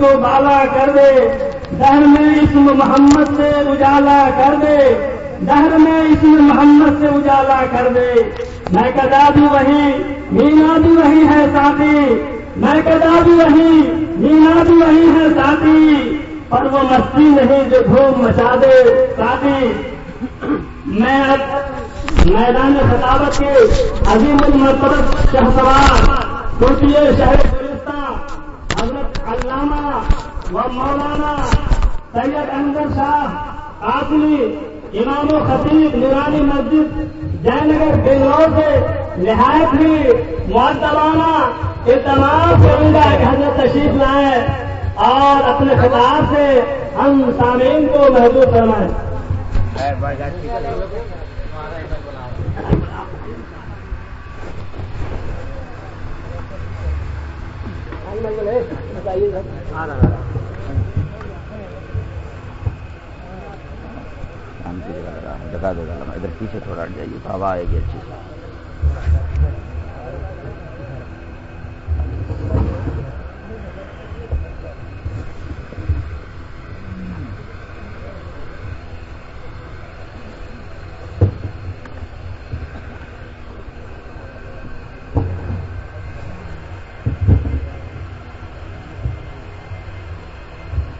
کو بالا کر دے۔ دہر میں اسم محمد سے اجالا کر دے۔ دہر میں اسم محمد سے اجالا کر دے۔ میں کدا بھی وہی مینا بھی وہی ہے ساتھی۔ میں کدا بھی وہی مینا بھی وہی ہے ساتھی۔ پر وہ مستی نہیں جو دھوم مچا دے۔ ساتھی، میں میدان خطابت کے عظیم المرتبت شہ سوار سوچیے شہر علامہ و مولانا سید انگر شاہ قاسمی امام و خطیب نورانی مسجد جے نگر بنگلور سے نہایت ہی معدبانہ یہ تمام پرندہ حضرت تشریف لائے اور اپنے خطاب سے ہم سامعین کو محدود فرمائیں۔ جگہ لگا ہے جگہ دے گا ادھر پیچھے تھوڑا ہٹ جائیے، تو ہوا آئے گی اچھی سے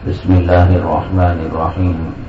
بسم الله الرحمن الرحيم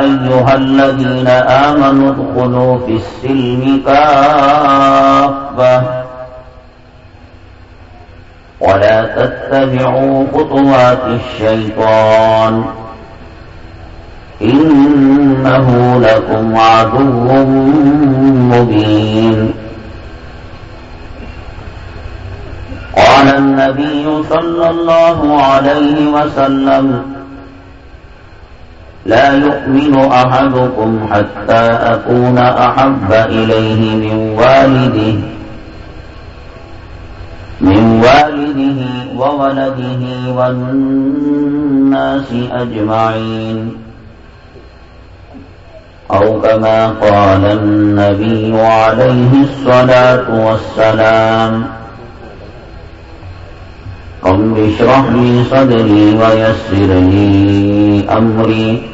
أيها الذين آمنوا ادخلوا في السلم كافة. ولا تتبعوا خطوات الشيطان. إنه لكم عدو مبين. قال النبي صلى الله عليه وسلم لا يؤمن أحدكم حتى أكون أحب إليه من والده من والده وولده والناس أجمعين. أو كما قال النبي عليه الصلاة والسلام رب اشرح لي صدري ويسر لي أمري.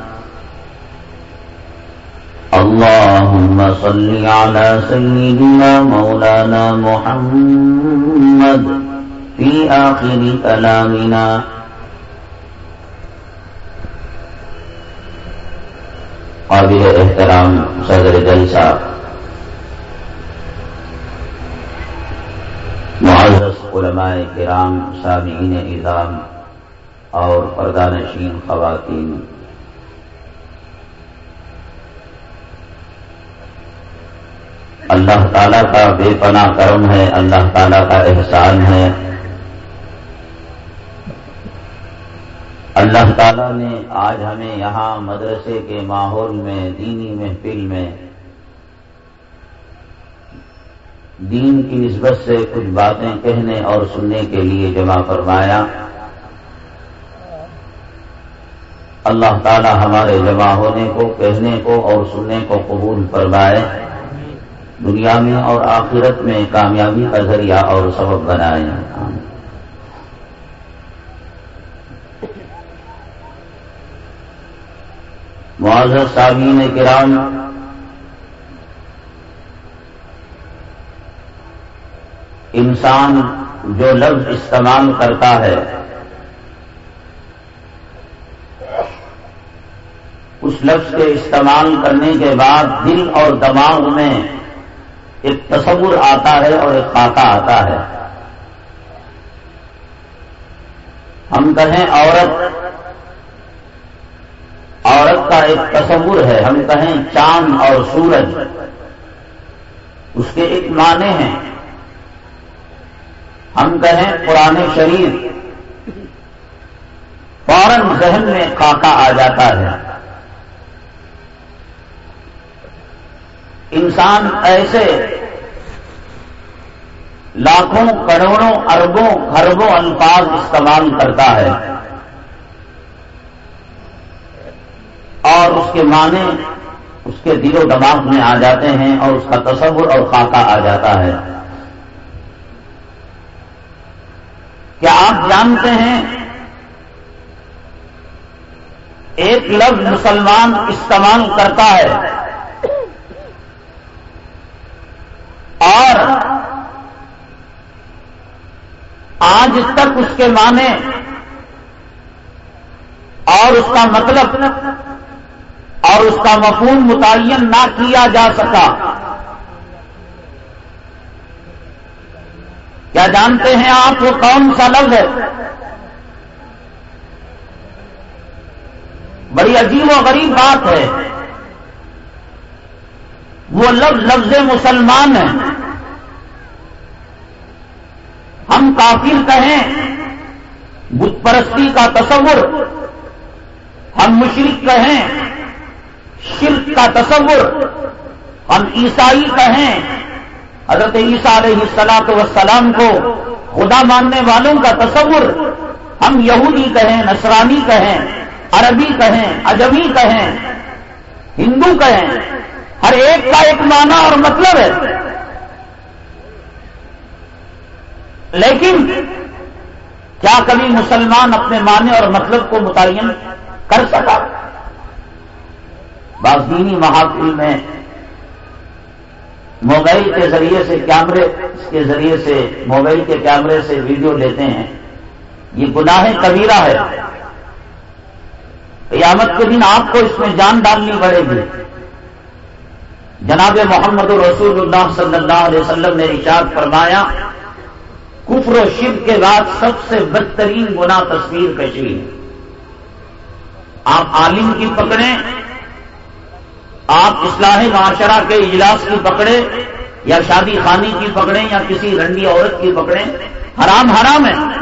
اللهم صل على سيدنا مولانا محمد في آخر كلامنا. قابل احترام صدر جلسہ معزز علماء کرام سامعین اظام اور پردانشین خواتین اللہ تعالیٰ کا بے پناہ کرم ہے، اللہ تعالیٰ کا احسان ہے۔ اللہ تعالیٰ نے آج ہمیں یہاں مدرسے کے ماحول میں، دینی محفل میں دین کی نسبت سے کچھ باتیں کہنے اور سننے کے لیے جمع فرمایا۔ اللہ تعالیٰ ہمارے جمع ہونے کو، کہنے کو اور سننے کو قبول فرمائے۔ دنیا میں اور آخرت میں کامیابی کا ذریعہ اور سبب بنائے معذر صابین کرام، انسان جو لفظ استعمال کرتا ہے، اس لفظ کے استعمال کرنے کے بعد دل اور دماغ میں ایک تصور آتا ہے اور ایک خاکہ آتا ہے۔ ہم کہیں عورت عورت کا ایک تصور ہے، ہم کہیں چاند اور سورج۔ اس کے ایک معنی ہیں۔ ہم کہیں پرانے شریر فوراً ذہن میں خاکہ آ جاتا ہے۔ انسان ایسے لاکھوں، کروڑوں، اربوں خربوں الفاظ استعمال کرتا ہے۔ اور اس کے معنی اس کے دل و دماغ میں آ جاتے ہیں اور اس کا تصور اور خاکہ آ جاتا ہے۔ کیا آپ جانتے ہیں ایک لفظ مسلمان استعمال کرتا ہے اور آج تک اس کے معنی اور اس کا مطلب اور اس کا مفہوم متعین نہ کیا جا سکا۔ کیا جانتے ہیں آپ وہ کون سا لفظ ہے؟ بڑی عجیب و غریب بات ہے۔ وہ لفظ لفظ مسلمان ہیں ہم کافر کہیں بت پرستی کا تصور، ہم مشرق کہیں، شرک کا تصور، ہم عیسائی کہیں۔ حضرت عیسیٰ علیہ السلاط وسلام کو خدا ماننے والوں کا تصور، ہم یہودی کہیں، نصرانی کہیں، عربی کہیں اجمی کہیں، ہندو کہیں۔ ہر ایک کا ایک معنی اور مطلب ہے۔ لیکن کیا کبھی مسلمان اپنے معنی اور مطلب کو متعین کر سکا؟ بعض دینی محافل میں موبائل کے ذریعے سے کیمرے کے ذریعے سے موبائل کے کیمرے سے ویڈیو لیتے ہیں۔ یہ گناہ کبیرہ ہے۔ قیامت کے دن آپ کو اس میں جان ڈالنی پڑے گی۔ جناب محمد رسول اللہ صلی اللہ علیہ وسلم نے اشاد فرمایا کفر و شب کے بعد سب سے بدترین گنا تصویر کشی آپ عالم کی پکڑیں، آپ اصلاح معاشرہ کے اجلاس کی پکڑے یا شادی خانی کی پکڑیں، یا کسی رنڈی عورت کی پکڑیں، حرام حرام ہے۔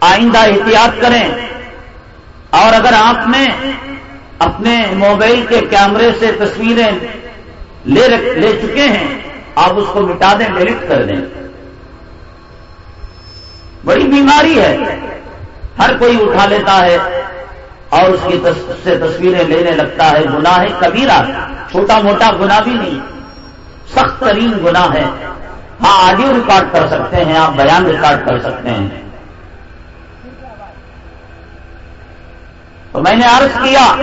آئندہ احتیاط کریں۔ اور اگر آپ نے اپنے موبائل کے کیمرے سے تصویریں لے لے چکے ہیں، آپ اس کو مٹا دیں، ڈیلیٹ کر دیں۔ بڑی بیماری ہے۔ ہر کوئی اٹھا لیتا ہے اور اس کی سے تصویریں لینے لگتا ہے۔ گناہ ہے کبیرہ، چھوٹا موٹا گنا بھی نہیں۔ سخت ترین گنا ہے۔ ہاں آڈیو ریکارڈ کر سکتے ہیں، آپ بیان ریکارڈ کر سکتے ہیں۔ تو میں نے عرض کیا،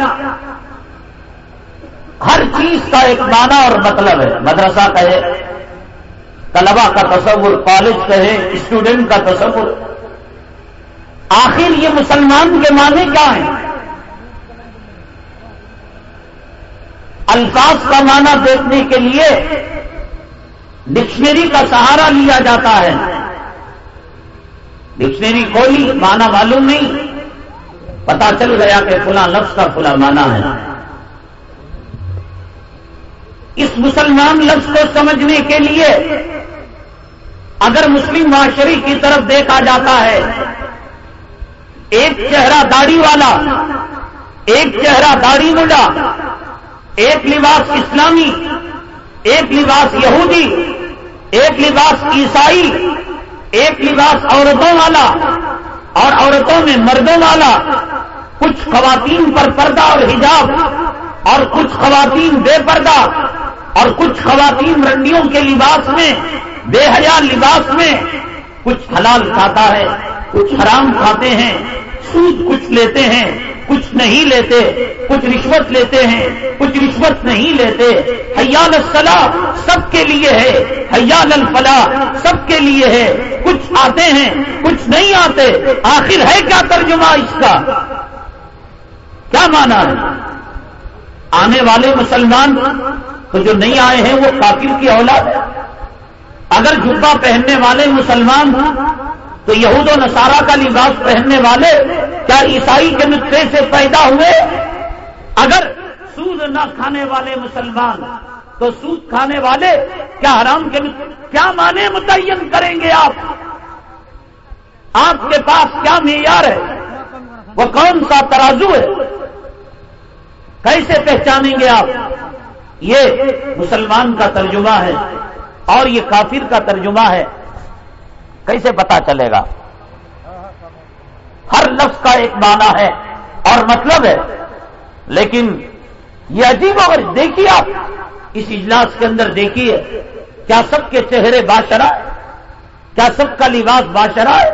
ہر چیز کا ایک معنی اور مطلب ہے۔ مدرسہ کہے طلبا کا تصور کالج کہے اسٹوڈنٹ کا تصور۔ آخر یہ مسلمان کے معنی کیا ہیں؟ الفاظ کا معنی دیکھنے کے لیے ڈکشنری کا سہارا لیا جاتا ہے۔ ڈکشنری کھولی معنی معلوم نہیں۔ پتا چل گیا کہ فلاں لفظ کا فلاں معنی ہے۔ اس مسلمان لفظ کو سمجھنے کے لیے اگر مسلم معاشرے کی طرف دیکھا جاتا ہے، ایک چہرہ داڑھی والا، ایک چہرہ داڑھی مڈا ایک لباس اسلامی، ایک لباس یہودی، ایک لباس عیسائی، ایک لباس عورتوں والا اور عورتوں میں مردوں والا، کچھ خواتین پر پردہ اور حجاب اور کچھ خواتین بے پردہ اور کچھ خواتین رنڈیوں کے لباس میں بے حیا لباس میں کچھ حلال کھاتا ہے، کچھ حرام کھاتے ہیں، سود کچھ لیتے ہیں، کچھ نہیں لیتے، کچھ رشوت لیتے ہیں، کچھ رشوت نہیں لیتے۔ حیال الصلاح سب کے لیے ہے، حیال الفلاح سب کے لیے ہے۔ کچھ آتے ہیں، کچھ نہیں آتے۔ آخر ہے کیا ترجمہ اس کا؟ کیا مانا ہے؟ آنے والے مسلمان تو جو نہیں آئے ہیں، وہ کافر کی اولاد ہے۔ اگر جبا پہننے والے مسلمان تو یہود و نصارہ کا لباس پہننے والے کیا عیسائی کے نسخے سے پیدا ہوئے؟ اگر سود نہ کھانے والے مسلمان، تو سود کھانے والے کیا حرام کے کیا معنی متعین کریں گے آپ؟ آپ کے پاس کیا معیار ہے؟ وہ کون سا ترازو ہے؟ کیسے پہچانیں گے آپ؟ یہ مسلمان کا ترجمہ ہے۔ اور یہ کافر کا ترجمہ ہے۔ کیسے پتا چلے گا؟ ہر لفظ کا ایک معنی ہے اور مطلب ہے۔ لیکن یہ عجیب اگر دیکھیے آپ، اس اجلاس کے اندر دیکھیے، کیا سب کے چہرے باشرا ہے کیا سب کا لباس باشرا ہے؟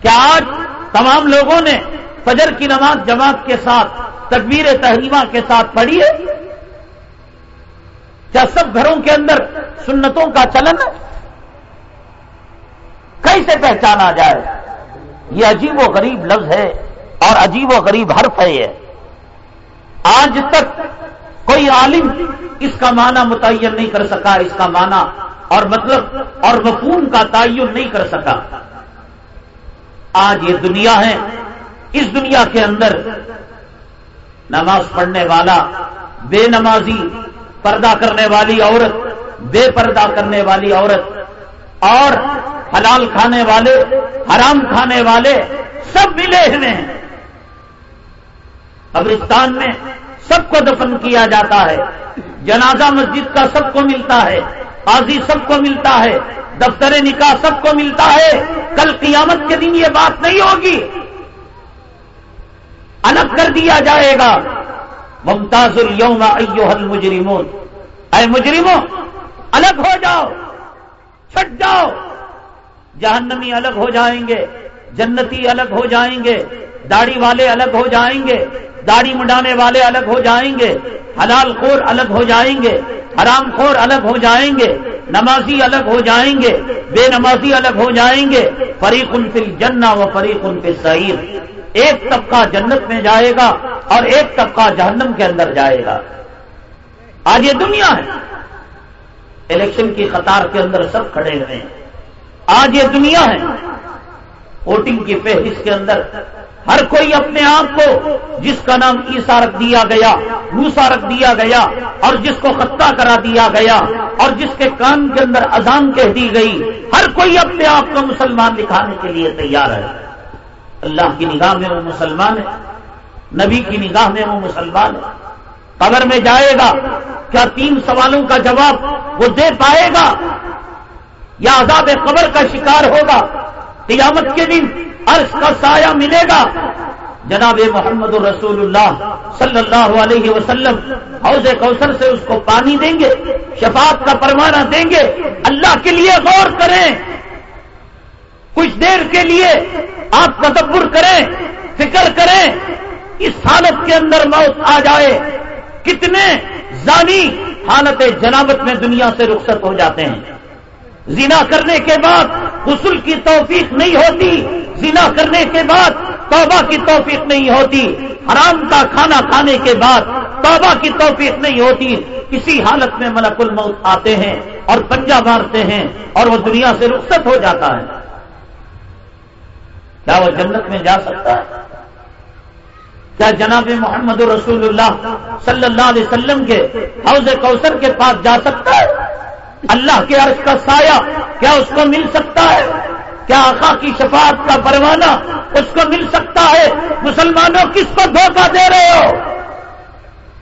کیا آج تمام لوگوں نے فجر کی نماز جماعت کے ساتھ، تکبیر تحریمہ کے ساتھ پڑھی ہے؟ کیا سب گھروں کے اندر سنتوں کا چلن ہے کیسے پہچانا جائے؟ یہ عجیب و غریب لفظ ہے اور عجیب و غریب حرف ہے یہ۔ آج تک کوئی عالم اس کا معنی متعین نہیں کر سکا، اس کا معنی اور مطلب اور مفہوم کا تعین نہیں کر سکا۔ آج یہ دنیا ہے، اس دنیا کے اندر نماز پڑھنے والا بے نمازی پردہ کرنے والی عورت، بے پردہ کرنے والی عورت، اور حلال کھانے والے، حرام کھانے والے سب ملے ہوئے ہیں۔ قبرستان میں سب کو دفن کیا جاتا ہے۔ جنازہ مسجد کا سب کو ملتا ہے۔ قاضی سب کو ملتا ہے۔ دفتر نکاح سب کو ملتا ہے۔ کل قیامت کے دن یہ بات نہیں ہوگی۔ الگ کر دیا جائے گا۔ ممتاز الوم ایو حل مجرمون اے مجرموں، الگ ہو جاؤ، چھٹ جاؤ۔ جہنمی الگ ہو جائیں گے، جنتی الگ ہو جائیں گے، داڑھی والے الگ ہو جائیں گے، داڑھی مڈانے والے الگ ہو جائیں گے، حلال خور الگ ہو جائیں گے، حرام خور الگ ہو جائیں گے، نمازی الگ ہو جائیں گے، بے نمازی الگ ہو جائیں گے۔ فریق ان فل جنا و فریق ان کے سعید ایک طبقہ جنت میں جائے گا اور ایک طبقہ جہنم کے اندر جائے گا۔ آج یہ دنیا ہے۔ الیکشن کی قطار کے اندر سب کھڑے ہوئے ہیں۔ آج یہ دنیا ہے۔ ووٹنگ کی فہرست کے اندر ہر کوئی اپنے آپ کو، جس کا نام عیسا رکھ دیا گیا موسا رکھ دیا گیا، اور جس کو خطہ کرا دیا گیا، اور جس کے کان کے اندر اذان کہہ دی گئی، ہر کوئی اپنے آپ کو مسلمان دکھانے کے لیے تیار ہے۔ اللہ کی نگاہ میں وہ مسلمان ہے، نبی کی نگاہ میں وہ مسلمان ہے۔ قبر میں جائے گا، کیا تین سوالوں کا جواب وہ دے پائے گا؟ یا عذاب قبر کا شکار ہوگا؟ قیامت کے دن عرض کا سایہ ملے گا۔ جناب محمد رسول اللہ صلی اللہ علیہ وسلم حوض کوثر سے اس کو پانی دیں گے، شفاعت کا پروانہ دیں گے۔ اللہ کے لیے غور کریں۔ کچھ دیر کے لیے آپ تصور کریں، فکر کریں، اس حالت کے اندر موت آ جائے۔ کتنے زانی حالت جنابت میں دنیا سے رخصت ہو جاتے ہیں۔ زنا کرنے کے بعد غسل کی توفیق نہیں ہوتی، زنا کرنے کے بعد توبہ کی توفیق نہیں ہوتی۔ حرام کا کھانا کھانے کے بعد توبہ کی توفیق نہیں ہوتی۔ کسی حالت میں ملک الموت آتے ہیں اور پنجا مارتے ہیں اور وہ دنیا سے رخصت ہو جاتا ہے۔ کیا وہ جنت میں جا سکتا ہے؟ کیا جناب محمد رسول اللہ صلی اللہ علیہ وسلم کے حوض کوثر کے پاس جا سکتا ہے؟ اللہ کے عرض کا سایہ کیا اس کو مل سکتا ہے؟ کیا آقا کی شفاعت کا پروانہ اس کو مل سکتا ہے؟ مسلمانوں کس کو دھوکہ دے رہے ہو؟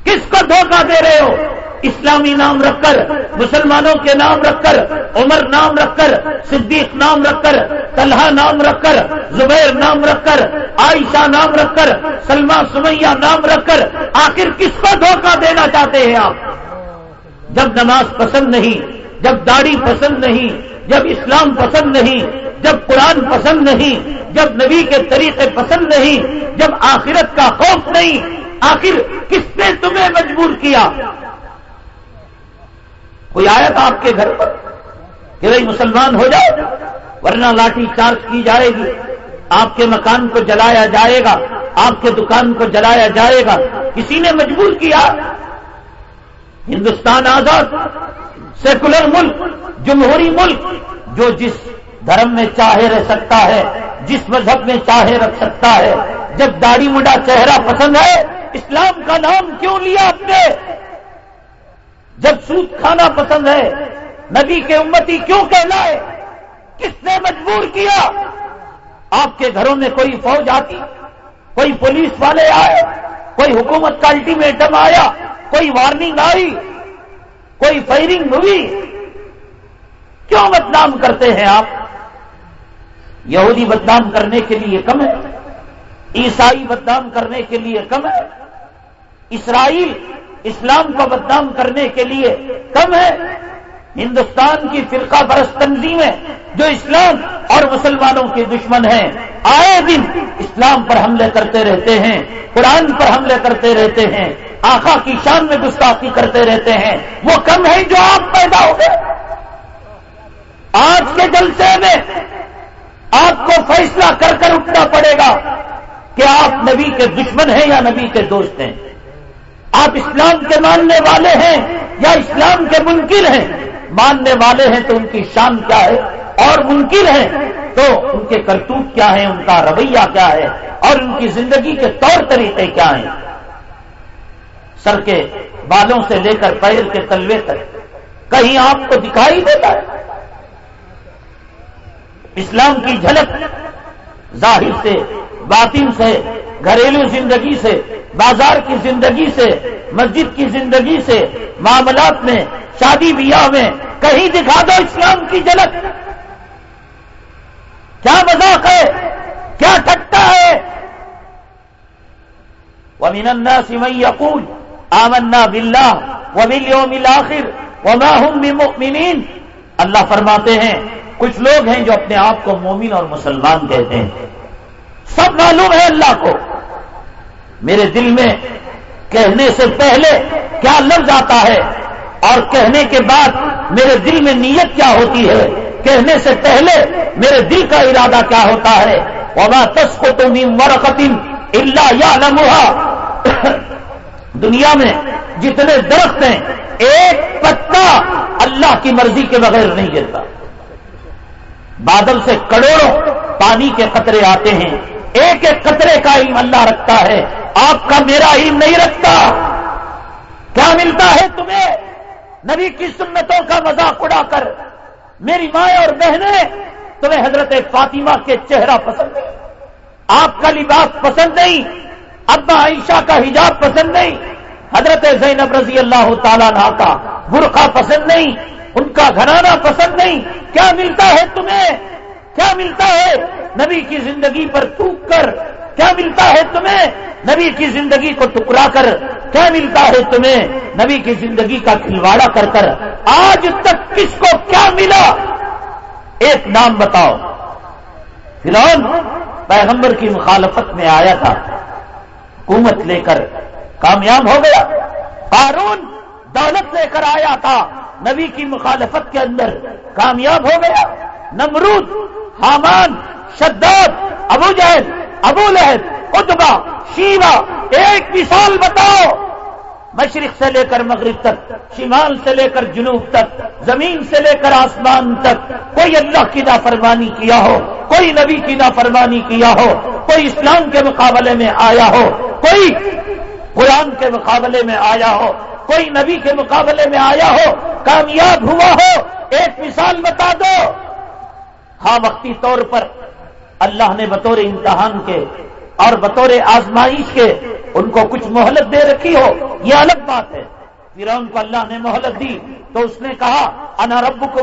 کس کو دھوکہ دے رہے ہو؟ اسلامی نام رکھ کر، مسلمانوں کے نام رکھ کر، عمر نام رکھ کر، صدیق نام رکھ کر، طلحہ نام رکھ کر، زبیر نام رکھ کر، عائشہ نام رکھ کر سلما سمیہ نام رکھ کر، آخر کس کو دھوکہ دینا چاہتے ہیں آپ؟ جب نماز پسند نہیں، جب داڑھی پسند نہیں، جب اسلام پسند نہیں، جب قرآن پسند نہیں، جب نبی کے طریقے پسند نہیں، جب آخرت کا خوف نہیں، آخر کس نے تمہیں مجبور کیا؟ کوئی آیا تھا آپ کے گھر پر کہ بھائی مسلمان ہو جاؤ، ورنہ لاٹھی چارج کی جائے گی۔ آپ کے مکان کو جلایا جائے گا، آپ کے دکان کو جلایا جائے گا۔ کسی نے مجبور کیا؟ ہندوستان آزاد، سیکولر ملک، جمہوری ملک، جو جس دھرم میں چاہے رہ سکتا ہے، جس مذہب میں چاہے رکھ سکتا ہے۔ جب داڑھی مڈا چہرہ پسند ہے، اسلام کا نام کیوں لیا آپ نے؟ جب سوت کھانا پسند ہے، نبی کے امتی کیوں کہلائے؟ کس نے مجبور کیا؟ آپ کے گھروں میں کوئی فوج آتی، کوئی پولیس والے آئے، کوئی حکومت کا الٹیمیٹم آیا، کوئی وارننگ آئی، کوئی فائرنگ ہوئی؟ کیوں بدنام کرتے ہیں آپ؟ یہودی بدنام کرنے کے لیے کم ہے، عیسائی بدنام کرنے کے لیے کم ہے، اسرائیل اسلام کو بدنام کرنے کے لیے کم ہے۔ ہندوستان کی فرقہ برس تنظیمیں جو اسلام اور مسلمانوں کے دشمن ہیں، آئے دن اسلام پر حملے کرتے رہتے ہیں، قرآن پر حملے کرتے رہتے ہیں آخا کی شان میں گستاخی کرتے رہتے ہیں۔ وہ کم ہے جو آپ پیدا ہو گئے۔ آج کے جلسے میں آپ کو فیصلہ کر کر اٹھنا پڑے گا کہ آپ نبی کے دشمن ہیں یا نبی کے دوست ہیں۔ آپ اسلام کے ماننے والے ہیں یا اسلام کے منکر ہیں؟ ماننے والے ہیں تو ان کی شان کیا ہے؟ اور منکر ہیں تو ان کے کرتوت کیا ہیں؟ ان کا رویہ کیا ہے؟ اور ان کی زندگی کے طور طریقے کیا ہیں؟ سر کے بالوں سے لے کر پیر کے تلوے تک کہیں آپ کو دکھائی دیتا ہے؟ اسلام کی جھلک ظاہر سے باطن سے، گھریلو زندگی سے، بازار کی زندگی سے، مسجد کی زندگی سے، معاملات میں، شادی بیاہ میں، کہیں دکھا دو اسلام کی جھلک۔ کیا مذاق ہے؟ کیا ٹھٹا ہے؟ ومن الناس من يقول، آمنا بالله وباليوم الاخر وما هم بمؤمنين۔ اللہ فرماتے ہیں، کچھ لوگ ہیں جو اپنے آپ کو مومن اور مسلمان کہتے ہیں۔ سب معلوم ہے اللہ کو۔ میرے دل میں کہنے سے پہلے کیا لفظ آتا ہے اور کہنے کے بعد میرے دل میں نیت کیا ہوتی ہے؟ کہنے سے پہلے میرے دل کا ارادہ کیا ہوتا ہے؟ وبا تس کو تم مرقتم اللہ یا لمحہ دنیا میں جتنے درخت ہیں، ایک پتا اللہ کی مرضی کے بغیر نہیں گرتا۔ بادل سے کروڑوں پانی کے قطرے آتے ہیں۔ ایک ایک قطرے کا علم اللہ رکھتا ہے۔ آپ کا میرا علم نہیں رکھتا۔ کیا ملتا ہے تمہیں؟ نبی کی سنتوں کا مذاق اڑا کر میری مائیں اور بہنیں تمہیں حضرت فاطمہ کے چہرہ پسند ہے آپ کا لباس پسند نہیں۔ ابا عائشہ کا حجاب پسند نہیں۔ حضرت زینب رضی اللہ تعالیٰ نا کا برقع پسند نہیں۔ ان کا گھرانہ پسند نہیں۔ کیا ملتا ہے تمہیں؟ کیا ملتا ہے؟ نبی کی زندگی پر تھوک کر، کیا ملتا ہے تمہیں؟ نبی کی زندگی کو ٹکرا کر، کیا ملتا ہے تمہیں؟ نبی کی زندگی کا کھلواڑا کر کر، آج تک کس کو کیا ملا؟ ایک نام بتاؤ۔ فرون پیغمبر کی مخالفت میں آیا تھا۔ حکومت لے کر کامیاب ہو گیا۔ قارون دولت لے کر آیا تھا۔ نبی کی مخالفت کے اندر کامیاب ہو گیا۔ نمرود، حامان شداد، ابو جہد ابو لہد ادبا شیوا، ایک مثال بتاؤ۔ مشرق سے لے کر مغرب تک، شمال سے لے کر جنوب تک، زمین سے لے کر آسمان تک، کوئی اللہ کی نافرمانی کیا ہو؟ کوئی نبی کی نافرمانی کیا ہو؟ کوئی اسلام کے مقابلے میں آیا ہو؟ کوئی قرآن کے مقابلے میں آیا ہو؟ کوئی نبی کے مقابلے میں آیا ہو؟ کامیاب ہوا ہو؟ ایک مثال بتا دو۔ ہاں وقتی طور پر اللہ نے بطور امتحان کے اور بطور آزمائش کے ان کو کچھ مہلت دے رکھی ہو، یہ الگ بات ہے۔ فرعون کو اللہ نے مہلت دی تو اس نے کہا، انا رب کو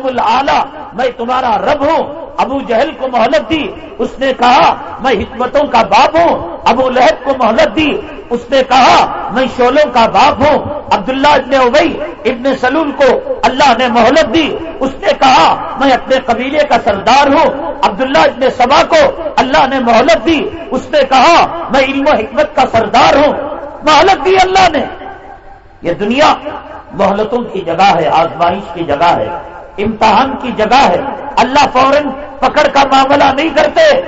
میں تمہارا رب ہوں، ابو جہل کو مہلت دی۔ اس نے کہا، میں حکمتوں کا باپ ہوں، ابو لہب کو مہلت دی۔ اس نے کہا، میں شولوں کا باپ ہوں، عبداللہ ابن ابئی ابن سلول کو اللہ نے مہلت دی۔ اس نے کہا، میں اپنے قبیلے کا سردار ہوں، عبداللہ ابن سبا کو اللہ نے مہلت دی۔ اس نے کہا، میں علم و حکمت کا سردار ہوں۔ مہلت دی اللہ نے۔ یہ دنیا مہلتوں کی جگہ ہے، آزمائش کی جگہ ہے، امتحان کی جگہ ہے۔ اللہ فوراً پکڑ کا معاملہ نہیں کرتے،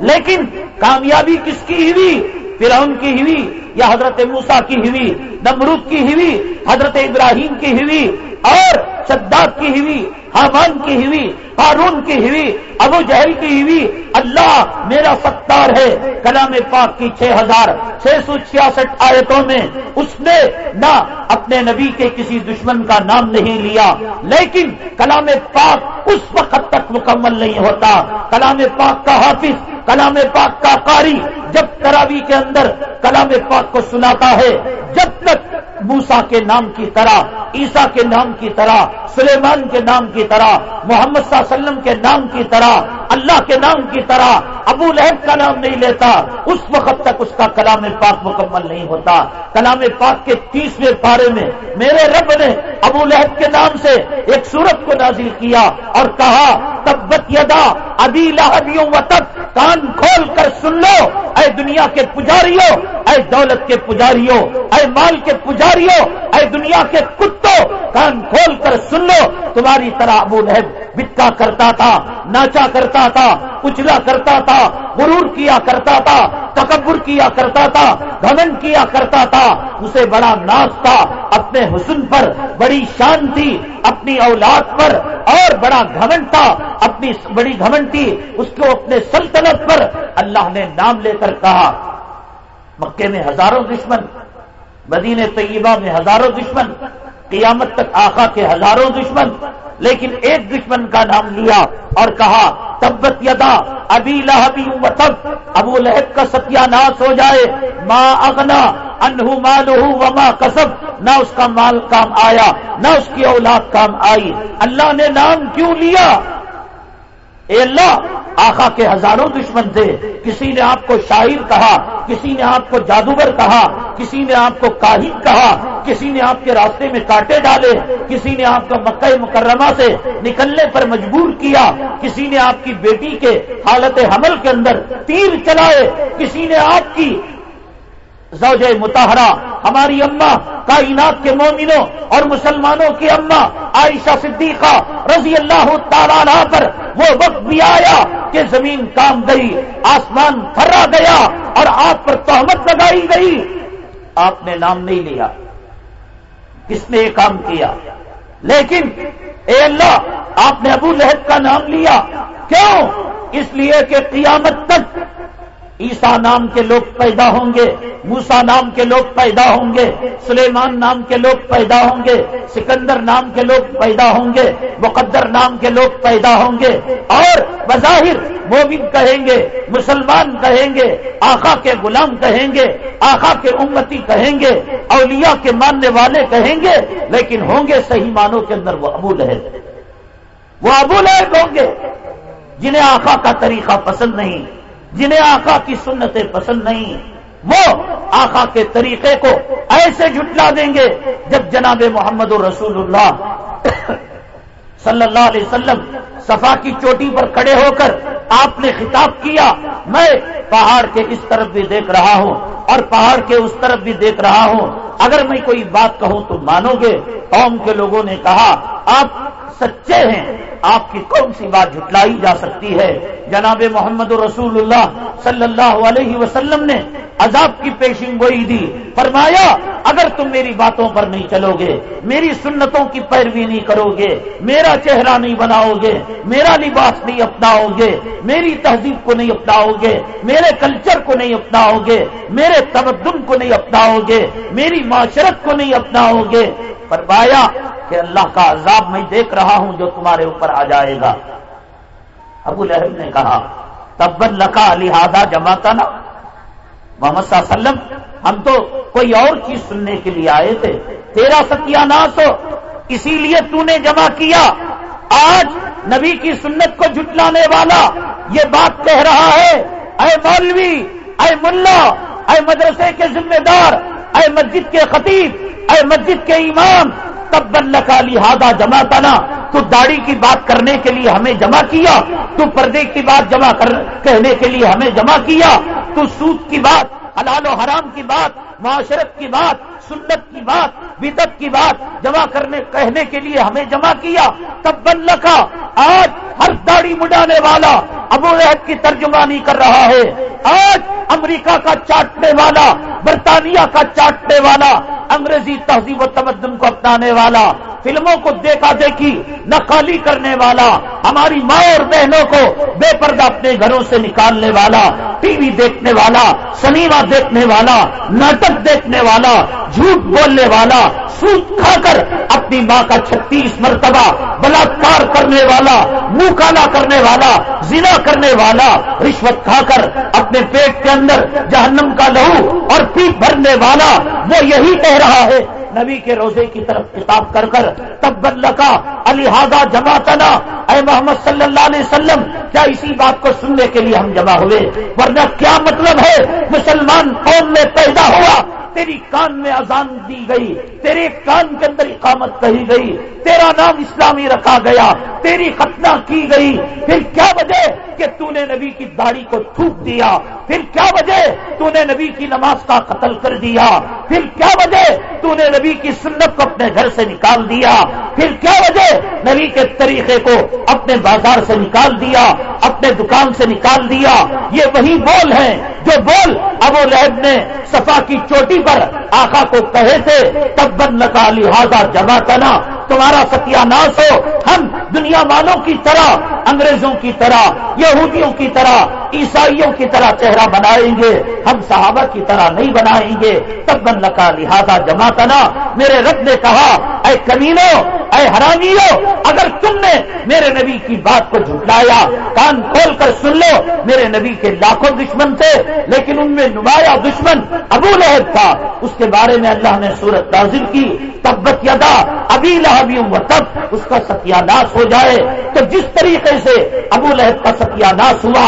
لیکن کامیابی کس کی ہوئی؟ فرعون کی ہوئی۔ یا حضرت موسا کی ہوئی نمرود کی ہوئی حضرت ابراہیم کی ہوئی اور شداد کی ہوئی حامان کی ہوئی ہارون کی ہوئی ابو جہل کی ہوئی اللہ میرا ستار ہے۔ کلام پاک کی چھ ہزار چھ سو چھیاسٹھ آیتوں میں اس نے نہ اپنے نبی کے کسی دشمن کا نام نہیں لیا، لیکن کلام پاک اس وقت تک مکمل نہیں ہوتا۔ کلام پاک کا حافظ، کلام پاک کا قاری، جب تراوی کے اندر کلام پاک کو سناتا ہے۔ جب تک موسا کے نام کی طرح عیسا کے نام کی طرح، سلیمان کے نام کی طرح، محمد صلی اللہ علیہ وسلم کے نام کی طرح، اللہ کے نام کی طرح ابو لہب کا نام نہیں لیتا۔ اس وقت تک اس کا کلام پاک مکمل نہیں ہوتا۔ کلام پاک کے تیسویں پارے میں میرے رب نے ابو لہب کے نام سے ایک سورت کو نازل کیا اور کہا، تبت یدا ابھی لہبیوں و تب کان کھول کر سن لو۔ اے دنیا کے پجاریوں، اے دولت کے پجاریوں، اے مال کے پجاری پجاریوں اے دنیا کے کتوں، کان کھول کر سن لو تمہاری طرح ابو لہب بکا کرتا تھا، ناچا کرتا تھا اچلا کرتا تھا، غرور کیا کرتا تھا، تکبر کیا کرتا تھا، گھمن کیا کرتا تھا۔ اسے بڑا ناز تھا، اپنے حسن پر بڑی شان تھی، اپنی اولاد پر اور بڑا گھمن تھا، اپنی بڑی گھمن تھی۔ اس کو اپنے سلطنت پر اللہ نے نام لے کر کہا، مکے میں ہزاروں دشمن مدین طیبہ میں ہزاروں دشمن، قیامت تک آخا کے ہزاروں دشمن، لیکن ایک دشمن کا نام لیا اور کہا، تبت یدا ابھی لہبی تب، ابو لہب کا ستیہ ناش ہو جائے ماں اگنا انہ مال وما کسب، نہ اس کا مال کام آیا، نہ اس کی اولاد کام آئی۔ اللہ نے نام کیوں لیا؟ اے اللہ آخا کے ہزاروں دشمن تھے۔ کسی نے آپ کو شاعر کہا، کسی نے آپ کو جادوگر کہا، کسی نے آپ کو کاہن کہا، کسی نے آپ کے راستے میں کاٹے ڈالے، کسی نے آپ کو مکہ مکرمہ سے نکلنے پر مجبور کیا، کسی نے آپ کی بیٹی کے حالت حمل کے اندر تیر چلائے، کسی نے آپ کی زوج متحرہ ہماری اماں، کائنات کے مومنوں اور مسلمانوں کی اماں عائشہ صدیقہ رضی اللہ تعالیٰ پر وہ وقت بھی آیا کہ زمین کام گئی، آسمان تھرا گیا اور آپ پر تہمت لگائی گئی۔ آپ نے نام نہیں لیا۔ کس نے یہ کام کیا؟ لیکن اے اللہ، آپ نے ابو لہب کا نام لیا۔ کیوں؟ اس لیے کہ قیامت تک عیسا نام کے لوگ پیدا ہوں گے موسا نام کے لوگ پیدا ہوں گے، سلیمان نام کے لوگ پیدا ہوں گے، سکندر نام کے لوگ پیدا ہوں گے، مقدر نام کے لوگ پیدا ہوں گے۔ اور بظاہر مومن کہیں گے، مسلمان کہیں گے آخا کے غلام کہیں گے آخا کے امتی کہیں گے، اولیاء کے ماننے والے کہیں گے، لیکن ہوں گے صحیح مانوں کے اندر وہ ابو لہب۔ وہ ابو لہب ہوں گے، جنہیں آخا کا طریقہ پسند نہیں۔ جنہیں آقا کی سنتیں پسند نہیں، وہ آقا کے طریقے کو ایسے جھٹلا دیں گے جب جناب محمد رسول اللہ صلی اللہ علیہ وسلم، صفا کی چوٹی پر کھڑے ہو کر آپ نے خطاب کیا، میں پہاڑ کے اس طرف بھی دیکھ رہا ہوں اور پہاڑ کے اس طرف بھی دیکھ رہا ہوں۔ اگر میں کوئی بات کہوں تو مانو گے۔ قوم کے لوگوں نے کہا، آپ سچے ہیں، آپ کی کون سی بات جھٹلائی جا سکتی ہے؟ جناب محمد رسول اللہ صلی اللہ علیہ وسلم نے عذاب کی پیشن گوئی دی۔ فرمایا، اگر تم میری باتوں پر نہیں چلو گے، میری سنتوں کی پیروی نہیں کرو گے، میرا چہرہ نہیں بناؤ گے، میرا لباس نہیں اپناؤ گے، میری تہذیب کو نہیں اپناؤ گے، میرے کلچر کو نہیں اپناؤ گے، میرے تمدن کو نہیں اپناؤ گے، میری معاشرت کو نہیں اپناؤ گے۔ فرمایا کہ اللہ کا عذاب میں دیکھ رہا ہوں جو تمہارے اوپر آ جائے گا۔ ابو لہب نے کہا تبن لکا لہذا جمع کا نا محمد صلی اللہ علیہ وسلم، ہم تو کوئی اور چیز سننے کے لیے آئے تھے، تیرا ستیہ ناس ہو اسی لیے تو نے جمع کیا۔ آج نبی کی سنت کو جھٹلانے والا یہ بات کہہ رہا ہے، اے مولوی، اے ملا، اے مدرسے کے ذمہ دار، اے مسجد کے خطیب، اے مسجد کے امام تب بن کا لہٰذا جمع کرنا۔ تو داڑھی کی بات کرنے کے لیے ہمیں جمع کیا، تو پردے کی بات جمع کر، کہنے کے لیے ہمیں جمع کیا۔ تو سود کی بات، حلال و حرام کی بات، معاشرت کی بات سنت کی بات بدت کی بات، جمع کرنے، کہنے کے لیے ہمیں جمع کیا۔ تب بن لکھا آج ہر داڑھی مڈانے والا ابو رحت کی ترجمانی کر رہا ہے۔ آج امریکہ کا چاٹنے والا، برطانیہ کا چاٹنے والا، انگریزی تہذیب و تمدن کو اپنانے والا، فلموں کو دیکھا دیکھی نقالی کرنے والا، ہماری ماں اور بہنوں کو بے پردہ اپنے گھروں سے نکالنے والا، ٹی وی دیکھنے والا، سنیما دیکھنے والا، ناٹک دیکھنے والا جھوٹ بولنے والا سوٹ کھا کر اپنی ماں کا چھتیس مرتبہ بلاத்کار کرنے والا، منہ کالا کرنے والا، زنا کرنے والا، رشوت کھا کر اپنے پیٹ کے اندر جہنم کا لہو اور پیٹ بھرنے والا، وہ یہی کہہ رہا ہے۔ نبی کے روزے کی طرف کتاب کر کر تب بدلا کا الحاظہ جمع تنا اے محمد صلی اللہ علیہ وسلم، کیا اسی بات کو سننے کے لیے ہم جمع ہوئے؟ ورنہ کیا مطلب ہے؟ مسلمان قوم میں پیدا ہوا۔ تیری کان میں اذان دی گئی، تیرے کان کے اندر اقامت کہی گئی، تیرا نام اسلامی رکھا گیا، تیری ختنہ کی گئی۔ پھر کیا وجہ کہ تو نے نبی کی داڑھی کو تھوک دیا؟ پھر کیا وجہ تو نے نبی کی نماز کا قتل کر دیا؟ پھر کیا وجہ تو نے نبی کی سنت کو اپنے گھر سے نکال دیا؟ پھر کیا وجہ نبی کے طریقے کو اپنے بازار سے نکال دیا، اپنے دکان سے نکال دیا؟ یہ وہی بول ہیں جو بول ابو لہب نے صفا کی چوٹی پر آقا کو کہے تھے، تب بن لہٰذا جمع کرنا تمہارا ستیہ ناس ہو، ہم دنیا والوں کی طرح، انگریزوں کی طرح، یہودیوں کی طرح، عیسائیوں کی طرح چہرہ بنائیں گے، ہم صحابہ کی طرح نہیں بنائیں گے۔ تب بن لہٰذا جمع کرنا میرے رب نے کہا، اے کمینو اے حرامیو اگر تم نے میرے نبی کی بات کو جھٹلایا، کان کھول کر سن لو، میرے نبی کے لاکھوں دشمن تھے، لیکن ان میں نمایاں دشمن ابو لہب تھا۔ اس کے بارے میں اللہ نے صورت نازل کی، تبت یدا، ابھی لہبی و تب، اس کا ستیہ ناش ہو جائے۔ تو جس طریقے سے ابو لہب کا ستیہ ناش ہوا،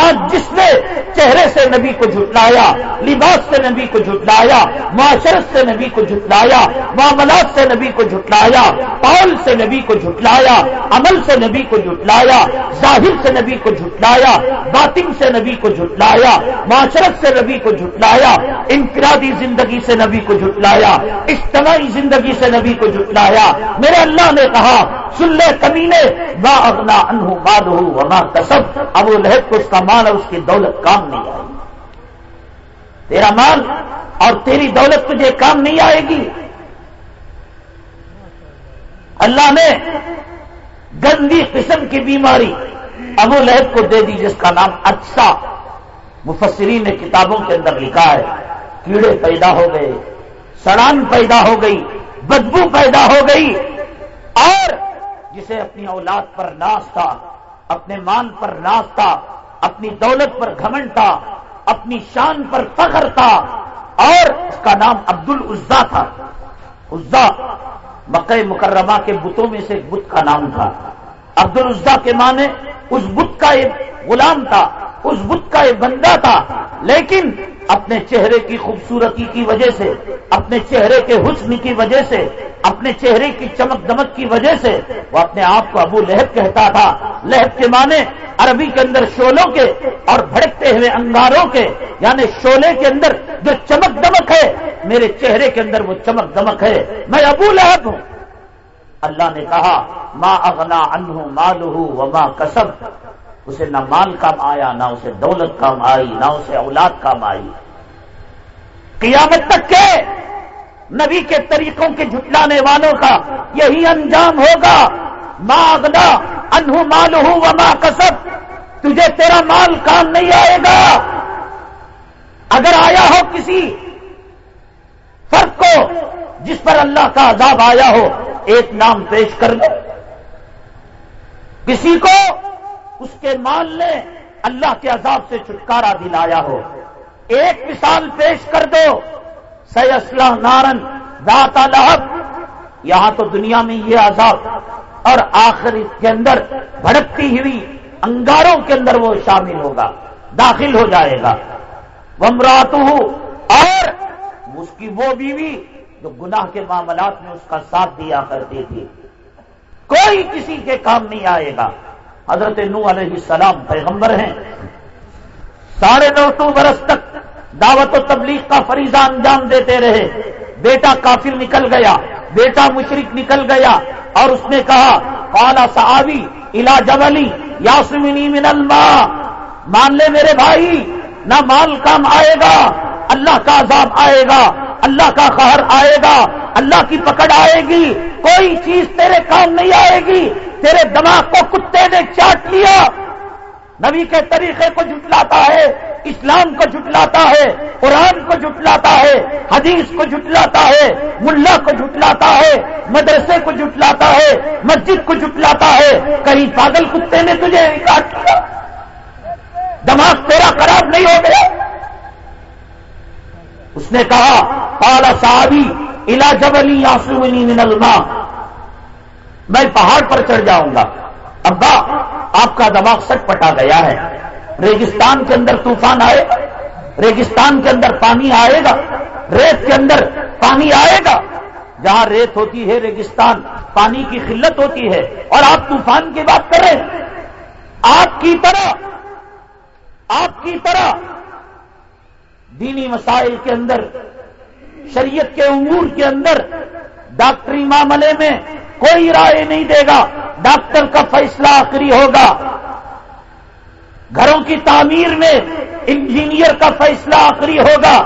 آج جس نے چہرے سے نبی کو جھٹلایا، لباس سے نبی کو جھٹلایا، معاشرت سے نبی کو جھٹلایا، معاملات سے نبی کو جھٹلایا، پال سے نبی کو جھٹلایا، عمل سے نبی کو جھٹلایا، ظاہر سے نبی کو جھٹلایا، باطن سے نبی کو جھٹلایا، معاشرت سے نبی کو جھٹلایا، انفرادی زندگی سے نبی کو جھٹلایا اجتماعی زندگی سے نبی کو جھٹلایا۔ میرے اللہ نے کہا، سن لے کمی نے با اگنا انہوں باد ہو وما کسب۔ اب وہ لہد کو اس کا مال اور اس کی دولت کام نہیں آئے گی۔ تیرا مال اور تیری دولت تجھے کام نہیں آئے گی۔ اللہ نے گندی قسم کی بیماری ابو لہب کو دے دی، جس کا نام اچھا مفسرین نے کتابوں کے اندر لکھا ہے۔ کیڑے پیدا ہو گئے، سڑان پیدا ہو گئی، بدبو پیدا ہو گئی، اور جسے اپنی اولاد پر ناس تھا، اپنے مان پر ناس تھا، اپنی دولت پر گھمنڈ تھا، اپنی شان پر فخر تھا، اور اس کا نام عبد العزا تھا۔ عزا مکہ مکرمہ کے بتوں میں سے ایک بت کا نام تھا۔ عبد العزا کے معنی اس بت کا ایک غلام تھا۔ اس بت کا ایک بندہ تھا، لیکن اپنے چہرے کی خوبصورتی کی وجہ سے، اپنے چہرے کے حسن کی وجہ سے، اپنے چہرے کی چمک دمک کی وجہ سے وہ اپنے آپ کو ابو لہب کہتا تھا۔ لہب کے معنی عربی کے اندر شولوں کے اور بھڑکتے ہوئے انگاروں کے یعنی شولے کے اندر جو چمک دمک ہے، میرے چہرے کے اندر وہ چمک دمک ہے۔ میں ابو لہب ہوں۔ اللہ نے کہا ماں اغنا انہ مال و ماں کسب۔ اسے نہ مال کام آیا، نہ اسے دولت کام آئی، نہ اسے اولاد کام آئی۔ قیامت تک کے نبی کے طریقوں کے جھٹلانے والوں کا یہی انجام ہوگا۔ ماں اگنا انہ مال ہوں و ماں کسب تجھے تیرا مال کام نہیں آئے گا۔ اگر آیا ہو کسی فرق کو جس پر اللہ کا عذاب آیا ہو، ایک نام پیش کر دو کسی کو اس کے مال نے اللہ کے عذاب سے چھٹکارا دلایا ہو۔ ایک مثال پیش کر دو۔ سی اسلح نارن دات لہب۔ یہاں تو دنیا میں یہ عذاب اور آخر اس کے اندر بھڑکتی ہوئی انگاروں کے اندر وہ شامل ہوگا، داخل ہو جائے گا۔ ومرات اور اس کی وہ بیوی جو گناہ کے معاملات میں اس کا ساتھ دیا کرتی تھی۔ کوئی کسی کے کام نہیں آئے گا۔ حضرت نو علیہ السلام پیغمبر ہیں۔ ساڑھے نو سو برس تک دعوت و تبلیغ کا فریضہ انجام دیتے رہے۔ بیٹا کافر نکل گیا، بیٹا مشرق نکل گیا اور اس نے کہا کالا صحابی الا جبلی یاسمنی من الماء۔ مان لے میرے بھائی، نہ مال کام آئے گا، اللہ کا عذاب آئے گا۔ اللہ کا قہر آئے گا، اللہ کی پکڑ آئے گی، کوئی چیز تیرے کام نہیں آئے گی، تیرے دماغ کو کتے نے چاٹ لیا۔ نبی کے طریقے کو جٹلاتا ہے، اسلام کو جٹلاتا ہے، قرآن کو جٹلاتا ہے، حدیث کو جٹلاتا ہے، ملا کو جٹلاتا ہے، مدرسے کو جٹلاتا ہے، مسجد کو جٹلاتا ہے۔ کہیں پاگل کتے نے تجھے کاٹ لیا دماغ تیرا خراب نہیں ہو گیا؟ اس نے کہا پالا صحابی الا جبلی یاسونی من الماء. میں پہاڑ پر چڑھ جاؤں گا۔ ابا، آپ کا دماغ سٹ پٹا گیا ہے۔ ریگستان کے اندر طوفان آئے۔ ریگستان کے اندر پانی آئے گا۔ ریت کے اندر پانی آئے گا۔ جہاں ریت ہوتی ہے ریگستان، پانی کی قلت ہوتی ہے۔ اور آپ طوفان کی بات کریں آپ کی طرح، آپ کی طرح دینی مسائل کے اندر، شریعت کے امور کے اندر ڈاکٹری معاملے میں کوئی رائے نہیں دے گا، ڈاکٹر کا فیصلہ آخری ہوگا۔ گھروں کی تعمیر میں انجینئر کا فیصلہ آخری ہوگا۔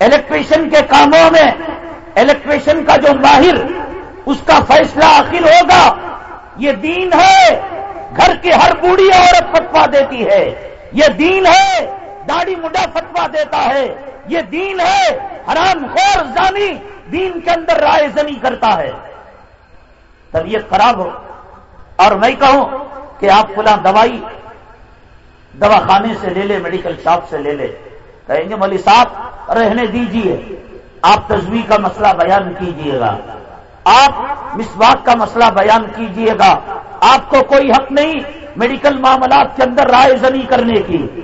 الیکٹریشن کے کاموں میں الیکٹریشن کا جو ماہر، اس کا فیصلہ آخر ہوگا۔ یہ دین ہے، گھر کی ہر بوڑھی عورت فتوا دیتی ہے۔ یہ دین ہے داڑھی مڈا فتوا دیتا ہے۔ یہ دین ہے، حرام خور زانی دین کے اندر رائے زنی کرتا ہے۔ طبیعت خراب ہو۔ اور میں کہوں کہ آپ فلاں دوائی دوا خانے سے لے لے، میڈیکل شاپ سے لے لے۔ کہیں گے ملی صاحب، رہنے دیجیے۔ آپ تصویر کا مسئلہ بیان کیجیے گا۔ آپ مسواک کا مسئلہ بیان کیجیے گا۔ آپ کو کوئی حق نہیں میڈیکل معاملات کے اندر رائے زنی کرنے کی۔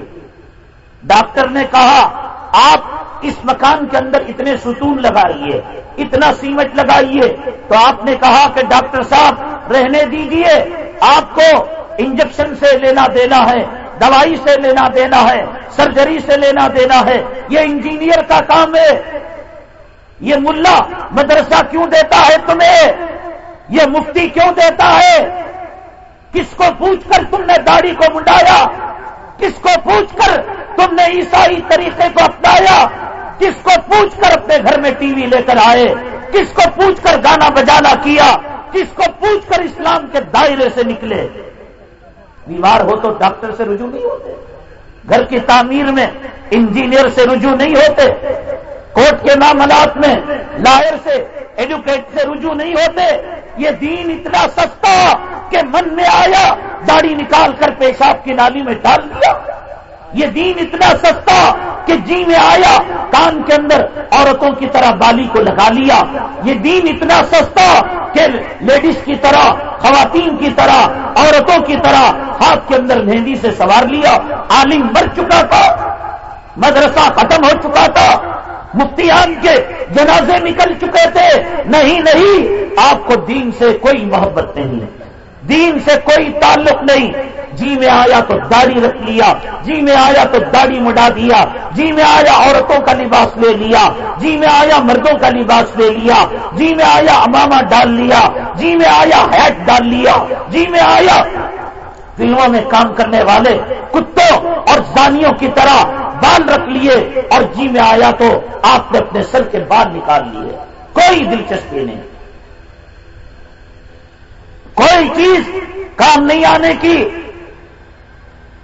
ڈاکٹر نے کہا، آپ اس مکان کے اندر اتنے ستون لگائیے، اتنا سیمنٹ لگائیے۔ تو آپ نے کہا کہ ڈاکٹر صاحب، رہنے دیجیے، آپ کو انجیکشن سے لینا دینا ہے، دوائی سے لینا دینا ہے، سرجری سے لینا دینا ہے۔ یہ انجینئر کا کام ہے۔ یہ ملا مدرسہ کیوں دیتا ہے تمہیں؟ یہ مفتی کیوں دیتا ہے؟ کس کو پوچھ کر تم نے داڑھی کو منڈایا؟ کس کو پوچھ کر تم نے عیسائی طریقے کو اپنایا؟ کس کو پوچھ کر اپنے گھر میں ٹی وی لے کر آئے؟ کس کو پوچھ کر گانا بجانا کیا؟ کس کو پوچھ کر اسلام کے دائرے سے نکلے؟ بیمار ہو تو ڈاکٹر سے رجوع نہیں ہوتے۔ گھر کی تعمیر میں انجینئر سے رجوع نہیں ہوتے۔ کورٹ کے معاملات میں لائر سے ایڈوکیٹ سے رجوع نہیں ہوتے۔ یہ دین اتنا سستا کہ من میں آیا، داڑھی نکال کر پیشاب کی نالی میں ڈال دیا۔ یہ دین اتنا سستا کہ جی میں آیا، کان کے اندر عورتوں کی طرح بالی کو لگا لیا۔ یہ دین اتنا سستا کہ لیڈیز کی طرح، خواتین کی طرح، عورتوں کی طرح ہاتھ کے اندر مہندی سے سوار لیا۔ عالم مر چکا تھا، مدرسہ ختم ہو چکا تھا۔ مفتیان کے جنازے نکل چکے تھے۔ نہیں نہیں، آپ کو دین سے کوئی محبت نہیں دین سے کوئی تعلق نہیں۔ جی میں آیا تو داڑھی رکھ لیا۔ جی میں آیا تو داڑھی مڈا دیا۔ جی میں آیا عورتوں کا لباس لے لیا۔ جی میں آیا مردوں کا لباس لے لیا۔ جی میں آیا امامہ ڈال لیا۔ جی میں آیا ہیٹ ڈال لیا۔ جی میں آیا فلموں میں کام کرنے والے کتوں اور زانیوں کی طرح بال رکھ لیے اور جی میں آیا تو آپ نے اپنے سر کے بال نکال لیے۔ کوئی دلچسپی نہیں۔ کوئی چیز کام نہیں آنے کی۔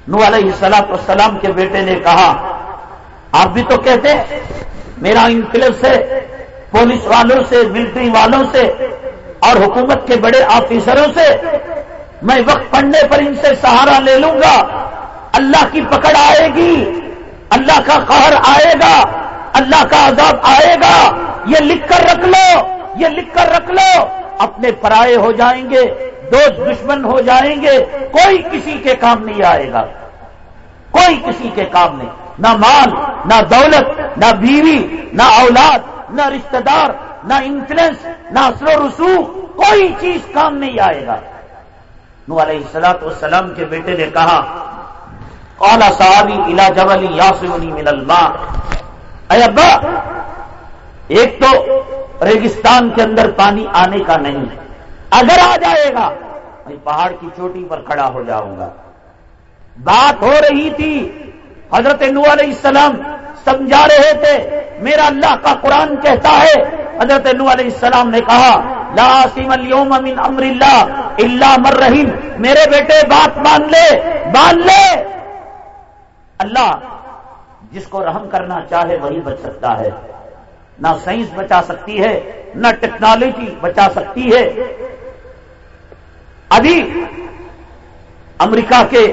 نو علیہ سلاط والسلام کے بیٹے نے کہا، آپ بھی تو کہتے میرا انکلب سے، پولیس والوں سے، ملٹری والوں سے اور حکومت کے بڑے آفیسروں سے میں وقت پڑنے پر ان سے سہارا لے لوں گا۔ اللہ کی پکڑ آئے گی۔ اللہ کا قہر آئے گا۔ اللہ کا عذاب آئے گا۔ یہ لکھ کر رکھ لو۔ یہ لکھ کر رکھ لو۔ اپنے پرائے ہو جائیں گے۔ دوست دشمن ہو جائیں گے۔ کوئی کسی کے کام نہیں آئے گا۔ کوئی کسی کے کام نہیں۔ نہ مال، نہ دولت، نہ بیوی، نہ اولاد، نہ رشتہ دار، نہ انفلنس نہ اثر و رسوخ۔ کوئی چیز کام نہیں آئے گا۔ نو علیہ السلاط والسلام کے بیٹے نے کہا اولا صحابی الا جبلی یاسونی من الماء۔ اے ابا، ایک تو ریگستان کے اندر پانی آنے کا نہیں۔ اگر آ جائے گا، میں پہاڑ کی چوٹی پر کھڑا ہو جاؤں گا۔ بات ہو رہی تھی، حضرت نو علیہ السلام سمجھا رہے تھے، میرا اللہ کا قرآن کہتا ہے۔ حضرت نو علیہ السلام نے کہا لاسم اليوم من امر اللہ اللہ مر رحیم۔ میرے بیٹے، بات مان لے مان لے۔ اللہ جس کو رحم کرنا چاہے وہی بچ سکتا ہے۔ نہ سائنس بچا سکتی ہے، نہ ٹیکنالوجی بچا سکتی ہے۔ ابھی امریکہ کے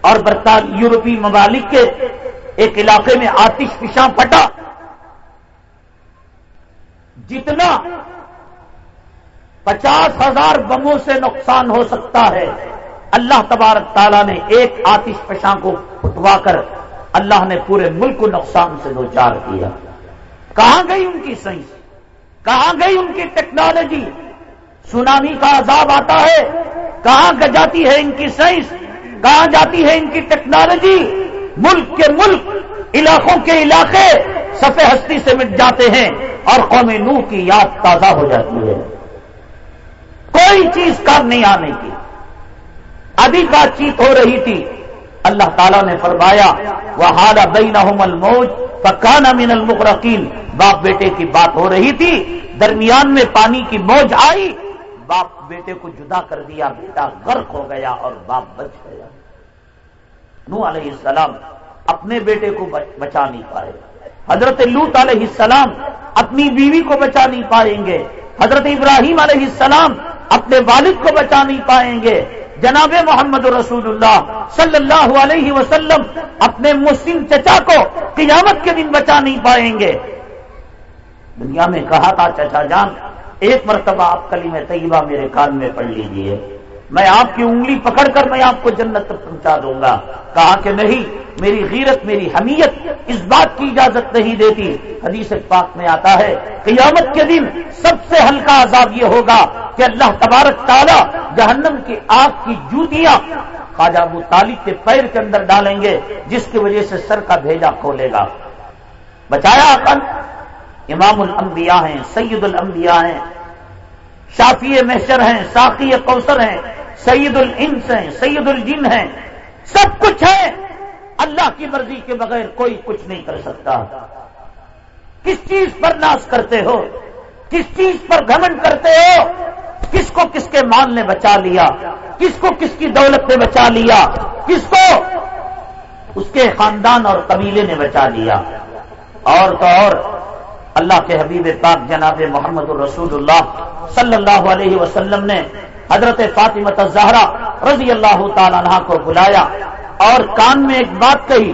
اور برطانوی یورپی ممالک کے ایک علاقے میں آتش پشاں پھٹا۔ جتنا پچاس ہزار بموں سے نقصان ہو سکتا ہے۔ اللہ تبارک تعالیٰ نے ایک آتش پشاں کو پھٹوا کر اللہ نے پورے ملک کو نقصان سے دو چار کیا کہاں گئی ان کی سائنس کہاں گئی ان کی ٹیکنالوجی؟ سونامی کا عذاب آتا ہے۔ کہاں جاتی ہے ان کی سائنس کہاں جاتی ہے ان کی ٹیکنالوجی؟ ملک کے ملک، علاقوں کے علاقے سفید ہستی سے مٹ جاتے ہیں اور قوم نو کی یاد تازہ ہو جاتی ہے۔ کوئی چیز کام نہیں آنے کی۔ ابھی بات چیت ہو رہی تھی۔ اللہ تعالیٰ نے فرمایا وہ ہارا بئی نہ پکانا من المقرقین باپ بیٹے کی بات ہو رہی تھی، درمیان میں پانی کی موج آئی۔ باپ بیٹے کو جدا کر دیا، بیٹا غرق ہو گیا اور باپ بچ گیا۔ نو علیہ السلام اپنے بیٹے کو بچا نہیں پائے۔ حضرت لوت علیہ السلام اپنی بیوی کو بچا نہیں پائیں گے۔ حضرت ابراہیم علیہ السلام اپنے والد کو بچا نہیں پائیں گے۔ جناب محمد رسول اللہ صلی اللہ علیہ وسلم اپنے مسلم چچا کو قیامت کے دن بچا نہیں پائیں گے۔ دنیا میں کہا تھا، چچا جان، ایک مرتبہ آپ کلی میں طیبہ میرے کان میں پڑھ لیجیے میں آپ کی انگلی پکڑ کر میں آپ کو جنت تک پہنچا دوں گا۔ کہا کہ نہیں، میری غیرت، میری حمیت اس بات کی اجازت نہیں دیتی۔ حدیث پاک میں آتا ہے، قیامت کے دن سب سے ہلکا عذاب یہ ہوگا کہ اللہ تبارک تعالیٰ جہنم کی آگ کی جوتیاں خواجہ ابو طالب کے پیر کے اندر ڈالیں گے، جس کی وجہ سے سر کا بھیجا کھولے گا۔ بچایا کل امام الانبیاء ہیں، سید الانبیاء ہیں۔ شافی محشر ہیں ساقی کوثر ہیں، سید الانس ہیں، سید الجن ہیں، سب کچھ ہے۔ اللہ کی مرضی کے بغیر کوئی کچھ نہیں کر سکتا۔ کس چیز پر ناش کرتے ہو؟ کس چیز پر گھمن کرتے ہو؟ کس کو کس کے مال نے بچا لیا؟ کس کو کس کی دولت نے بچا لیا؟ کس کو؟ اس کے خاندان اور قبیلے نے بچا لیا۔ اور تو اور، اللہ کے حبیب پاک جناب محمد الرسول اللہ صلی اللہ علیہ وسلم نے حضرت فاطمت زہرا رضی اللہ تعالیٰ عنہ کو بلایا اور کان میں ایک بات کہی۔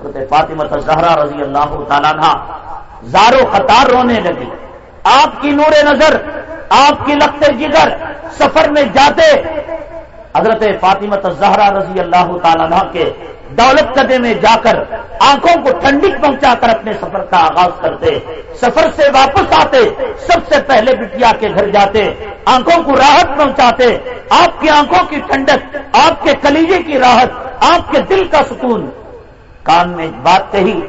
حضرت فاطمت زہرا رضی اللہ تعالیٰ عنہ زارو قطار رونے لگی آپ کی نور نظر، آپ کی لگتے جگر سفر میں جاتے۔ حضرت فاطمت زہرا رضی اللہ تعالیٰ کے دولت قدے میں جا کر آنکھوں کو ٹھنڈک پہنچا کر اپنے سفر کا آغاز کرتے، سفر سے واپس آتے، سب سے پہلے بٹیا کے گھر جاتے، آنکھوں کو راحت پہنچاتے، آپ کی آنکھوں کی ٹھنڈک، آپ کے کلیجے کی راحت، آپ کے دل کا سکون۔ کان میں بات کہی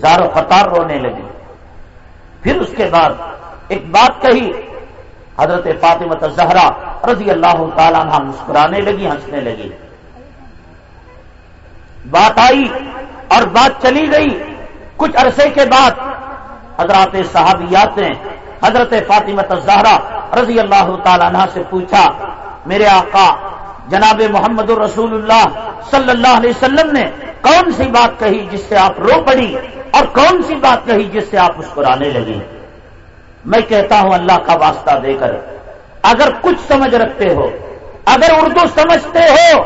زارو قطار رونے لگی پھر اس کے بعد ایک بات کہی، حضرت فاطمت زہرا رضی اللہ تعالیٰ مسکرانے لگی، ہنسنے لگی۔ بات آئی اور بات چلی گئی۔ کچھ عرصے کے بعد حضرات صحابیات نے حضرت فاطمت زہرا رضی اللہ تعالیٰ عنہ سے پوچھا، میرے آقا، جناب محمد الرسول اللہ صلی اللہ علیہ وسلم نے کون سی بات کہی جس سے آپ رو پڑی اور کون سی بات کہی جس سے آپ مسکرانے لگی میں کہتا ہوں، اللہ کا واسطہ دے کر، اگر کچھ سمجھ رکھتے ہو، اگر اردو سمجھتے ہو،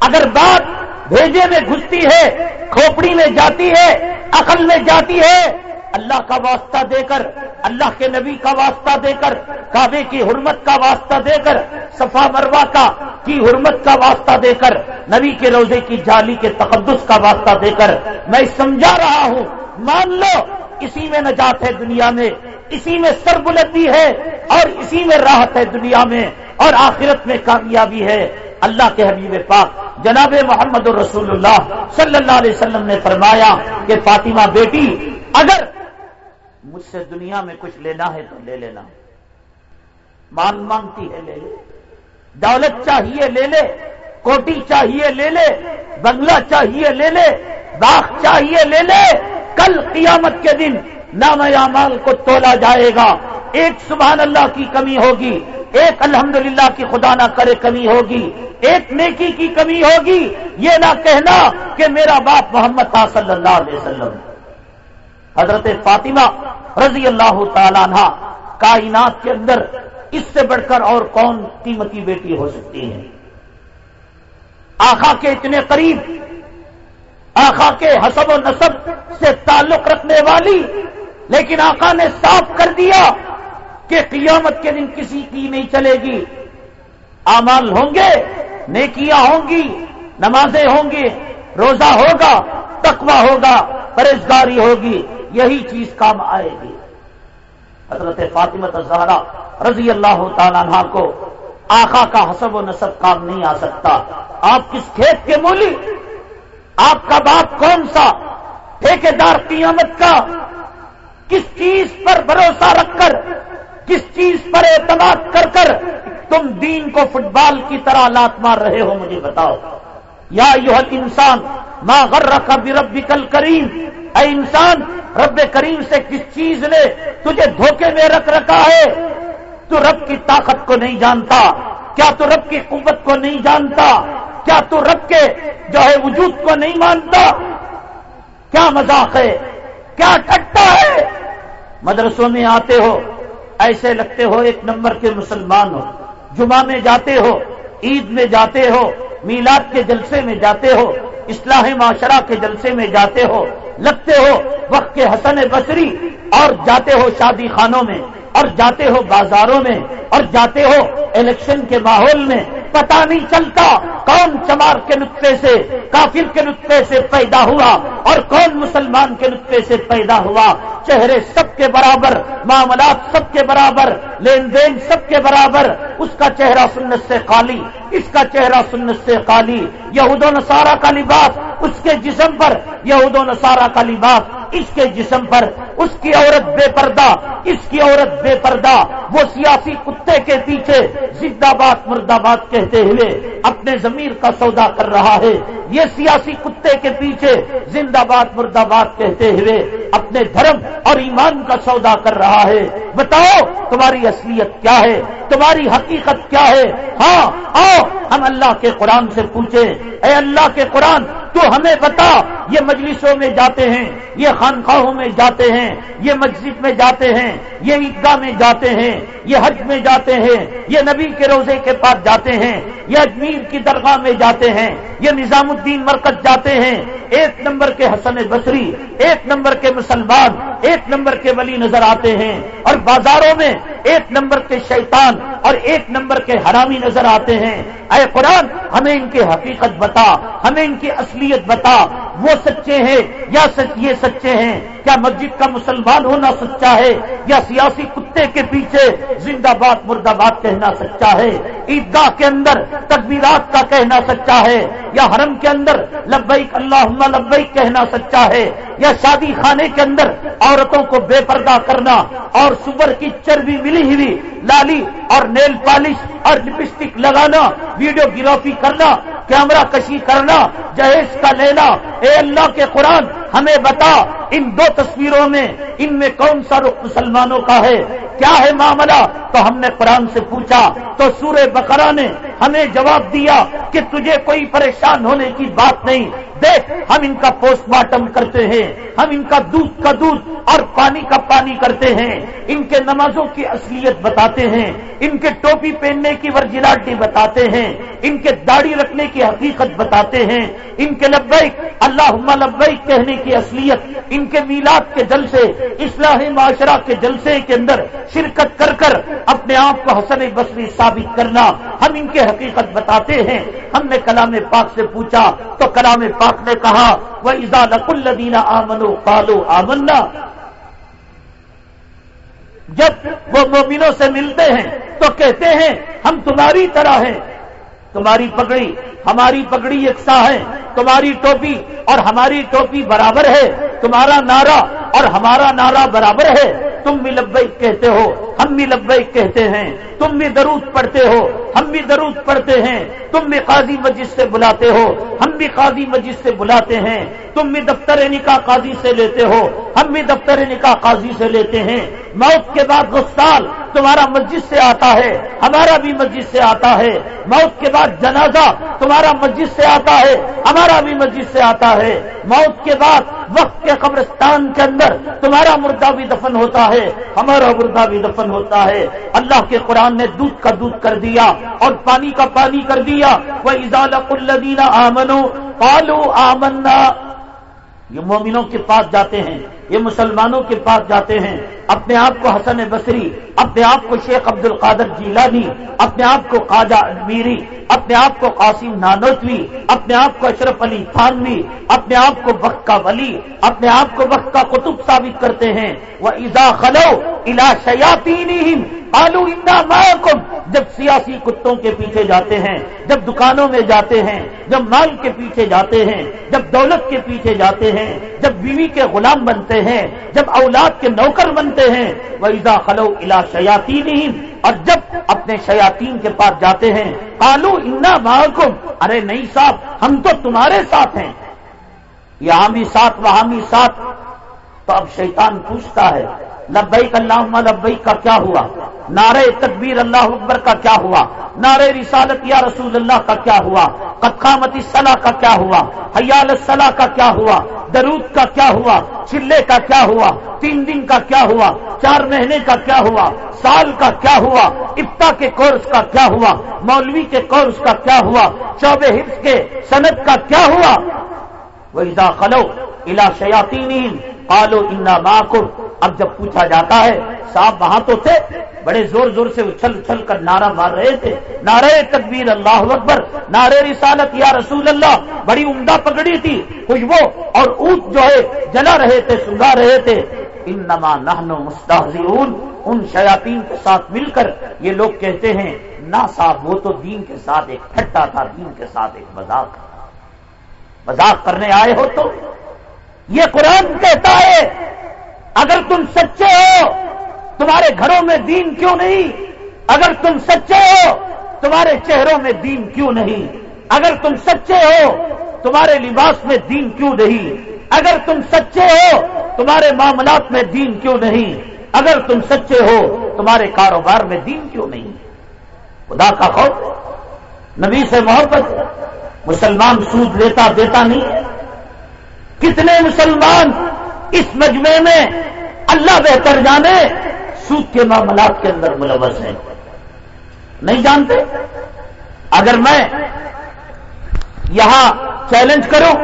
اگر بات بھیجے میں گھستی ہے، کھوپڑی میں جاتی ہے، عقل میں جاتی ہے۔ اللہ کا واسطہ دے کر، اللہ کے نبی کا واسطہ دے کر، کعبے کی حرمت کا واسطہ دے کر، صفا مروا کا کی حرمت کا واسطہ دے کر، نبی کے روزے کی جالی کے تقدس کا واسطہ دے کر۔ میں سمجھا رہا ہوں، مان لو، اسی میں نجات ہے دنیا میں، اسی میں سر بلندی ہے اور اسی میں راحت ہے دنیا میں اور آخرت میں کامیابی ہے۔ اللہ کے حبیب پاک جناب محمد الرسول اللہ صلی اللہ علیہ وسلم نے فرمایا کہ فاطمہ بیٹی، اگر مجھ سے دنیا میں کچھ لینا ہے تو لے لینا۔ مان مانگتی ہے لے لے، دولت چاہیے لے لے، کوٹی چاہیے لے لے، بنگلہ چاہیے لے لے، باغ چاہیے لے لے، کل قیامت کے دن نام مال کو تولا جائے گا۔ ایک سبحان اللہ کی کمی ہوگی۔ ایک الحمدللہ کی خدا نہ کرے کمی ہوگی، ایک نیکی کی کمی ہوگی، یہ نہ کہنا کہ میرا باپ محمد تھا صلی اللہ علیہ وسلم۔ حضرت فاطمہ رضی اللہ تعالیٰ عنہ کائنات کے اندر اس سے بڑھ کر اور کون قیمتی بیٹی ہو سکتی ہے آخا کے اتنے قریب آخا کے حسب و نصب سے تعلق رکھنے والی، لیکن آقا نے صاف کر دیا کہ قیامت کے دن کسی کی نہیں چلے گی۔ امال ہوں گے، نیکیاں ہوں گی، نمازیں ہوں گی، روزہ ہوگا، تقوی ہوگا پرہزگاری ہوگی، یہی چیز کام آئے گی۔ حضرت فاطمت زہرا رضی اللہ تعالیٰ عنہ کو آخا کا حسب و نصب کام نہیں آ سکتا۔ آپ کس کھیت کے مولی؟ آپ کا باپ کون سا؟ ٹھیکیدار قیامت کا۔ کس چیز پر بھروسہ رکھ کر کس چیز پر اعتماد کر کر تم دین کو فٹ بال کی طرح لات مار رہے ہو مجھے بتاؤ۔ یا یہ انسان ماں غر رکھا بھی رب کل کریم اے انسان، رب کریم سے کس چیز نے تجھے دھوکے میں رکھ رکھا ہے؟ تو رب کی طاقت کو نہیں جانتا۔ کیا تو رب کی قوت کو نہیں جانتا؟ کیا تو رب کے جو ہے وجود کو نہیں مانتا؟ کیا مذاق ہے؟ کیا ٹھٹا ہے؟ مدرسوں میں آتے ہو ایسے لگتے ہو، ایک نمبر کے مسلمان ہو۔ جمعہ میں جاتے ہو، عید میں جاتے ہو، میلاد کے جلسے میں جاتے ہو، اصلاح معاشرہ کے جلسے میں جاتے ہو، لگتے ہو، وقت کے حسن بصری اور جاتے ہو شادی خانوں میں۔ اور جاتے ہو بازاروں میں اور جاتے ہو الیکشن کے ماحول میں پتا نہیں چلتا کون چمار کے نقطے سے کافر کے نقطے سے پیدا ہوا اور کون مسلمان کے نقطے سے پیدا ہوا۔ چہرے سب کے برابر، معاملات سب کے برابر، لین دین سب کے برابر۔ اس کا چہرہ سنت سے خالی، اس کا چہرہ سنت سے خالی۔ یہود و نصارہ کا لباس، اس کے جسم پر۔ یہود و نصارہ کا لباس، اس کے جسم پر۔ اس کی عورت بے پردہ، اس کی عورت بے پردہ، وہ سیاسی کتے کے پیچھے زندہ باد، مرد باد کہتے ہوئے اپنے ضمیر کا سودا کر رہا ہے۔ یہ سیاسی کتے کے پیچھے زندہ باد، مرد باد کہتے ہوئے اپنے دھرم اور ایمان کا سودا کر رہا ہے۔ بتاؤ، تمہاری اصلیت کیا ہے؟ تمہاری حقیقت کیا ہے؟ ہاں آؤ، ہم اللہ کے قرآن سے پوچھیں۔ اے اللہ کے قرآن، تو ہمیں بتا، یہ مجلسوں میں جاتے ہیں، یہ خانخواہوں میں جاتے ہیں، یہ مسجد میں جاتے ہیں، یہ عیدگاہ میں جاتے ہیں، یہ حج میں جاتے ہیں، یہ نبی کے روزے کے پاس جاتے ہیں، یہ اجمیر کی درگاہ میں جاتے ہیں، یہ نظام الدین مرکز جاتے ہیں۔ ایک نمبر کے حسن بصری، ایک نمبر کے مسلمان، ایک نمبر کے ولی نظر آتے ہیں۔ اور بازاروں میں ایک نمبر کے شیطان اور ایک نمبر کے حرامی نظر آتے ہیں۔ اے قرآن، ہمیں ان کی حقیقت بتا، ہمیں ان کی اصلیت بتا۔ وہ سچے ہیں یا یہ سچے ہیں؟ کیا مسجد کا مسلمان ہونا سچا ہے؟ یا سیاسی کتے کے پیچھے زندہ باد مرد آباد کہنا سچا ہے، عیدگاہ کے اندر تکبیرات کا کہنا سچا ہے، یا حرم کے اندر لبیک اللہ لبیک کہنا سچا ہے، یا شادی خانے کے اندر عورتوں کو بے پردہ کرنا اور سور کی چربی ملی ہوئی لالی اور نیل پالش اور لپسٹک لگانا، ویڈیو گرافی کرنا، کیمرہ کشی کرنا، جہیز کا لینا، اے اللہ کے قرآن ہمیں بتا ان دو تصویروں میں، ان میں کون سا رخ مسلمانوں کا ہے؟ کیا ہے معاملہ؟ تو ہم نے قرآن سے پوچھا تو سورہ بقرہ نے ہمیں جواب دیا کہ تجھے کوئی پریشان ہونے کی بات نہیں۔ دیکھ، ہم ان کا پوسٹ مارٹم کرتے ہیں۔ ہم ان کا دودھ کا دودھ اور پانی کا پانی کرتے ہیں۔ ان کے نمازوں کی اصلیت بتاتے ہیں۔ ان کے ٹوپی پہننے کی ورجلاٹی بتاتے ہیں۔ ان کے داڑھی رکھنے کی حقیقت بتاتے ہیں۔ ان کے لبیک اللہ لبیک کہنے کی اصلیت۔ ان کے میلاد کے جلسے، اصلاح معاشرہ کے جلسے کے اندر شرکت کر کر اپنے آپ کو حسن بصری ثابت کرنا۔ ہم ان کے حقیقت بتاتے ہیں۔ ہم نے کلام پاک سے پوچھا، تو کلام پاک نے کہا وہ ایزا نق الدینہ آمنو پالو آمنا۔ جب وہ مومنوں سے ملتے ہیں، تو کہتے ہیں، ہم تمہاری طرح ہیں۔ تمہاری پگڑی، ہماری پگڑی یکساں ہے۔ تمہاری ٹوپی اور ہماری ٹوپی برابر ہے۔ تمہارا نعرہ اور ہمارا نعرہ برابر ہے۔ تم بھی لبیک کہتے ہو، ہم بھی لبیک کہتے ہیں۔ تم بھی درود پڑھتے ہو، ہم بھی درود پڑھتے ہیں۔ تم بھی قاضی مسجد سے بلاتے ہو، ہم بھی قاضی مسجد سے بلاتے ہیں۔ تم بھی دفتر نکاح قاضی سے لیتے ہو، ہم بھی دفتر نکاح قاضی سے لیتے ہیں۔ موت کے بعد غسال تمہارا مسجد سے آتا ہے، ہمارا بھی مسجد سے آتا ہے۔ موت کے بعد جنازہ تمہارا مسجد سے آتا ہے، ہمارا بھی مسجد سے آتا ہے۔ موت کے بعد وقت کے قبرستان کے اندر تمہارا مردہ بھی دفن ہوتا ہے، ہمارا مردہ بھی دفن ہوتا ہے۔ اللہ کے قرآن نے دودھ کا دودھ کر دیا اور پانی کا پانی کر دیا۔ وہ اضال الدینہ آمنو پالو آمنا۔ یہ مومنوں کے پاس جاتے ہیں۔ یہ مسلمانوں کے پاس جاتے ہیں، اپنے آپ کو حسن بصری، اپنے آپ کو شیخ عبد القادر جیلانی، اپنے آپ کو خواجہ اجمیری، اپنے آپ کو قاسم نانوتوی، اپنے آپ کو اشرف علی خانوی اپنے آپ کو وقت کا ولی، اپنے آپ کو وقت کا قطب ثابت کرتے ہیں۔ وہ ایزا خلو الا شیاتی آلو اندا محکم جب سیاسی کتوں کے پیچھے جاتے ہیں، جب دکانوں میں جاتے ہیں، جب مال کے پیچھے جاتے ہیں، جب دولت کے پیچھے جاتے ہیں، جب بیوی کے غلام بنتے ہیں، جب اولاد کے نوکر بنتے ہیں وہ خلو الا شیاتی اور جب اپنے شیاتین کے پاس جاتے ہیں کالو انا محکم ارے نہیں صاحب، ہم تو تمہارے ساتھ ہیں۔ یہاں بھی ساتھ وہاں بھی ساتھ۔ تو اب شیطان پوچھتا ہے لبیک اللہ لبیک کا کیا ہوا نعرہ تکبیر اللہ اکبر کا کیا ہوا نعرہ رسالت یا رسول اللہ کا کیا ہوا قدقامتی صلاح کا کیا ہوا حیال الصلاح کا کیا ہوا درود کا کیا ہوا چلے کا کیا ہوا تین دن کا کیا ہوا چار مہینے کا کیا ہوا سال کا کیا ہوا افتا کے کورس کا کیا ہوا مولوی کے کورس کا کیا ہوا چوبے حفظ کے صنعت کا کیا ہوا وہ خلو الا شیاتی آلو انا ماکم اب جب پوچھا جاتا ہے، صاحب وہاں تو تھے، بڑے زور زور سے اچھل اچھل کر نعرہ مار رہے تھے۔ نعرے تکبیر، اللہ اکبر نعرے رسالت، یا رسول اللہ، بڑی عمدہ پکڑی تھی۔ خوشبو اور اونٹ جو ہے، جلا رہے تھے، سنگا رہے تھے۔ انما نحن مستحزون ان شیاطین کے ساتھ مل کر یہ لوگ کہتے ہیں نہ صاحب، وہ تو دین کے ساتھ ایک پھٹا تھا، دین کے ساتھ ایک مذاق مذاق کرنے آئے ہو تو؟ یہ قرآن کہتا ہے اگر تم سچے ہو، تمہارے گھروں میں دین کیوں نہیں؟ اگر تم سچے ہو، تمہارے چہروں میں دین کیوں نہیں؟ اگر تم سچے ہو، تمہارے لباس میں دین کیوں نہیں؟ اگر تم سچے ہو، تمہارے معاملات میں دین کیوں نہیں؟ اگر تم سچے ہو، تمہارے کاروبار میں دین کیوں نہیں؟ خدا کا خوف، نبی سے محبت، مسلمان سود لیتا دیتا نہیں کتنے مسلمان اس مجمع میں اللہ بہتر جانے سود کے معاملات کے اندر ملوث ہیں۔ نہیں جانتے؟ اگر میں یہاں چیلنج کروں،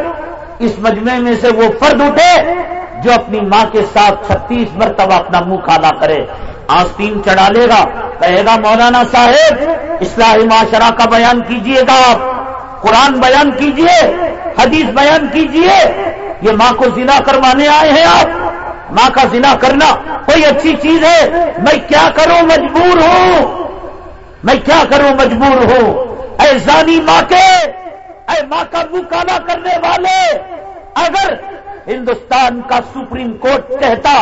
اس مجمع میں سے وہ فرد اٹھے جو اپنی ماں کے ساتھ چھتیس مرتبہ اپنا منہ کالا کرے، آستین چڑھا لے گا، کہے گا، مولانا صاحب اصلاحی معاشرہ کا بیان کیجیے گا آپ، قرآن بیان کیجیے، حدیث بیان کیجیے یہ ماں کو زنا کروانے آئے ہیں آپ؟ ماں کا زنا کرنا کوئی اچھی چیز ہے؟ میں کیا کروں مجبور ہوں؟ میں کیا کروں مجبور ہوں؟ اے زانی ماں کے، اے ماں کا منہ کالا کرنے والے، اگر ہندوستان کا سپریم کورٹ کہتا،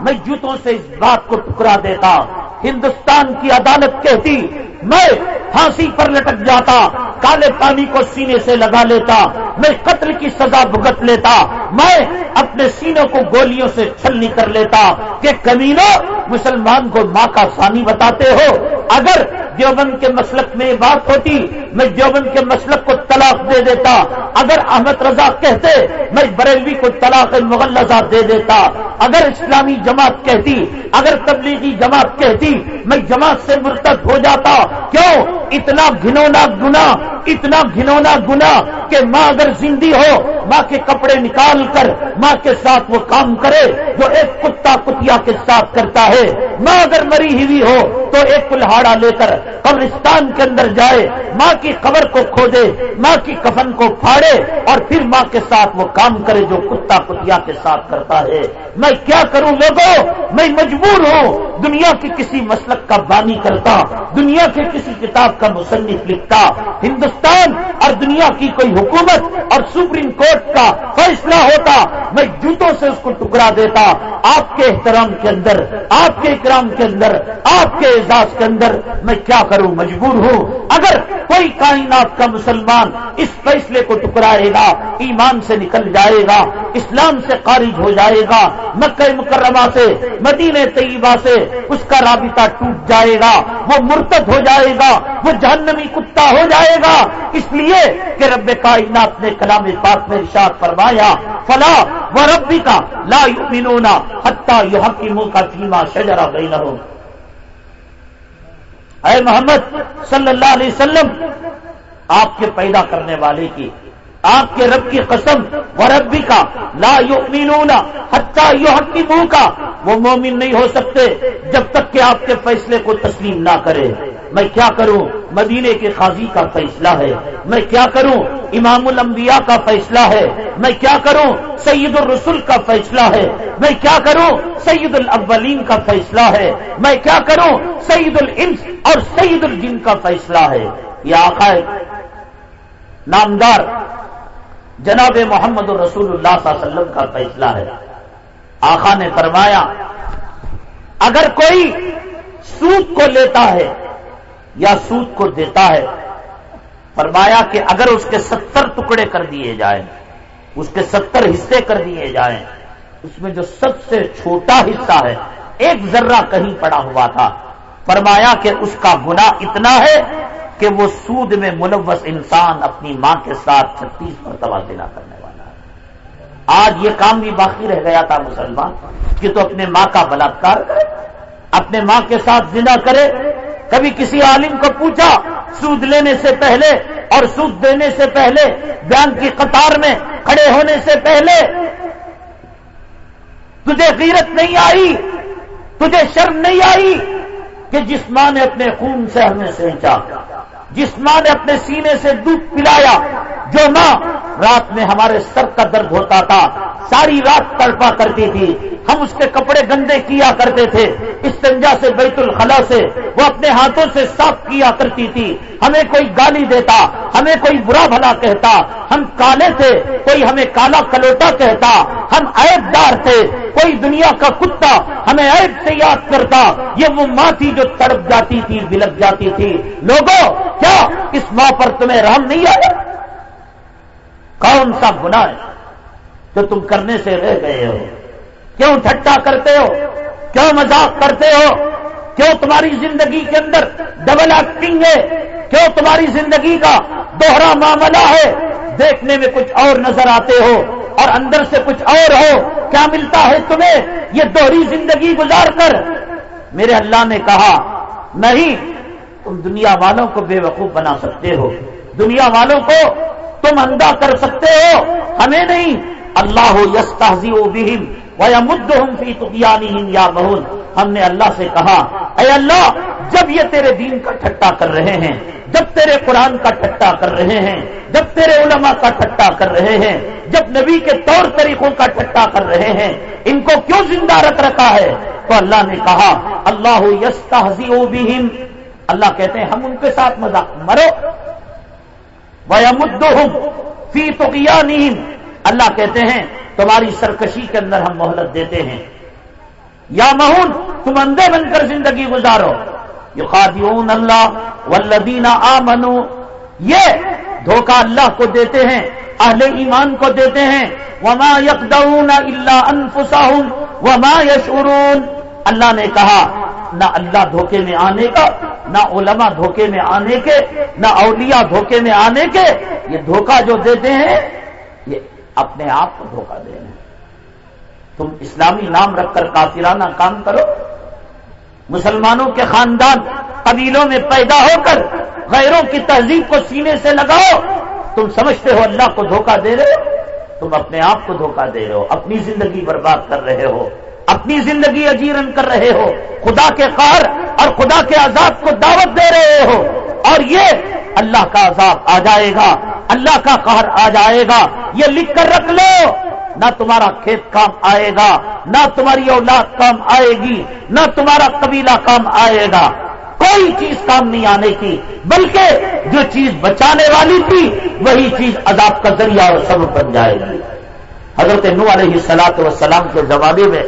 میں جوتوں سے اس بات کو ٹکرا دیتا، ہندوستان کی عدالت کہتی میں پھانسی پر لٹک جاتا، کالے پانی کو سینے سے لگا لیتا، میں قتل کی سزا بھگت لیتا، میں اپنے سینوں کو گولیوں سے چھلنی کر لیتا کہ کمینوں مسلمان کو ماں کا ثانی بتاتے ہو۔ اگر دیوبند کے مسلک میں یہ بات ہوتی، میں دیوبند کے مسلک کو طلاق دے دیتا۔ اگر احمد رضا کہتے، میں بریلوی کو طلاق مغلزہ دے دیتا۔ اگر اسلامی جماعت کہتی، اگر تبلیغی جماعت کہتی، میں جماعت سے مرتب ہو جاتا۔ کیوں اتنا گھنونا گنا اتنا گھنونا گنا کہ ماں اگر زندی ہو، ماں کے کپڑے نکال کر، ماں کے ساتھ وہ کام کرے جو ایک کتا کتیا کے ساتھ کرتا ہے۔ ماں اگر مری ہوئی ہو تو ایک کلہاڑا لے کر قبرستان کے اندر جائے، ماں کی قبر کو کھودے، ماں کی کفن کو پھاڑے اور پھر ماں کے ساتھ وہ کام کرے جو کتا کتیا کے ساتھ کرتا ہے۔ میں کیا کروں لوگوں؟ میں مجبور ہوں۔ دنیا کی کسی مسلک کا بانی کرتا، دنیا کے کسی کتاب کا مصنف لکھتا، ہندوستان اور دنیا کی کوئی حکومت اور سپریم کورٹ کا فیصلہ ہوتا، میں جوتوں سے اس کو ٹکرا دیتا۔ آپ کے احترام کے اندر، آپ کے اکرام کے اندر، آپ کے اعزاز کے اندر میں کیا کروں؟ مجبور ہوں۔ اگر کوئی کائنات کا مسلمان اس فیصلے کو ٹکرائے گا، ایمان سے نکل جائے گا، اسلام سے خارج ہو جائے گا، مکہ مکرمہ سے، مدینہ طیبہ سے، اس کا رابطہ ٹوٹ جائے گا، وہ مرتد ہو جائے گا وہ جہنمی کتا ہو جائے گا۔ اس لیے کہ رب کائنات نے کلام پاک میں ارشاد فرمایا، فلا و ربی کا لا یؤمنون حتی یحکموا کا فیما شجرا بینہم۔ اے محمد صلی اللہ علیہ وسلم، آپ کے پیدا کرنے والے کی، آپ کے رب کی قسم و ربی کا لا یؤمنون حتی یحکموا کا وہ مومن نہیں ہو سکتے جب تک کہ آپ کے فیصلے کو تسلیم نہ کرے۔ میں کیا کروں؟ مدینے کے قاضی کا فیصلہ ہے۔ میں کیا کروں؟ امام الانبیاء کا فیصلہ ہے۔ میں کیا کروں؟ سید الرسول کا فیصلہ ہے۔ میں کیا کروں؟ سید الاولین کا فیصلہ ہے۔ میں کیا کروں؟ سید الانس اور سید الجن کا فیصلہ ہے۔ یہ آقا نامدار جناب محمد الرسول اللہ صلی اللہ علیہ وسلم کا فیصلہ ہے۔ آخا نے فرمایا، اگر کوئی سود کو لیتا ہے یا سود کو دیتا ہے، فرمایا کہ اگر اس کے ستر ٹکڑے کر دیے جائیں، اس کے ستر حصے کر دیے جائیں، اس میں جو سب سے چھوٹا حصہ ہے، ایک ذرہ کہیں پڑا ہوا تھا، فرمایا کہ اس کا گنا اتنا ہے کہ وہ سود میں ملوث انسان اپنی ماں کے ساتھ چھتیس مرتبہ دینا کرنے والا ہے۔ آج یہ کام بھی باقی رہ گیا تھا مسلمان، کہ تو اپنے ماں کا بلاత్کار کرے اپنے ماں کے ساتھ زنا کرے کبھی کسی عالم کو پوچھا، سود لینے سے پہلے اور سود دینے سے پہلے بیان کی قطار میں کھڑے ہونے سے پہلے، تجھے غیرت نہیں آئی، تجھے شرم نہیں آئی کہ جس ماں نے اپنے خون سے ہمیں سینچا۔ جس ماں نے اپنے سینے سے دودھ پلایا، جو ماں رات میں ہمارے سر کا درد ہوتا تھا، ساری رات تڑپا کرتی تھی۔ ہم اس کے کپڑے گندے کیا کرتے تھے۔ اس سنجا سے، بیت الخلا سے، وہ اپنے ہاتھوں سے صاف کیا کرتی تھی۔ ہمیں کوئی گالی دیتا، ہمیں کوئی برا بھلا کہتا۔ ہم کالے تھے، کوئی ہمیں کالا کلوٹا کہتا۔ ہم عیب دار تھے، کوئی دنیا کا کتا ہمیں عیب سے یاد کرتا۔ یہ وہ ماں تھی جو تڑپ جاتی تھی، بلک جاتی تھی۔ لوگوں کیا اس ماں پر تمہیں رحم نہیں آیا۔ کون سا گنا ہے جو تم کرنے سے رہ گئے ہو؟ کیوں ٹھٹا کرتے ہو؟ کیوں مذاق کرتے ہو؟ کیوں تمہاری زندگی کے اندر ڈبل ایکٹنگ ہے؟ کیوں تمہاری زندگی کا دوہرا معاملہ ہے؟ دیکھنے میں کچھ اور نظر آتے ہو اور اندر سے کچھ اور ہو، کیا ملتا ہے تمہیں یہ دوہری زندگی گزار کر؟ میرے اللہ نے کہا، نہیں تم دنیا والوں کو بے وقوف بنا سکتے ہو۔ دنیا والوں کو تم اندھا کر سکتے ہو۔ ہمیں نہیں۔ اللہ یس تہذی و بہم وہ یا مد ہم بہن ہم نے اللہ سے کہا، اے اللہ، جب یہ تیرے دین کا ٹھٹا کر رہے ہیں، جب تیرے قرآن کا ٹھٹا کر رہے ہیں، جب تیرے علماء کا ٹھٹا کر رہے ہیں، جب نبی کے طور طریقوں کا ٹھٹا کر رہے ہیں، ان کو کیوں زندہ رکھ رکھا ہے؟ تو اللہ نے کہا، اللہ یس اللہ کہتے ہیں ہم ان کے ساتھ مذاق مرو وہ فی تو اللہ کہتے ہیں تمہاری سرکشی کے اندر ہم مہلت دیتے ہیں. یا مہون، تم اندھے بن کر زندگی گزارو. یو خادیون اللہ ولدینہ آ منو یہ دھوکہ اللہ کو دیتے ہیں، اہل ایمان کو دیتے ہیں. وما یکدون اللہ انفساہم وما یشعرون اللہ نے کہا نہ اللہ دھوکے میں آنے کا، نہ علماء دھوکے میں آنے کے، نہ اولیاء دھوکے میں آنے کے۔ یہ دھوکہ جو دیتے ہیں، یہ اپنے آپ کو دھوکہ دے رہے ہیں۔ تم اسلامی نام رکھ کر کافرانہ کام کرو۔ مسلمانوں کے خاندان قبیلوں میں پیدا ہو کر غیروں کی تہذیب کو سینے سے لگاؤ۔ تم سمجھتے ہو اللہ کو دھوکہ دے رہے ہو۔ تم اپنے آپ کو دھوکہ دے رہے ہو۔ اپنی زندگی برباد کر رہے ہو۔ اپنی زندگی اجیرن کر رہے ہو، خدا کے قہر اور خدا کے عذاب کو دعوت دے رہے ہو۔ اور یہ اللہ کا عذاب آ جائے گا، اللہ کا قہر آ جائے گا۔ یہ لکھ کر رکھ لو، نہ تمہارا کھیت کام آئے گا، نہ تمہاری اولاد کام آئے گی، نہ تمہارا قبیلہ کام آئے گا۔ کوئی چیز کام نہیں آنے کی، بلکہ جو چیز بچانے والی تھی، وہی چیز عذاب کا ذریعہ اور سبب بن جائے گی۔ حضرت نو علیہ سلاط وسلام کے زمانے میں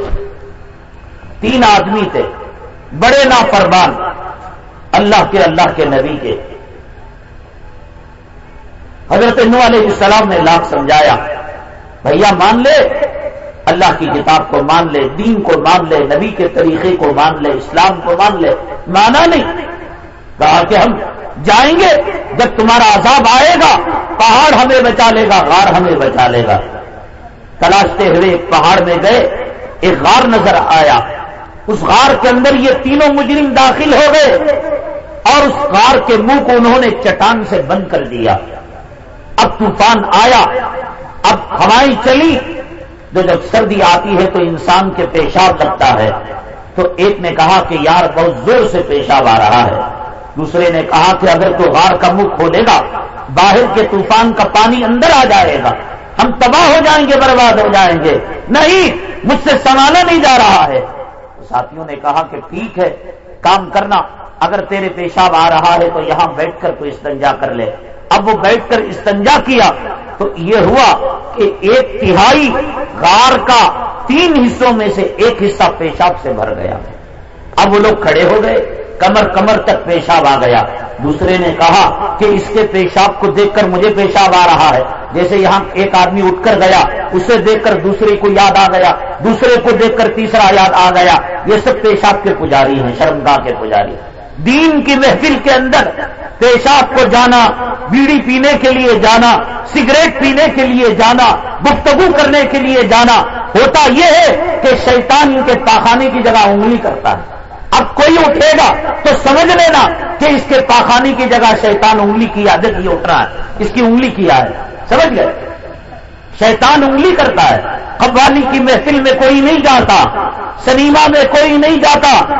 تین آدمی تھے، بڑے نا فرمان اللہ کے اللہ کے نبی کے۔ حضرت نو علیہ السلام نے لاکھ سمجھایا، بھیا مان لے، اللہ کی کتاب کو مان لے، دین کو مان لے، نبی کے طریقے کو مان لے، اسلام کو مان لے، مانا نہیں۔ کہا کہ ہم جائیں گے، جب تمہارا عذاب آئے گا، پہاڑ ہمیں بچا لے گا، غار ہمیں بچا لے گا۔ تلاشتے ہوئے ایک پہاڑ میں گئے، ایک غار نظر آیا۔ اس غار کے اندر یہ تینوں مجرم داخل ہو گئے اور اس غار کے منہ کو انہوں نے چٹان سے بند کر دیا۔ اب طوفان آیا، اب ہوائیں چلی۔ جو جب سردی آتی ہے تو انسان کے پیشاب لگتا ہے۔ تو ایک نے کہا کہ یار بہت زور سے پیشاب آ رہا ہے۔ دوسرے نے کہا کہ اگر تو غار کا منہ کھولے گا، باہر کے طوفان کا پانی اندر آ جائے گا۔ ہم تباہ ہو جائیں گے، برباد ہو جائیں گے۔ نہیں، مجھ سے سنبھالا نہیں جا رہا ہے۔ ساتھیوں نے کہا کہ ٹھیک ہے، کام کرنا۔ اگر تیرے پیشاب آ رہا ہے تو یہاں بیٹھ کر تو استنجا کر لے۔ اب وہ بیٹھ کر استنجا کیا تو یہ ہوا کہ ایک تہائی غار کا تین حصوں میں سے ایک حصہ پیشاب سے بھر گیا۔ اب وہ لوگ کھڑے ہو گئے۔ کمر کمر تک پیشاب آ گیا۔ دوسرے نے کہا کہ اس کے پیشاب کو دیکھ کر مجھے پیشاب آ رہا ہے۔ جیسے یہاں ایک آدمی اٹھ کر گیا، اسے دیکھ کر دوسرے کو یاد آ گیا، دوسرے کو دیکھ کر تیسرا یاد آ گیا۔ یہ سب پیشاب کے پجاری ہیں، شرمگاہ کے پجاری۔ دین کی محفل کے اندر پیشاب کو جانا، بیڑی پینے کے لیے جانا، سگریٹ پینے کے لیے جانا، گفتگو کرنے کے لیے جانا، ہوتا یہ ہے کہ شیطان ان کے پاخانے کی جگہ انگلی کرتا ہے۔ اب کوئی اٹھے گا سمجھ لینا کہ اس کے پاخانی کی جگہ شیطان انگلی کی عادت یہ اٹھ رہا ہے۔ اس کی انگلی کیا ہے۔ سمجھ گئے؟ شیطان انگلی کرتا ہے۔ قوالی کی محفل میں کوئی نہیں جاتا۔ سنیما میں کوئی نہیں جاتا۔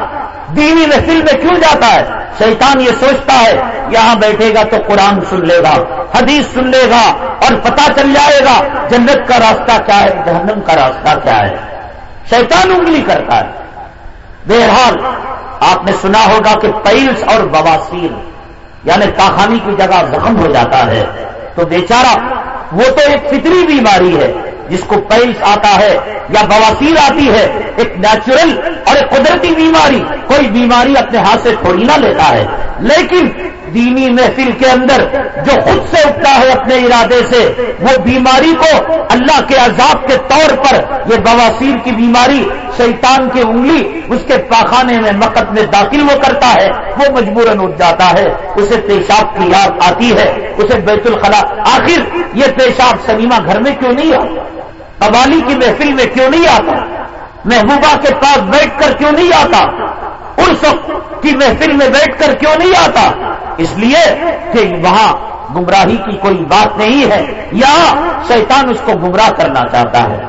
دینی محفل میں کیوں جاتا ہے؟ شیطان یہ سوچتا ہے، یہاں بیٹھے گا تو قرآن سن لے گا، حدیث سن لے گا اور پتا چل جائے گا جنت کا راستہ کیا ہے، جہنم کا راستہ کیا ہے۔ شیطان انگلی کرتا ہے۔ بہرحال آپ نے سنا ہوگا کہ پیلس اور بواسیر یعنی تاخانی کی جگہ زخم ہو جاتا ہے۔ تو بیچارہ، وہ تو ایک فطری بیماری ہے، جس کو پیلس آتا ہے یا بواسیر آتی ہے، ایک نیچرل اور ایک قدرتی بیماری، کوئی بیماری اپنے ہاتھ سے تھوڑی نہ لیتا ہے۔ لیکن دینی محفل کے اندر جو خود سے اٹھتا ہے اپنے ارادے سے، وہ بیماری کو اللہ کے عذاب کے طور پر، یہ بواسیر کی بیماری، شیطان کی انگلی، اس کے پاخانے میں مقد میں داخل وہ کرتا ہے، وہ مجبوراً اٹھ جاتا ہے۔ اسے پیشاب کی یاد آتی ہے، اسے بیت الخلا آخر یہ پیشاب سنیما گھر میں کیوں نہیں آتا؟ قوالی کی محفل میں کیوں نہیں آتا؟ محبوبہ کے پاس بیٹھ کر کیوں نہیں آتا؟ اس کی محفل میں بیٹھ کر کیوں نہیں آتا؟ اس لیے کہ وہاں گمراہی کی کوئی بات نہیں ہے یا شیطان اس کو گمراہ کرنا چاہتا ہے۔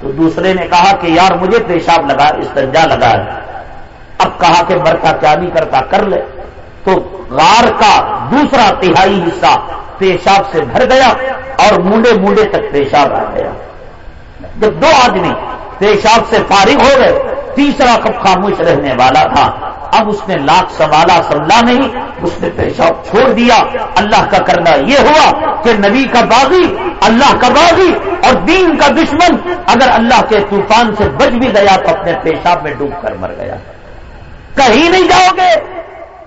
تو دوسرے نے کہا کہ یار مجھے پیشاب لگا استنجا لگا ہے۔ اب کہا کہ مرتا کیا نہیں کرتا کر لے۔ تو غار کا دوسرا تہائی حصہ پیشاب سے بھر گیا اور مونڈے مونڈے تک پیشاب آ گیا۔ جب دو آدمی پیشاب سے فارغ ہو گئے تیسرا کب خاموش رہنے والا تھا۔ اب اس نے لاکھ سوالا سملا نہیں، اس نے پیشاب چھوڑ دیا۔ اللہ کا کرنا یہ ہوا کہ نبی کا باغی، اللہ کا باغی اور دین کا دشمن۔ اگر اللہ کے طوفان سے بچ بھی گیا تو اپنے پیشاب میں ڈوب کر مر گیا۔ کہیں نہیں جاؤ گے،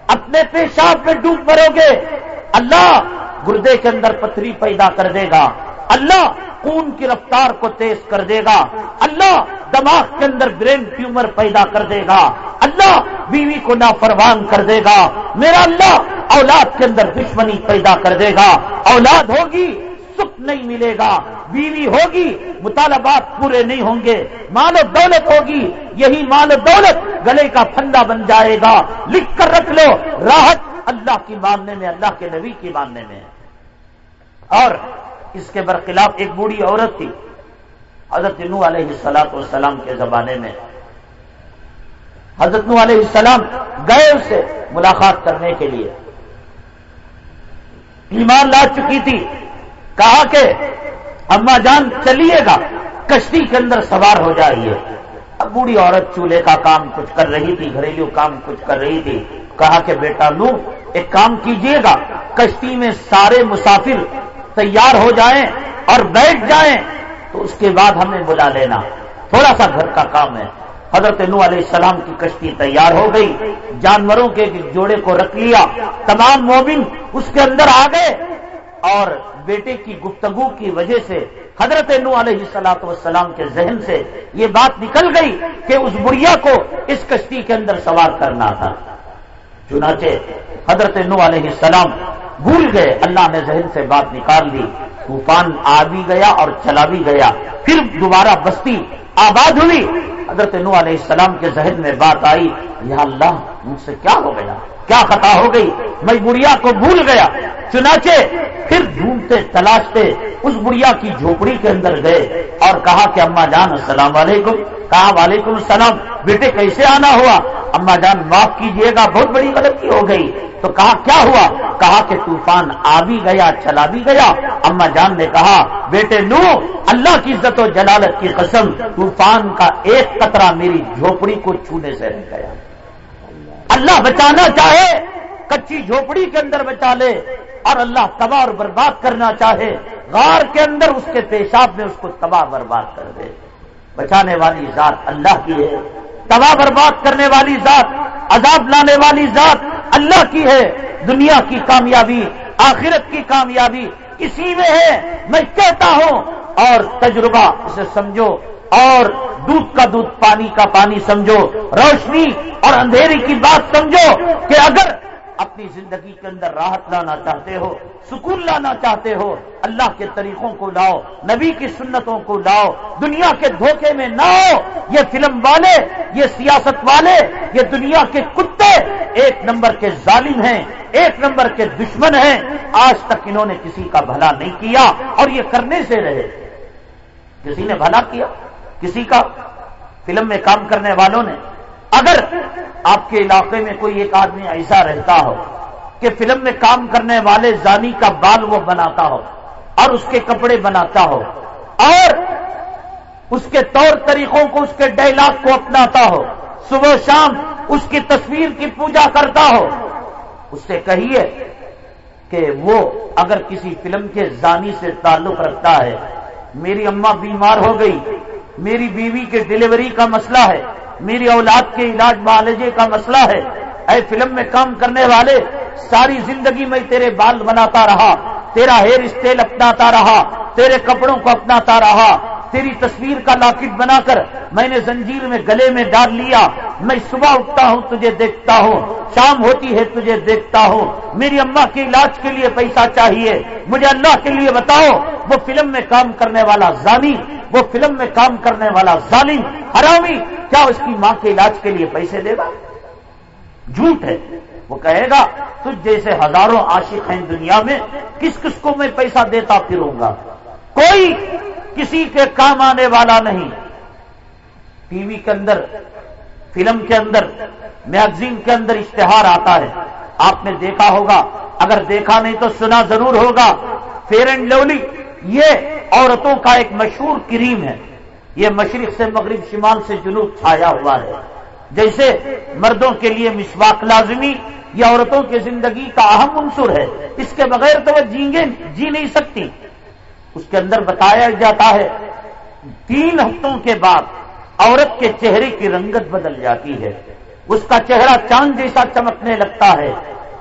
اپنے پیشاب میں ڈوب مرو گے۔ اللہ گردے کے اندر پتھری پیدا کر دے گا۔ اللہ خون کی رفتار کو تیز کر دے گا۔ اللہ دماغ کے اندر برین ٹیومر پیدا کر دے گا۔ اللہ بیوی کو نافرمان کر دے گا۔ میرا اللہ اولاد کے اندر دشمنی پیدا کر دے گا۔ اولاد ہوگی، سکھ نہیں ملے گا۔ بیوی ہوگی، مطالبات پورے نہیں ہوں گے۔ مال و دولت ہوگی، یہی مال و دولت گلے کا پھندا بن جائے گا۔ لکھ کر رکھ لو، راحت اللہ کی ماننے میں، اللہ کے نبی کی ماننے میں۔ اور اس کے برخلاف ایک بوڑھی عورت تھی، حضرت نو علیہ السلاط والسلام کے زمانے میں۔ حضرت نو علیہ السلام گئے اسے ملاقات کرنے کے لیے۔ ایمان لا چکی تھی، کہا کہ اما جان چلیے گا، کشتی کے اندر سوار ہو جائیے۔ اب بوڑھی عورت چولہے کا کام کچھ کر رہی تھی، گھریلو کام کچھ کر رہی تھی۔ کہا کہ بیٹا لو ایک کام کیجیے گا، کشتی میں سارے مسافر تیار ہو جائیں اور بیٹھ جائیں تو اس کے بعد ہمیں بلا لینا۔ تھوڑا سا گھر کا کام ہے۔ حضرت نو علیہ السلام کی کشتی تیار ہو گئی۔ جانوروں کے جوڑے کو رکھ لیا۔ تمام مومن اس کے اندر آ گئے۔ اور بیٹے کی گفتگو کی وجہ سے حضرت نو علیہ السلاط والسلام کے ذہن سے یہ بات نکل گئی کہ اس بڑھیا کو اس کشتی کے اندر سوار کرنا تھا۔ چنانچہ حضرت نو علیہ السلام بھول گئے، اللہ نے ذہن سے بات نکال دی طوفان آ بھی گیا اور چلا بھی گیا، پھر دوبارہ بستی آباد ہوئی۔ حضرت نو علیہ السلام کے ذہن میں بات آئی، یا اللہ، مجھ سے کیا ہو گیا؟ کیا خطا ہو گئی؟ میں بڑھیا کو بھول گیا۔ چنانچہ پھر ڈھونڈتے، تلاشتے، اس بڑھیا کی جھوپڑی کے اندر گئے اور کہا کہ اما جان، السلام علیکم۔ کہا، وعلیکم السلام۔ بیٹے، کیسے آنا ہوا؟ اما جان، معاف کیجیے گا، بہت بڑی غلطی ہو گئی۔ تو کہا، کیا ہوا؟ کہا کہ طوفان آ بھی گیا، چلا بھی گیا۔ اما جان نے کہا، بیٹے نو اللہ کی عزت و جلالت کی قسم، طوفان کا ایک قطرہ میری جھوپڑی کو چھونے سے رہ گیا۔ اللہ بچانا چاہے، کچی جھوپڑی کے اندر بچا لے اور اللہ تباہ اور برباد کرنا چاہے، غار کے اندر اس کے پیشاب میں اس کو تباہ برباد کر دے۔ بچانے والی ذات اللہ کی ہے، تباہ برباد کرنے والی ذات، عذاب لانے والی ذات اللہ کی ہے۔ دنیا کی کامیابی، آخرت کی کامیابی اسی میں ہے۔ میں کہتا ہوں اور تجربہ، اسے سمجھو۔ اور دودھ کا دودھ پانی کا پانی سمجھو، روشنی اور اندھیری کی بات سمجھو کہ اگر اپنی زندگی کے اندر راحت لانا چاہتے ہو، سکون لانا چاہتے ہو، اللہ کے طریقوں کو لاؤ، نبی کی سنتوں کو لاؤ، دنیا کے دھوکے میں نہ ہو، یہ فلم والے، یہ سیاست والے، یہ دنیا کے کتے ایک نمبر کے ظالم ہیں، ایک نمبر کے دشمن ہیں، آج تک انہوں نے کسی کا بھلا نہیں کیا اور یہ کرنے سے رہے۔ کسی نے بھلا کیا؟ کسی کا فلم میں کام کرنے والوں نے، اگر آپ کے علاقے میں کوئی ایک آدمی ایسا رہتا ہو کہ فلم میں کام کرنے والے زانی کا بال وہ بناتا ہو اور اس کے کپڑے بناتا ہو اور اس کے طور طریقوں کو، اس کے ڈائلاگ کو اپناتا ہو، صبح شام اس کی تصویر کی پوجا کرتا ہو، اس سے کہیے کہ وہ اگر کسی فلم کے زانی سے تعلق رکھتا ہے، میری اماں بیمار ہو گئی میری بیوی کے ڈلیوری کا مسئلہ ہے، میری اولاد کے علاج معالجے کا مسئلہ ہے۔ اے فلم میں کام کرنے والے، ساری زندگی میں تیرے بال بناتا رہا۔ تیرا ہیئر اسٹائل اپناتا رہا، تیرے کپڑوں کو اپناتا رہا، تیری تصویر کا لاکٹ بنا کر میں نے زنجیر میں گلے میں ڈال لیا۔ میں صبح اٹھتا ہوں، تجھے دیکھتا ہوں، شام ہوتی ہے، تجھے دیکھتا ہوں۔ میری اماں کے علاج کے لیے پیسہ چاہیے۔ مجھے اللہ کے لیے بتاؤ، وہ فلم میں کام کرنے والا زانی، وہ فلم میں کام کرنے والا ظالم، حرامی، کیا اس کی ماں کے علاج کے لیے پیسے دے گا؟ جھوٹ ہے۔ وہ کہے گا، تجھ جیسے ہزاروں عاشق ہیں دنیا میں، کس کس کو میں پیسہ دیتا پھروں گا؟ کوئی کسی کے کام آنے والا نہیں۔ ٹی وی کے اندر، فلم کے اندر، میگزین کے اندر اشتہار آتا ہے۔ آپ نے دیکھا ہوگا، اگر دیکھا نہیں تو سنا ضرور ہوگا۔ فیئر اینڈ لولی یہ عورتوں کا ایک مشہور کریم ہے۔ یہ مشرق سے مغرب شمال سے جنوب چھایا ہوا ہے۔ جیسے مردوں کے لیے مسواک لازمی یہ عورتوں کی زندگی کا اہم عنصر ہے۔ اس کے بغیر تو وہ جینگیں جی نہیں سکتی۔ اس کے اندر بتایا جاتا ہے، تین ہفتوں کے بعد عورت کے چہرے کی رنگت بدل جاتی ہے۔ اس کا چہرہ چاند جیسا چمکنے لگتا ہے۔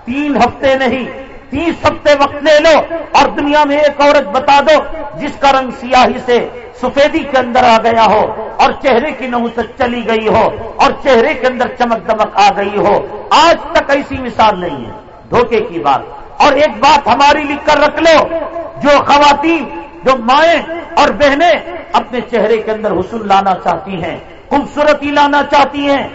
تین ہفتے نہیں تیس ہفتے وقت لے لو اور دنیا میں ایک عورت بتا دو جس کا رنگ سیاہی سے سفیدی کے اندر آ گیا ہو اور چہرے کی نحوست چلی گئی ہو اور چہرے کے اندر چمک دمک آ گئی ہو۔ آج تک ایسی مثال نہیں ہے۔ دھوکے کی بات۔ اور ایک بات ہماری لکھ کر رکھ لو۔ جو خواتین، جو مائیں اور بہنیں اپنے چہرے کے اندر حسن لانا چاہتی ہیں، خوبصورتی لانا چاہتی ہیں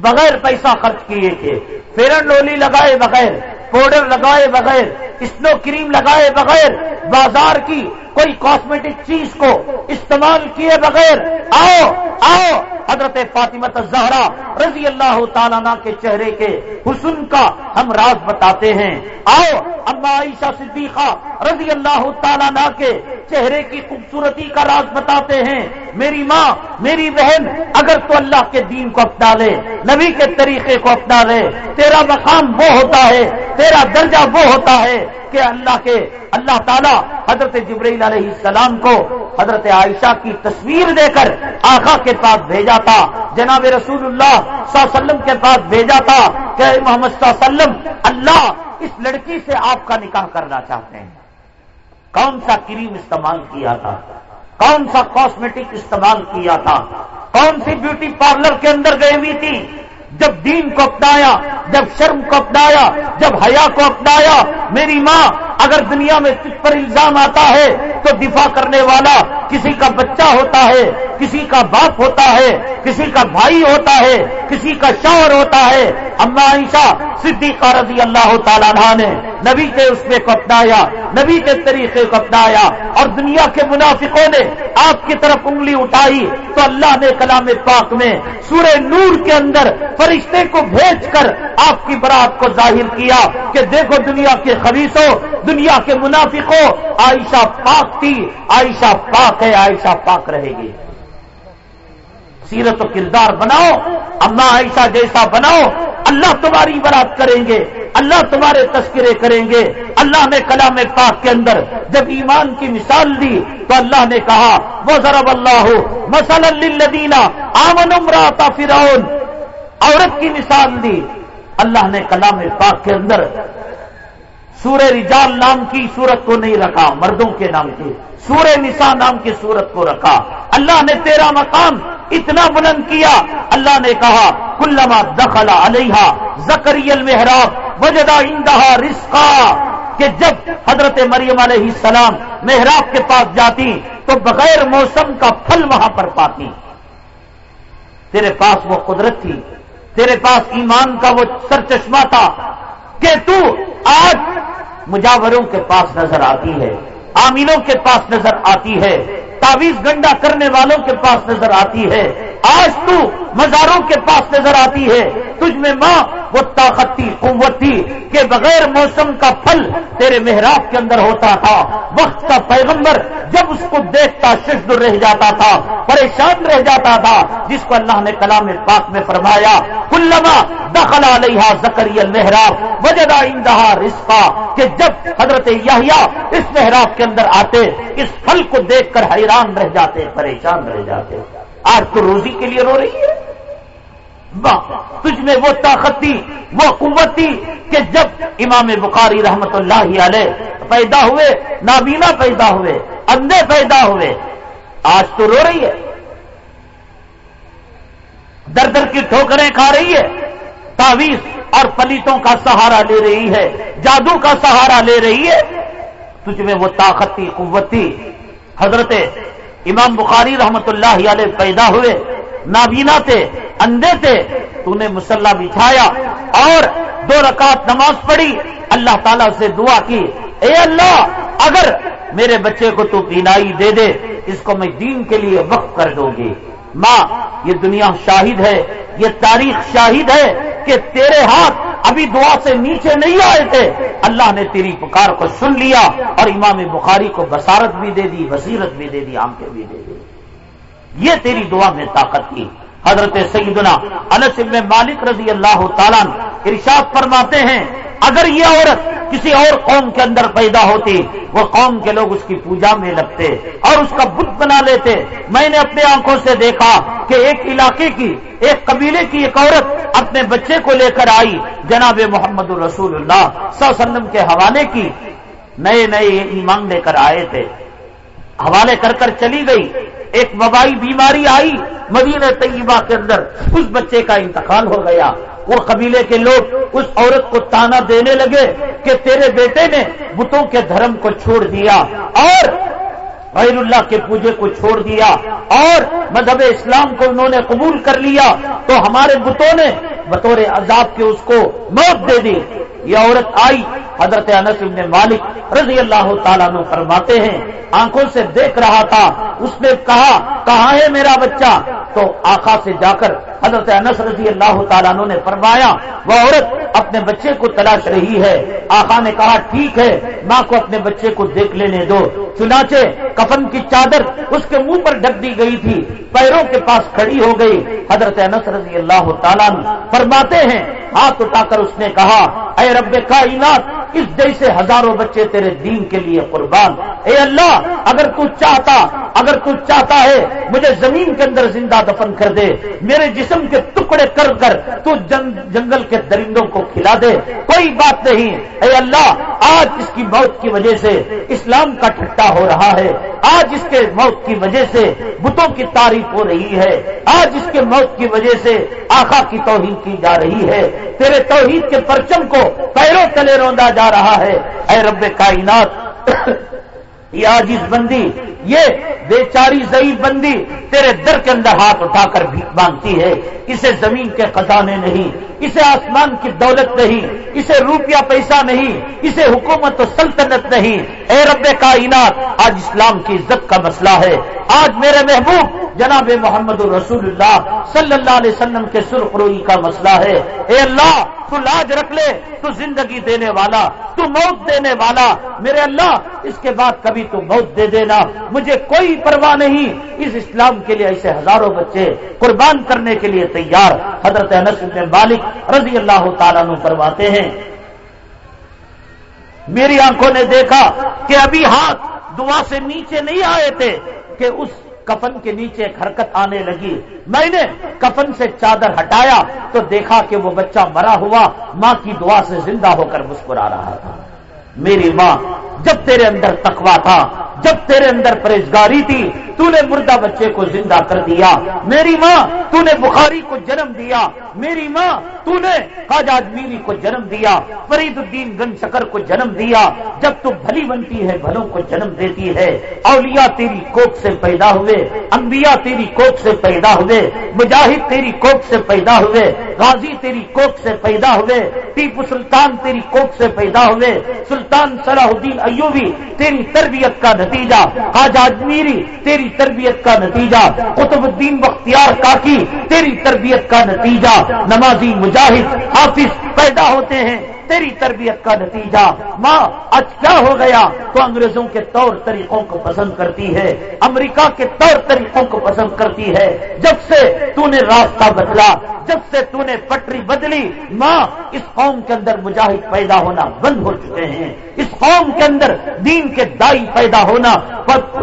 بغیر پیسہ خرچ کیے تھے۔ فیرن لولی لگائے بغیر، پاؤڈر لگائے بغیر، اسنو کریم لگائے بغیر، بازار کی کوئی کاسمیٹک چیز کو استعمال کیے بغیر، آؤ آؤ، حضرت فاطمت زہرا رضی اللہ تعالیٰ کے چہرے کے حسن کا ہم راز بتاتے ہیں۔ آؤ، اما عائشہ صدیقہ رضی اللہ تعالیٰ کے چہرے کی خوبصورتی کا راز بتاتے ہیں۔ میری ماں، میری بہن، اگر تو اللہ کے دین کو اپنا لے، نبی کے طریقے کو اپنا لے، تیرا مقام وہ ہوتا ہے، تیرا درجہ وہ ہوتا ہے کہ اللہ کے، اللہ تعالیٰ حضرت جبریل علیہ السلام کو حضرت عائشہ کی تصویر دے کر آخا کے پاس بھیجا تھا، جناب رسول اللہ صلی اللہ علیہ وسلم کے پاس بھیجا تھا کہ محمد صلی اللہ علیہ وسلم، اللہ اس لڑکی سے آپ کا نکاح کرنا چاہتے ہیں۔ کون سا کریم استعمال کیا تھا؟ کون سا کاسمیٹک استعمال کیا تھا؟ کون سی بیوٹی پارلر کے اندر گئی ہوئی تھی؟ جب دین کو اپنایا، جب شرم کو اپنایا، جب حیا کو اپنایا، میری ماں اگر دنیا میں تجھ پر الزام آتا ہے تو دفاع کرنے والا کسی کا بچہ ہوتا ہے، کسی کا باپ ہوتا ہے، کسی کا بھائی ہوتا ہے، کسی کا شوہر ہوتا ہے۔ اما عائشہ صدیقہ رضی اللہ تعالیٰ نے نبی کے اس میں کو اپنایا، نبی کے طریقے کو اپنایا۔ اور دنیا کے منافقوں نے آپ کی طرف انگلی اٹھائی تو اللہ نے کلام پاک میں سورہ نور کے اندر فرشتے کو بھیج کر آپ کی برات کو ظاہر کیا کہ دیکھو دنیا کے خبیصوں دنیا کے منافقوں، عائشہ پاک تھی، عائشہ پاک ہے، عائشہ پاک رہے گی۔ سیرت و کردار بناؤ، اما عائشہ جیسا بناؤ، اللہ تمہاری برات کریں گے، اللہ تمہارے تذکرے کریں گے۔ اللہ نے کلام پاک کے اندر جب ایمان کی مثال دی، تو اللہ نے کہا وہ ضرب اللہ ہو مسل الدینہ آمن امراتا فرعون۔ عورت کی مثال دی، اللہ نے کلام پاک کے اندر سورہ رجال نام کی صورت کو نہیں رکھا، مردوں کے نام کی۔ سورہ نساء نام کی صورت کو رکھا۔ اللہ نے تیرا مقام اتنا بلند کیا۔ اللہ نے کہا، کلما دخلا علیہ زکری المحراب وجدہ اندہا رسکا کہ جب حضرت مریم علیہ السلام محراب کے پاس جاتی، تو بغیر موسم کا پھل وہاں پر پاتی۔ تیرے پاس وہ قدرت تھی، تیرے پاس ایمان کا وہ سر چشمہ تھا کہ تو آج مجاوروں کے پاس نظر آتی ہے، آمینوں کے پاس نظر آتی ہے تعویز گنڈا کرنے والوں کے پاس نظر آتی ہے۔ آج تو مزاروں کے پاس نظر آتی ہے۔ تجھ میں ماں وہ طاقت تھی، قوت تھی کہ بغیر موسم کا پھل تیرے محراب کے اندر ہوتا تھا۔ وقت کا پیغمبر جب اس کو دیکھتا ششد رہ جاتا تھا، پریشان رہ جاتا تھا، جس کو اللہ نے کلام پاک میں فرمایا، کلما دخل علیہ زکری المحراب وجدہ اندہا رسقا کہ جب حضرت یحییٰ اس محراب کے اندر آتے، اس پھل کو دیکھ کر حیران رہ جاتے، پریشان رہ جاتے۔ آج تو روزی کے لیے رو رہی ہے۔ تجھ میں وہ طاقت تھی وہ قوت تھی کہ جب امام بخاری رحمت اللہ علیہ پیدا ہوئے، نابینا پیدا ہوئے اندھے پیدا ہوئے، آج تو رو رہی ہے۔ در در کی ٹھوکریں کھا رہی ہے۔ تعویذ اور پلیتوں کا سہارا لے رہی ہے، جادو کا سہارا لے رہی ہے۔ تجھ میں وہ طاقت تھی قوت تھی حضرت امام بخاری رحمت اللہ علیہ پیدا ہوئے، نابینا تھے، اندھے تھے تو نے مسلح بچھایا اور دو رکعت نماز پڑھی۔ اللہ تعالیٰ سے دعا کی، اے اللہ، اگر میرے بچے کو تو بینائی دے دے، اس کو میں دین کے لیے وقف کر دوں گی۔ ماں، یہ دنیا شاہد ہے، یہ تاریخ شاہد ہے کہ تیرے ہاتھ ابھی دعا سے نیچے نہیں آئے تھے۔ اللہ نے تیری پکار کو سن لیا اور امام بخاری کو بسارت بھی دے دی بصیرت بھی دے دی آنکھیں بھی دے دی۔ یہ تیری دعا میں طاقت کی۔ حضرت سیدنا انس ابن مالک رضی اللہ تعالیٰ ارشاد فرماتے ہیں، اگر یہ عورت کسی اور قوم کے اندر پیدا ہوتی، وہ قوم کے لوگ اس کی پوجا میں لگتے اور اس کا بت بنا لیتے۔ میں نے اپنے آنکھوں سے دیکھا کہ ایک علاقے کی، ایک قبیلے کی ایک عورت اپنے بچے کو لے کر آئی، جناب محمد الرسول اللہ وسلم کے حوالے کی۔ نئے نئے ایمان لے کر آئے تھے۔ حوالے کر کر چلی گئی۔ ایک وبائی بیماری آئی، مدینہ طیبہ کے اندر، اس بچے کا انتقال ہو گیا۔ وہ قبیلے کے لوگ اس عورت کو تانا دینے لگے کہ تیرے بیٹے نے بتوں کے دھرم کو چھوڑ دیا اور غیر اللہ کے پوجے کو چھوڑ دیا اور مذہب اسلام کو انہوں نے قبول کر لیا تو ہمارے بتوں نے بطور عذاب کے اس کو موت دے دی۔ یہ عورت آئی، حضرت انس ابن مالک رضی اللہ تعالیٰ نے فرماتے ہیں، آنکھوں سے دیکھ رہا تھا، اس نے کہا، کہاں ہے میرا بچہ؟ تو آخا سے جا کر حضرت انس رضی اللہ تعالیٰ نے فرمایا، وہ عورت اپنے بچے کو تلاش رہی ہے۔ آخا نے کہا، ٹھیک ہے، ماں کو اپنے بچے کو دیکھ لینے دو۔ چنانچہ کفن کی چادر اس کے منہ پر ڈک دی گئی تھی، پیروں کے پاس کھڑی ہو گئی۔ حضرت انس رضی اللہ تعالیٰ فرماتے ہیں ہاتھ اٹھا کر اس نے کہا اے رب کائنات اس جیسے ہزاروں بچے تیرے دین کے لیے قربان۔ اے اللہ، اگر تو چاہتا، اگر تو چاہتا ہے، مجھے زمین کے اندر زندہ دفن کر دے، میرے جسم کے ٹکڑے کر کر تو جنگل کے درندوں کو کھلا دے۔ کوئی بات نہیں۔ اے اللہ، آج اس کی موت کی وجہ سے اسلام کا ٹھٹا ہو رہا ہے۔ آج اس کے موت کی وجہ سے بتوں کی تعریف ہو رہی ہے۔ آج اس کے موت کی وجہ سے آخا کی توہین کی جا رہی ہے۔ تیرے توحید کے پرچم کو پیروں تلے روندا جا رہا ہے۔ اے رب کائنات یہ عاجز بندی، یہ بے چاری ضعیف بندی تیرے در کے اندر ہاتھ اٹھا کر بھی مانگتی ہے۔ اسے زمین کے خزانے نہیں، اسے آسمان کی دولت نہیں، اسے روپیہ پیسہ نہیں، اسے حکومت و سلطنت نہیں۔ اے رب کائنات، آج اسلام کی عزت کا مسئلہ ہے۔ آج میرے محبوب جناب محمد الرسول اللہ صلی اللہ علیہ وسلم کے سرخ روئی کا مسئلہ ہے۔ اے اللہ، تو لاج رکھ لے، تو زندگی دینے والا، تو موت دینے والا۔ میرے اللہ، اس کے بعد کبھی تو موت دے دینا۔ مجھے کوئی پرواہ نہیں۔ اس اسلام کے لیے ایسے ہزاروں بچے قربان کرنے کے لیے تیار۔ حضرت انس بن مالک رضی اللہ تعالیٰ فرماتے ہیں، میری آنکھوں نے دیکھا کہ ابھی ہاتھ دعا سے نیچے نہیں آئے تھے کہ اس کفن کے نیچے ایک حرکت آنے لگی۔ میں نے کفن سے چادر ہٹایا تو دیکھا کہ وہ بچہ مرا ہوا، ماں کی دعا سے زندہ ہو کر مسکرا رہا تھا۔ میری ماں جب تیرے اندر تقوا تھا، جب تیرے اندر پرہیزگاری تھی تو نے مردہ بچے کو زندہ کر دیا۔ میری ماں تو نے بخاری کو جنم دیا۔ میری ماں تو نے خواجہ میری کو جنم دیا، فرید الدین گن شکر کو جنم دیا، جب تو بھلی بنتی ہے، بھلوں کو جنم دیتی ہے۔ اولیاء تیری کوک سے پیدا ہوئے، انبیاء تیری کوک سے پیدا ہوئے، مجاہد تیری کوک سے پیدا ہوئے، غازی تیری کوک سے پیدا ہوئے، ٹیپو سلطان تیری کوک سے پیدا ہوئے، سلطان صلاح الدین ایوبی، تیری تربیت کا نتیجہ، خواجہ اجمیری تیری تربیت کا نتیجہ، قطب الدین بختیار کاکی، تیری تربیت کا نتیجہ، نمازی مجاہد حافظ پیدا ہوتے ہیں، تیری تربیت کا نتیجہ۔ ماں، آج کیا ہو گیا؟ تو انگریزوں کے طور طریقوں کو پسند کرتی ہے، امریکہ کے طور طریقوں کو پسند کرتی ہے۔ جب سے تو نے راستہ بدلا، جب سے تو نے پٹری بدلی، ماں، اس قوم کے اندر مجاہد پیدا ہونا بند ہو چکے ہیں۔ اس قوم کے اندر دین کے دائی پیدا ہونا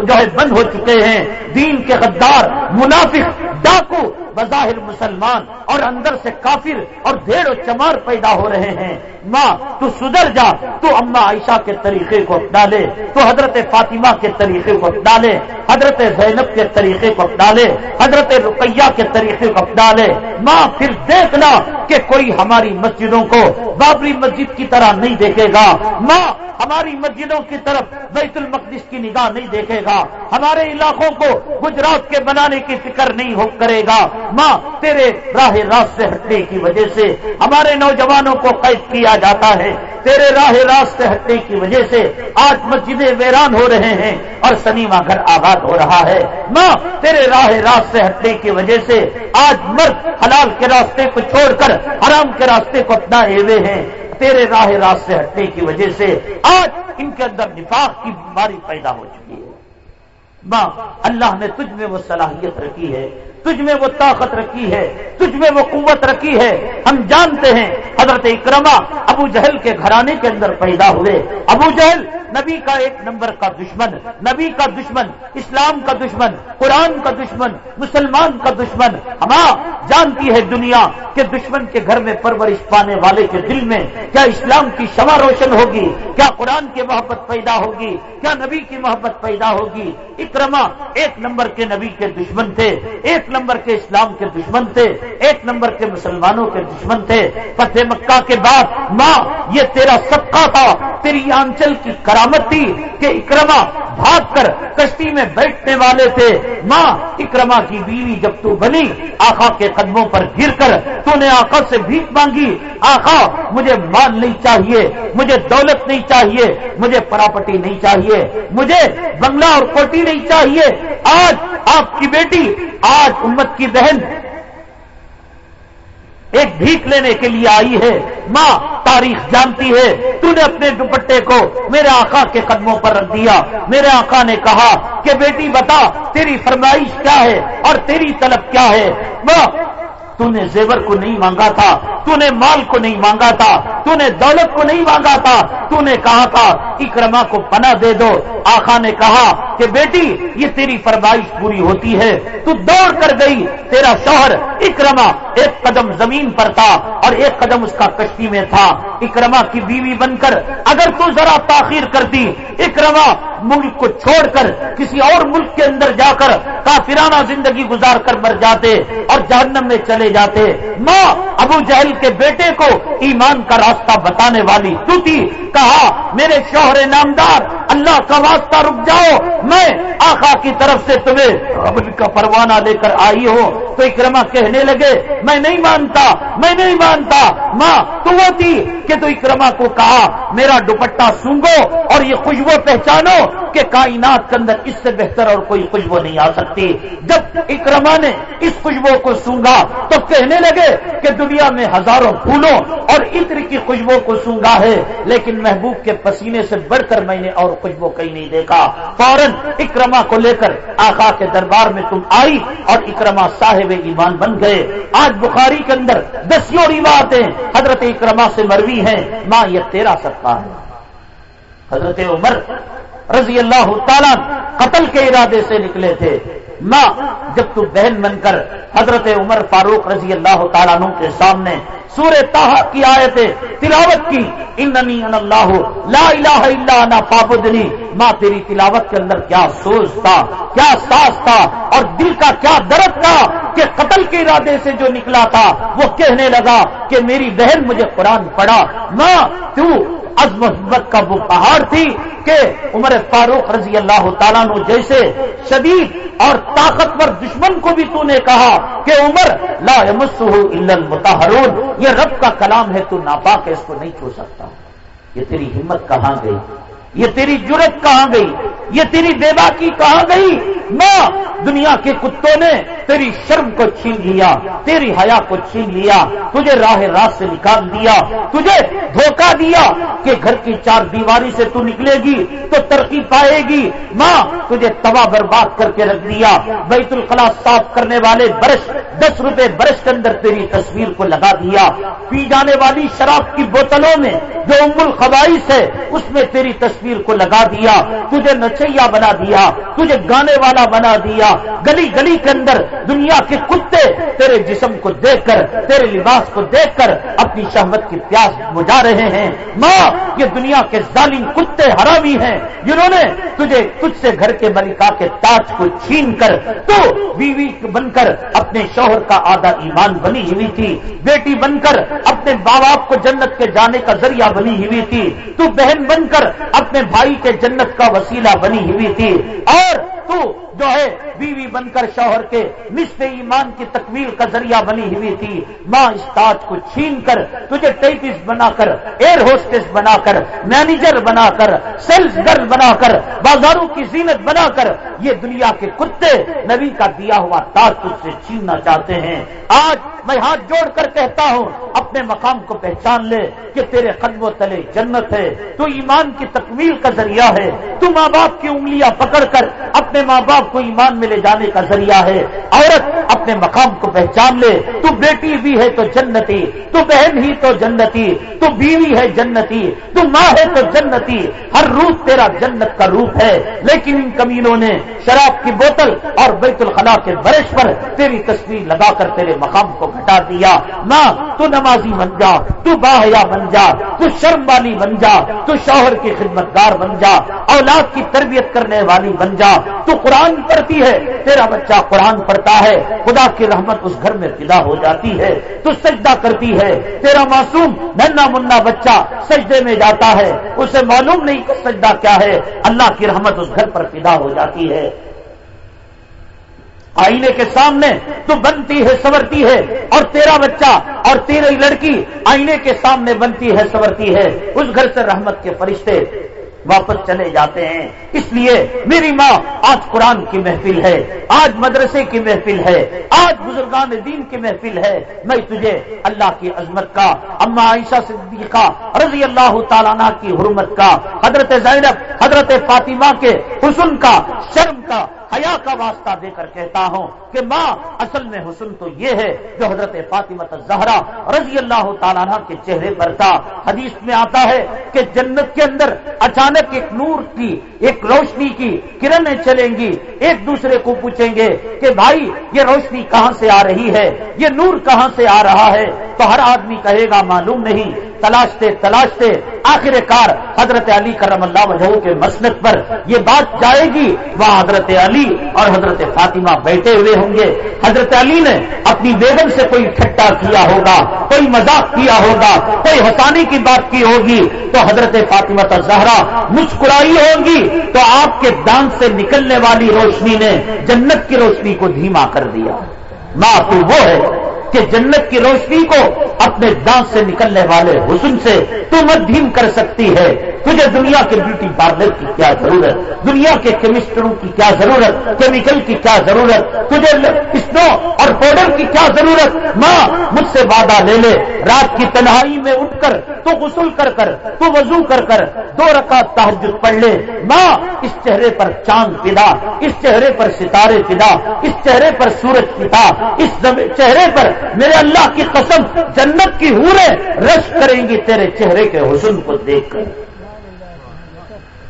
جو ہے بند ہو چکے ہیں۔ دین کے غدار، منافق، ڈاکو بظاہر مسلمان اور اندر سے کافر اور ڈھیر و چمار پیدا ہو رہے ہیں۔ ماں، تو سدھر جا، تو اما عائشہ کے طریقے کو اپنا لے، تو حضرت فاطمہ کے طریقے کو اپنا لے، حضرت زینب کے طریقے کو اپنا لے، حضرت رقیہ کے طریقے کو اپنا لے۔ ماں، پھر دیکھنا کہ کوئی ہماری مسجدوں کو بابری مسجد کی طرح نہیں دیکھے گا۔ ماں، ہماری مسجدوں کی طرف بیت المقدس کی نگاہ نہیں دیکھے گا۔ ہمارے علاقوں کو گجرات کے بنانے کی فکر نہیں ہو کرے گا۔ ماں، تیرے راہ راست سے ہٹنے کی وجہ سے ہمارے نوجوانوں کو قید کیا جاتا ہے۔ تیرے راہ راست سے ہٹنے کی وجہ سے آج مسجدیں ویران ہو رہے ہیں اور سنیما گھر آباد ہو رہا ہے۔ ماں، تیرے راہ راست سے ہٹنے کی وجہ سے آج مرد حلال کے راستے کو چھوڑ کر حرام کے راستے کو اپنا ہوئے ہیں۔ تیرے راہ راست سے ہٹنے کی وجہ سے آج ان کے اندر نفاق کی بیماری پیدا ہو چکی ہے۔ ماں اللہ نے تجھ میں وہ صلاحیت رکھی ہے، تجھ میں وہ طاقت رکھی ہے، تجھ میں وہ قوت رکھی ہے۔ ہم جانتے ہیں حضرت اکرما ابو جہل کے گھرانے کے اندر پیدا ہوئے۔ ابو جہل نبی کا ایک نمبر کا دشمن، نبی کا دشمن، اسلام کا دشمن، قرآن کا دشمن، مسلمان کا دشمن۔ ہماں جانتی ہے دنیا کہ دشمن کے گھر میں پرورش پانے والے کے دل میں کیا اسلام کی شمع روشن ہوگی؟ کیا قرآن کی محبت پیدا ہوگی؟ کیا نبی کی محبت پیدا ہوگی؟ اکرما ایک نمبر کے نبی کے دشمن تھے، ایک نمبر کے اسلام کے دشمن تھے، ایک نمبر کے مسلمانوں کے دشمن تھے۔ فتح مکہ کے بعد، ماں، یہ تیرا سبقہ تھا، تیری آنچل کی کرا کرامت تھی کہ اکرما بھاگ کر کشتی میں بیٹھنے والے تھے۔ ماں اکرما کی بیوی جب تو بنی آخا کے قدموں پر گر کر تو نے آقا سے بھیک مانگی۔ آخا مجھے مال نہیں چاہیے، مجھے دولت نہیں چاہیے، مجھے پراپرٹی نہیں چاہیے، مجھے بنگلہ اور کوٹی نہیں چاہیے۔ آج آپ کی بیٹی، آج امت کی بہن ایک بھیک لینے کے لیے آئی ہے۔ ماں تاریخ جانتی ہے۔ تو نے اپنے دوپٹے کو میرے آقا کے قدموں پر رکھ دیا۔ میرے آقا نے کہا کہ بیٹی بتا، تیری فرمائش کیا ہے اور تیری طلب کیا ہے؟ ماں تو نے زیور کو نہیں مانگا تھا تو نے مال کو نہیں مانگا تھا تو نے دولت کو نہیں مانگا تھا۔ تو نے کہا تھا اکرما کو پناہ دے دو۔ آخا نے کہا کہ بیٹی، یہ تیری فرمائش پوری ہوتی ہے۔ تو دوڑ کر گئی۔ تیرا شوہر اکرما ایک قدم زمین پر تھا اور ایک قدم اس کا کشتی میں تھا۔ اکرما کی بیوی بن کر اگر تو ذرا تاخیر کرتی اکرما ملک کو چھوڑ کر کسی اور ملک کے اندر جا کر کافرانہ زندگی گزار کر مر جاتے اور جہنم میں چلے جاتے۔ ماں ابو جہل کے بیٹے کو ایمان کا راستہ بتانے والی تو تھی کہا، میرے شوہر نامدار اللہ کا واسطہ رک جاؤ، میں آقا کی طرف سے تمہیں قبل کا پروانہ لے کر آئی ہو تو اکرما کہنے لگے، میں نہیں مانتا، میں نہیں مانتا، ماں، تو وہ تھی کہ تو اکرما کو کہا، میرا دوپٹہ سونگو اور یہ خوشبو پہچانو کہ کائنات کے اندر اس سے بہتر اور کوئی خوشبو نہیں آ سکتی۔ جب اکرما نے اس خوشبو کو سونگا، تو کہنے لگے کہ دنیا میں ہزاروں پھولوں اور عطر کی خوشبو کو سونگا ہے، لیکن محبوب کے پسینے سے بڑھ کر میں نے اور خوشبو کہیں نہیں دیکھا فوراً اکرما کو لے کر آقا کے دربار میں تم آئی اور اکرما صاحب ایمان بن گئے۔ آج بخاری کے اندر دسیوں روایتیں حضرت اکرما سے مروی ہیں۔ ماں، یہ تیرا سکتا ہے۔ حضرت عمر رضی اللہ تعالیٰ قتل کے ارادے سے نکلے تھے۔ ماں جب تو بہن بن کر حضرت عمر فاروق رضی اللہ تعالیٰ عنہ کے سامنے سور تاہا کی آیتیں تلاوت کی، اننی ان اللہ، لا الہ الا انا فابدنی ماں، تیری تلاوت کے اندر کیا سوز تھا، کیا ساس تھا، اور دل کا کیا درد تھا کہ قتل کے ارادے سے جو نکلا تھا، وہ کہنے لگا کہ میری بہن مجھے قرآن پڑھا۔ ماں، تو از محبت کا وہ پہاڑ تھی کہ عمر فاروق رضی اللہ تعالیٰ نے جیسے شدید اور طاقتور دشمن کو بھی تو نے کہا کہ عمر، لا الا المتحرون یہ رب کا کلام ہے، تو ناپاک ہے، اس کو نہیں چھو سکتا۔ یہ تیری ہمت کہاں گئی؟ یہ تیری جرت کہاں گئی؟ یہ تیری دیوا کی کہاں گئی؟ ماں دنیا کے کتوں نے تیری شرم کو چھین لیا، تیری حیا کو چھین لیا، تجھے راہ راست سے نکال دیا، تجھے دھوکہ دیا کہ گھر کی چار دیواری سے تو نکلے گی، تو ترقی پائے گی۔ ماں، تجھے تباہ برباد کر کے رکھ دیا۔ بیت الخلا صاف کرنے والے برش، دس روپے برش کے اندر تیری تصویر کو لگا دیا۔ پی جانے والی شراب کی بوتلوں میں جو ام الخبائش ہے، اس میں تیری تصویر تصویر کو لگا دیا، تجھے نچیا بنا دیا، تجھے گانے والا بنا دیا۔ گلی گلی کے اندر دنیا کے کتے تیرے جسم کو دیکھ کر، تیرے لباس کو دیکھ کر اپنی شہمت کی پیاس بجا رہے ہیں۔ ماں، یہ دنیا کے ظالم کتے حرامی ہیں۔ جنہوں نے تجھے تجھ سے گھر کے ملکہ کے تاج کو چھین کر، تو بیوی بن کر اپنے شوہر کا آدھا ایمان بنی ہوئی تھی۔ بیٹی بن کر اپنے ماں باپ کو جنت کے جانے کا ذریعہ بنی ہوئی تھی۔ تو بہن بن کر اپنے بھائی کے جنت کا وسیلہ بنی ہوئی تھی۔ اور تو جو ہے بیوی بن کر شوہر کے نصف ایمان کی تکمیل کا ذریعہ بنی ہوئی تھی۔ ماں اس تاج کو چھین کر تجھے ٹیپس بنا کر، ایئر ہوسٹس بنا کر، مینیجر بنا کر سیلس گرل بنا کر، بازاروں کی زینت بنا کر یہ دنیا کے کتے نبی کا دیا ہوا تاج تجھ سے چھیننا چاہتے ہیں۔ آج میں ہاتھ جوڑ کر کہتا ہوں، اپنے مقام کو پہچان لے کہ تیرے قدم و تلے جنت ہے، تو ایمان کی تکمیل کا ذریعہ ہے۔ تو ماں باپ کی انگلیاں پکڑ کر اپنے ماں باپ کو ایمان میں لے جانے کا ذریعہ ہے۔ عورت اپنے مقام کو پہچان لے، تو بیٹی بھی ہے تو جنتی، تو بہن ہی تو جنتی، تو بیوی ہے جنتی، تو ماں ہے تو جنتی۔ ہر روپ تیرا جنت کا روپ ہے، لیکن ان کمینوں نے شراب کی بوتل اور بیت الخلا کے برش پر تیری تصویر لگا کر تیرے مقام کو گھٹا دیا۔ ماں تو نمازی بن جا، تو باحیا بن جا، تو شرم والی بن جا، تو شوہر کی خدمت گار بن جا، اولاد کی تربیت کرنے والی بن جا۔ تو قرآن پڑھتی ہے، تیرا بچہ قرآن پڑھتا ہے، خدا کی رحمت اس گھر میں پیدا ہو جاتی ہے۔ تو سجدہ کرتی ہے، تیرا معصوم ننا منا بچہ سجدے میں جاتا ہے۔ اسے معلوم نہیں کہ سجدہ کیا ہے، اللہ کی رحمت اس گھر پر پیدا ہو جاتی ہے۔ آئینے کے سامنے تو بنتی ہے سورتی ہے۔ اور تیرا بچہ اور تیری لڑکی آئینے کے سامنے بنتی ہے سورتی ہے۔ اس گھر سے رحمت کے فرشتے واپس چلے جاتے ہیں۔ اس لیے میری ماں آج قرآن کی محفل ہے، آج مدرسے کی محفل ہے، آج بزرگان دین کی محفل ہے۔ میں تجھے اللہ کی عظمت کا اما عائشہ صدیقہ رضی اللہ تعالیٰ کی حرمت کا، حضرت زینب، حضرت فاطمہ کے حسن کا، شرم کا حیا کا واسطہ دے کر کہتا ہوں کہ ماں، اصل میں حسن تو یہ ہے جو حضرت فاطمہ زہرا رضی اللہ تعالیٰ کے چہرے پر تھا۔ حدیث میں آتا ہے کہ جنت کے اندر اچانک ایک نور کی، ایک روشنی کی کرنیں چلیں گی۔ ایک دوسرے کو پوچھیں گے کہ بھائی، یہ روشنی کہاں سے آ رہی ہے؟ یہ نور کہاں سے آ رہا ہے؟ تو ہر آدمی کہے گا، معلوم نہیں۔ تلاشتے تلاشتے، آخر کار حضرت علی کرم اللہ وجہ کے مسنت پر یہ بات جائے گی۔ وہ حضرت علی اور حضرت فاطمہ بیٹھے ہوئے ہوں گے۔ حضرت علی نے اپنی بیگم سے کوئی ٹھٹا کیا ہوگا، کوئی مذاق کیا ہوگا، کوئی ہسانی کی بات کی ہوگی تو حضرت فاطمہ زہرا مسکرائی ہوگی تو آپ کے دان سے نکلنے والی روشنی نے جنت کی روشنی کو دھیما کر دیا۔ ماں تو وہ ہے کہ جنت کی روشنی کو اپنے دانت سے نکلنے والے حسن سے تو مدھیم کر سکتی ہے۔ تجھے دنیا کے بیوٹی پارلر کی کیا ضرورت؟ دنیا کے کیمسٹروں کی کیا ضرورت؟ کیمیکل کی کیا ضرورت؟ تجھے اسنو اور پاؤڈر کی کیا ضرورت؟ ماں، مجھ سے وعدہ لے لے۔ رات کی تنہائی میں اٹھ کر تو غسل کر کر، تو وضو کر کر دو رکعت تحجد پڑھ لے۔ ماں، اس چہرے پر چاند پدا اس چہرے پر ستارے پدا اس چہرے پر سورج پتا اس چہرے پر میرے اللہ کی قسم، جنت کی ہوریں رش کریں گی تیرے چہرے کے حسن کو دیکھ کر۔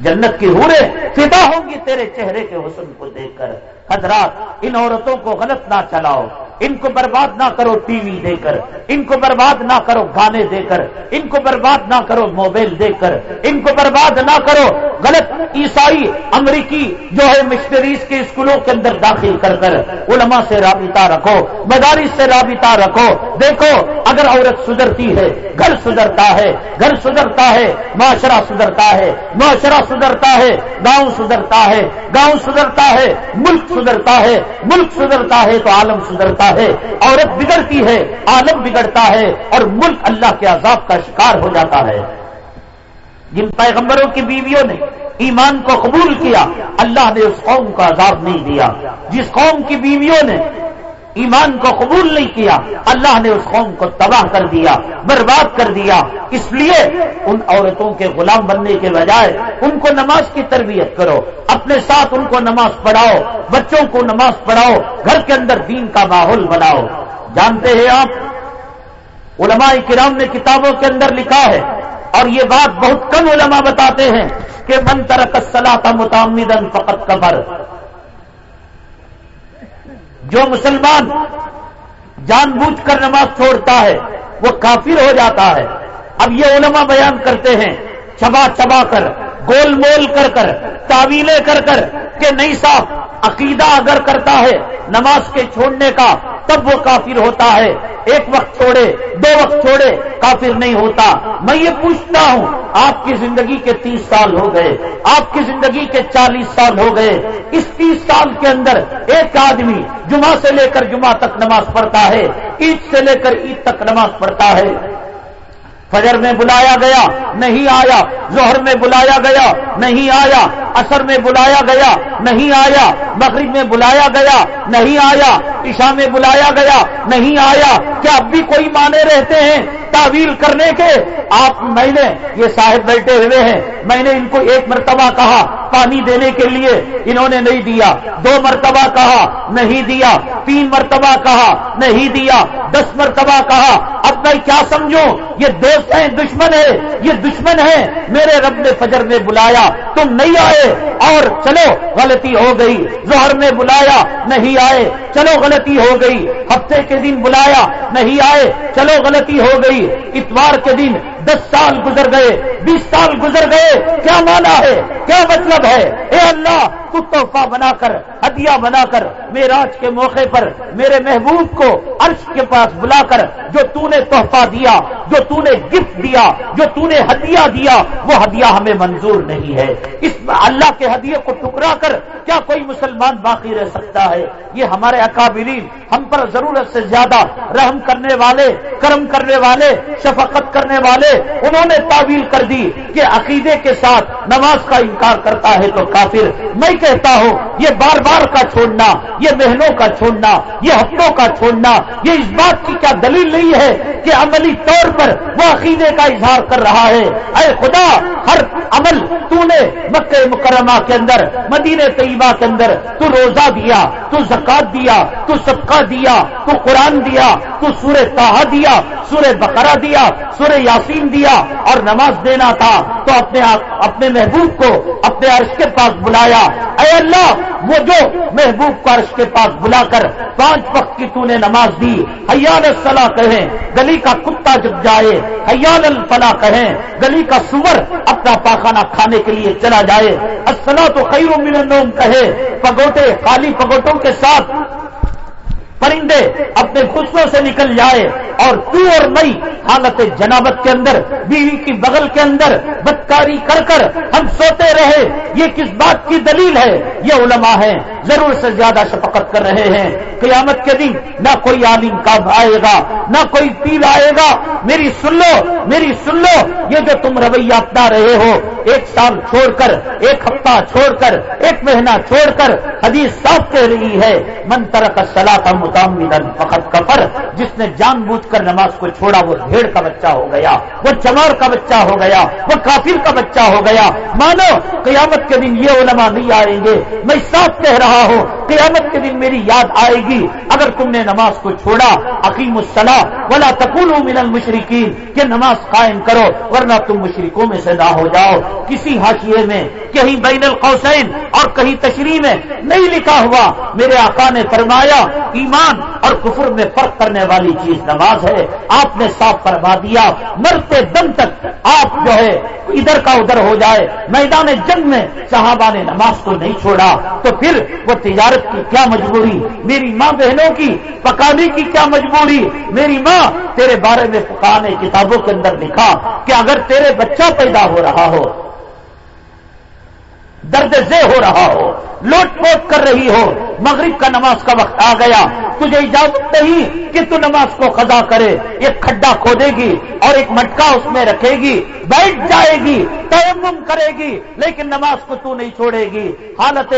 جنت کی ہوریں فدا ہوں گی تیرے چہرے کے حسن کو دیکھ کر۔ حضرات، ان عورتوں کو غلط نہ چلاؤ۔ ان کو برباد نہ کرو ٹی وی دے کر۔ ان کو برباد نہ کرو گانے دے کر۔ ان کو برباد نہ کرو موبائل دے کر۔ ان کو برباد نہ کرو غلط عیسائی امریکی جو ہے مشنریز کے اسکولوں کے اندر داخل کر کر۔ علماء سے رابطہ رکھو، مدارس سے رابطہ رکھو۔ دیکھو، اگر عورت سدھرتی ہے، گھر سدھرتا ہے، گھر سدھرتا ہے، معاشرہ سدھرتا ہے، معاشرہ سدھرتا ہے، گاؤں سدھرتا ہے، گاؤں سدھرتا ہے، ملک سدھرتا ہے، ملک سدھرتا ہے تو عالم سدھرتا ہے، عورت بگڑتی ہے، عالم بگڑتا ہے، اور ملک اللہ کے عذاب کا شکار ہو جاتا ہے۔ جن پیغمبروں کی بیویوں نے ایمان کو قبول کیا، اللہ نے اس قوم کو عذاب نہیں دیا۔ جس قوم کی بیویوں نے ایمان کو قبول نہیں کیا، اللہ نے اس قوم کو تباہ کر دیا، برباد کر دیا۔ اس لیے ان عورتوں کے غلام بننے کے بجائے ان کو نماز کی تربیت کرو، اپنے ساتھ ان کو نماز پڑھاؤ، بچوں کو نماز پڑھاؤ، گھر کے اندر دین کا ماحول بناؤ۔ جانتے ہیں آپ، علماء کرام نے کتابوں کے اندر لکھا ہے، اور یہ بات بہت کم علماء بتاتے ہیں کہ من ترک الصلاۃ متعمدن فقط قبر جو مسلمان جان بوجھ کر نماز چھوڑتا ہے، وہ کافر ہو جاتا ہے۔ اب یہ علماء بیان کرتے ہیں، چبا چبا کر، گول مول کر کر، تعویلیں کر کر کہ نہیں صاحب، عقیدہ اگر کرتا ہے نماز کے چھوڑنے کا، تب وہ کافر ہوتا ہے۔ ایک وقت چھوڑے، دو وقت چھوڑے، کافر نہیں ہوتا۔ میں یہ پوچھتا ہوں آپ کی زندگی کے تیس سال ہو گئے، آپ کی زندگی کے چالیس سال ہو گئے۔ اس تیس سال کے اندر ایک آدمی جمعہ سے لے کر جمعہ تک نماز پڑھتا ہے، عید سے لے کر عید تک نماز پڑھتا ہے۔ فجر میں بلایا گیا، نہیں آیا۔ ظہر میں بلایا گیا، نہیں آیا۔ اثر میں بلایا گیا، نہیں آیا۔ مغرب میں بلایا گیا، نہیں آیا۔ عشاء میں بلایا گیا، نہیں آیا۔ کیا اب بھی کوئی مانے رہتے ہیں؟ تعویل کرنے کے آپ میں نے یہ صاحب بیٹھے ہوئے ہیں میں نے ان کو ایک مرتبہ کہا پانی دینے کے لیے انہوں نے نہیں دیا دو مرتبہ کہا نہیں دیا تین مرتبہ کہا نہیں دیا دس مرتبہ کہا اب میں کیا سمجھوں یہ دوست ہیں دشمن ہے یہ دشمن ہے میرے رب نے فجر میں بلایا تم نہیں آئے اور چلو غلطی ہو گئی زہر میں بلایا نہیں آئے چلو غلطی ہو گئی ہفتے کے دن بلایا نہیں آئے چلو غلطی ہو گئی اتوار کے دن دس سال گزر گئے، بیس سال گزر گئے، کیا مانا ہے؟ کیا مطلب ہے؟ اے اللہ، تو تحفہ بنا کر، ہدیہ بنا کر میراج کے موقع پر، میرے محبوب کو عرش کے پاس بلا کر، جو تو نے تحفہ دیا، جو تو نے گفٹ دیا، جو تو نے ہدیہ دیا، وہ ہدیہ ہمیں منظور نہیں ہے۔ اس اللہ کے ہدیے کو ٹکرا کر، کیا کوئی مسلمان باقی رہ سکتا ہے؟ یہ ہمارے اکابرین، ہم پر ضرورت سے زیادہ رحم کرنے والے، کرم کرنے والے، شفقت کرنے والے انہوں نے تعویل کر دی کہ عقیدے کے ساتھ نماز کا انکار کرتا ہے تو کافر۔ میں کہتا ہوں، یہ بار بار کا چھوڑنا، یہ مہینوں کا چھوڑنا، یہ ہفتوں کا چھوڑنا، یہ اس بات کی کیا دلیل نہیں ہے کہ عملی طور پر وہ عقیدے کا اظہار کر رہا ہے۔ اے خدا، ہر عمل تو نے مکہ مکرمہ کے اندر، مدینہ طیبہ کے اندر، تو روزہ دیا، تو زکات دیا، تو صدقہ دیا، تو قرآن دیا، تو سورہ تاہا دیا، سورہ بقرہ دیا، سورہ یاسین دیا اور نماز دینا تھا، تو اپنے اپنے محبوب کو، اپنے عرش کے پاس بلایا۔ اے اللہ، وہ جو محبوب کو عرش کے پاس بلا کر پانچ وقت کی تو نے نماز دی حیال الصلاح کہیں، گلی کا کتا جب جائے حیال الفلاح کہیں، گلی کا سور اپنا پاخانہ کھانے کے لیے چلا جائے۔ السلام تو خیر من النوم کہے پگوٹے، خالی پگوٹوں کے ساتھ پرندے اپنے خوشوں سے نکل جائے اور تو اور مئی حالت جنابت کے اندر، بیوی کی بغل کے اندر، بدکاری کر کر ہم سوتے رہے۔ یہ کس بات کی دلیل ہے؟ یہ علماء ہیں، ضرور سے زیادہ شفقت کر رہے ہیں۔ قیامت کے دن نہ کوئی عالم کام آئے گا، نہ کوئی پیل آئے گا۔ میری سن لو، میری سن لو، یہ جو تم رویہ اپنا رہے ہو، ایک سال چھوڑ کر، ایک ہفتہ چھوڑ کر، ایک مہینہ چھوڑ کر، حدیث صاف کہہ رہی ہے، من ترک سلا کا فقط کفر، جس نے جان بوجھ کر نماز کو چھوڑا، وہ بھیڑ کا بچہ ہو گیا، وہ چمار کا بچہ ہو گیا، وہ کافر کا بچہ ہو گیا۔ مانو، قیامت کے دن یہ علماء نہیں آئیں گے۔ میں صاف کہہ رہا ہوں، قیامت کے دن میری یاد آئے گی۔ اگر تم نے نماز کو چھوڑا عقیم الصلاح ولا تکون من المشرقین کہ نماز قائم کرو، ورنہ تم مشرقوں میں سے نہ ہو جاؤ۔ کسی حاشیے میں، کہیں بین القوسین اور کہیں تشریح میں نہیں لکھا ہوا۔ میرے آقا نے فرمایا، ایمان اور کفر میں فرق کرنے والی چیز نماز ہے۔ آپ نے صاف فرما دیا۔ مرتے دم تک آپ جو ہے ادھر کا ادھر ہو جائے۔ میدان جنگ میں صحابہ نے نماز کو نہیں چھوڑا۔ تو پھر وہ تجارت کی کیا مجبوری؟ میری ماں بہنوں کی، پکانے کی کیا مجبوری؟ میری ماں تیرے بارے میں پکانے کتابوں کے اندر لکھا کہ اگر تیرے بچہ پیدا ہو رہا ہو درد زے ہو رہا ہو، لوٹ پوٹ کر رہی ہو، مغرب کا نماز کا وقت آ گیا، تجھے اجازت نہیں کہ تو نماز کو خدا کرے، ایک کھڈا کھودے گی اور ایک مٹکا اس میں رکھے گی، بیٹھ جائے گی، تیمم کرے گی، لیکن نماز کو تو نہیں چھوڑے گی۔ حالت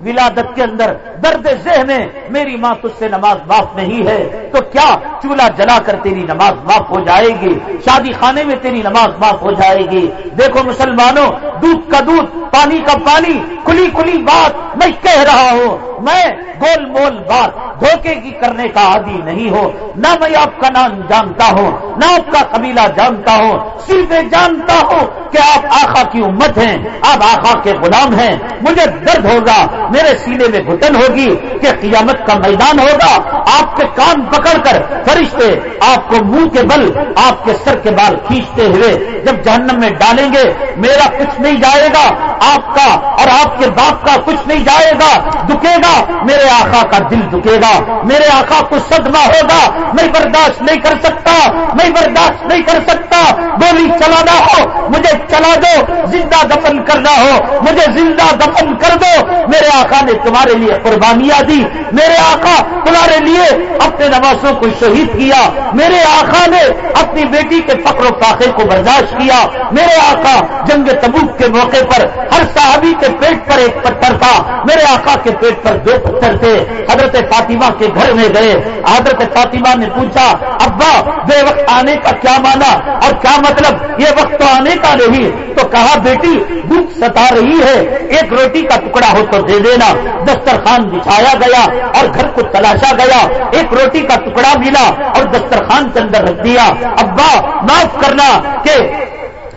ولادت کے اندر درد ذہن میں میری ماں تجھ سے نماز معاف نہیں ہے، تو کیا چولہا جلا کر تیری نماز معاف ہو جائے گی؟ شادی خانے میں تیری نماز معاف ہو جائے گی۔ دیکھو مسلمانوں، دودھ کا دودھ، پانی کا پانی، کھلی کھلی بات، میں کہہ رہا ہوں، میں گول مول بات، دھوکے کی کرنے کا عادی نہیں ہو نہ میں آپ کا نام جانتا ہوں، نہ آپ کا قبیلہ جانتا ہوں، صرف جانتا ہوں کہ آپ آخا کی امت ہیں، آپ آخا کے غلام ہیں۔ مجھے درد ہوگا میرے سینے میں گھٹن ہوگی کہ قیامت کا میدان ہوگا۔ آپ کے کان پکڑ کر فرشتے آپ کو منہ کے بل، آپ کے سر کے بال کھینچتے ہوئے جب جہنم میں ڈالیں گے، میرا کچھ نہیں جائے گا، آپ کا اور آپ کے باپ کا کچھ نہیں جائے گا دکے گا، میرے آقا کا دل دکے گا۔ میرے آقا کو صدمہ ہوگا، میں برداشت نہیں کر سکتا، میں برداشت نہیں کر سکتا۔ گولی چلانا ہو، مجھے چلا دو، زندہ دفن کرنا ہو، مجھے زندہ دفن کر دو۔ میرے آقا نے تمہارے لیے قربانیاں دی۔ میرے آقا، تمہارے لیے اپنے نوازوں کو شہید کیا۔ میرے آقا نے اپنی بیٹی کے فخر و فاقے کو برداشت کیا۔ میرے آقا، جنگ تبوک کے موقع پر ہر صحابی کے پیٹ پر ایک پتھر تھا۔ میرے آقا کے پیٹ پر دو پتھر تھے۔ حضرت فاطمہ کے گھر میں گئے۔ حضرت فاطمہ نے پوچھا، ابا، بے وقت آنے کا کیا مانا اور کیا مطلب؟ یہ وقت تو آنے کا نہیں۔ تو کہا، بیٹی دکھ ستا رہی ہے۔ ایک روٹی کا ٹکڑا ہو تو دے۔ لینا۔ دسترخوان بچھایا گیا اور گھر کو تلاشا گیا۔ ایک روٹی کا ٹکڑا ملا اور دسترخوان کے اندر رکھ دیا۔ ابا، معاف کرنا کہ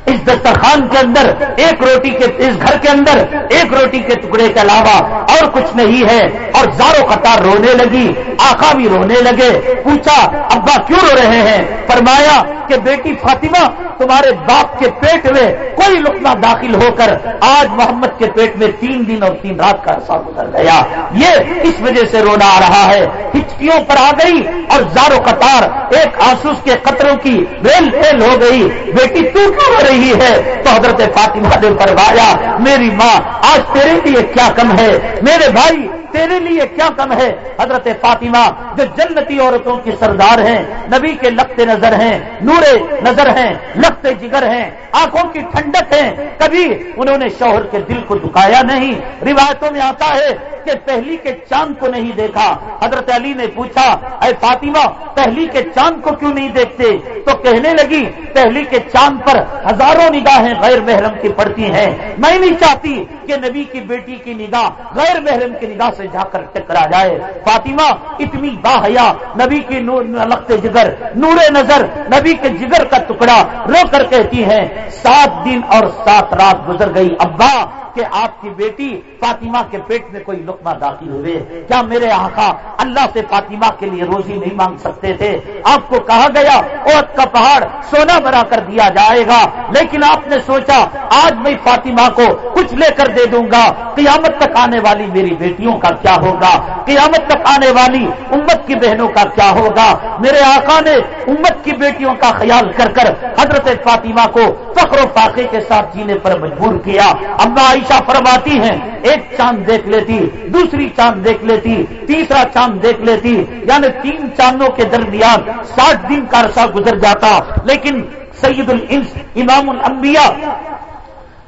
اس دسترخوان کے اندر، ایک روٹی کے، اس گھر کے اندر، ایک روٹی کے ٹکڑے کے علاوہ اور کچھ نہیں ہے۔ اور زاروں قطار رونے لگی، آقا بھی رونے لگے۔ پوچھا، ابا کیوں رو رہے ہیں؟ فرمایا کہ بیٹی فاطمہ تمہارے باپ کے پیٹ میں کوئی لکما داخل ہو کر آج محمد کے پیٹ میں تین دن اور تین رات کا عرصہ گزر گیا۔ یہ اس وجہ سے رونا آ رہا ہے۔ ہچکیوں پر آ گئی اور زاروں قطار ایک آسوس کے قطروں کی ریل فیل ہو گئی۔ بیٹی تو کیوں ہو رہی ہے تو حضرت فاطمہ نے فرمایا، میری ماں، آج تیرے لیے کیا کم ہے؟ میرے بھائی، تیرے لیے کیا کم ہے؟ حضرت فاطمہ جو جنتی عورتوں کی سردار ہیں، نبی کے لگتے نظر ہیں نورے نظر ہیں لگتے جگر ہیں، آنکھوں کی ٹھنڈک ہیں، کبھی انہوں نے شوہر کے دل کو دکھایا نہیں۔ روایتوں میں آتا ہے کہ پہلی کے چاند کو نہیں دیکھا۔ حضرت علی نے پوچھا، اے فاطمہ، پہلی کے چاند کو کیوں نہیں دیکھتے؟ تو کہنے لگی، پہلی کے چاند پر ہزاروں نگاہیں غیر محرم کی پڑتی ہیں۔ میں نہیں چاہتی کہ نبی کی بیٹی کی نگاہ غیر محرم کی نگاہ سے جا کر ٹکرا جائے۔ فاطمہ اتنی باحیا، نبی کی نور جگر، نور نظر، نبی کے جگر کا ٹکڑا رو کر کہتی ہے سات دن اور سات رات گزر گئی۔ ابا، کہ آپ کی بیٹی فاطمہ کے پیٹ میں کوئی لقمہ داخل ہوئے۔ کیا میرے آقا اللہ سے فاطمہ کے لیے روزی نہیں مانگ سکتے تھے؟ آپ کو کہا گیا، اوت کا پہاڑ سونا بنا کر دیا جائے گا۔ لیکن آپ نے سوچا، آج میں فاطمہ کو کچھ لے کر دے دوں گا، قیامت تک آنے والی میری بیٹیوں کا کیا ہوگا؟ قیامت تک آنے والی امت کی بہنوں کا کیا ہوگا؟ میرے آقا نے امت کی بیٹیوں کا خیال کر کر حضرت فاطمہ کو فخر و فاقے کے ساتھ جینے پر مجبور کیا۔ اما عائشہ فرماتی ہیں، ایک چاند دیکھ لیتی، دوسری چاند دیکھ لیتی، تیسرا چاند دیکھ لیتی یعنی تین چاندوں کے درمیان ساٹھ دن کا عرصہ گزر جاتا، لیکن سید الانس، امام الانبیاء،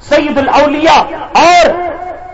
سید الاولیاء، اور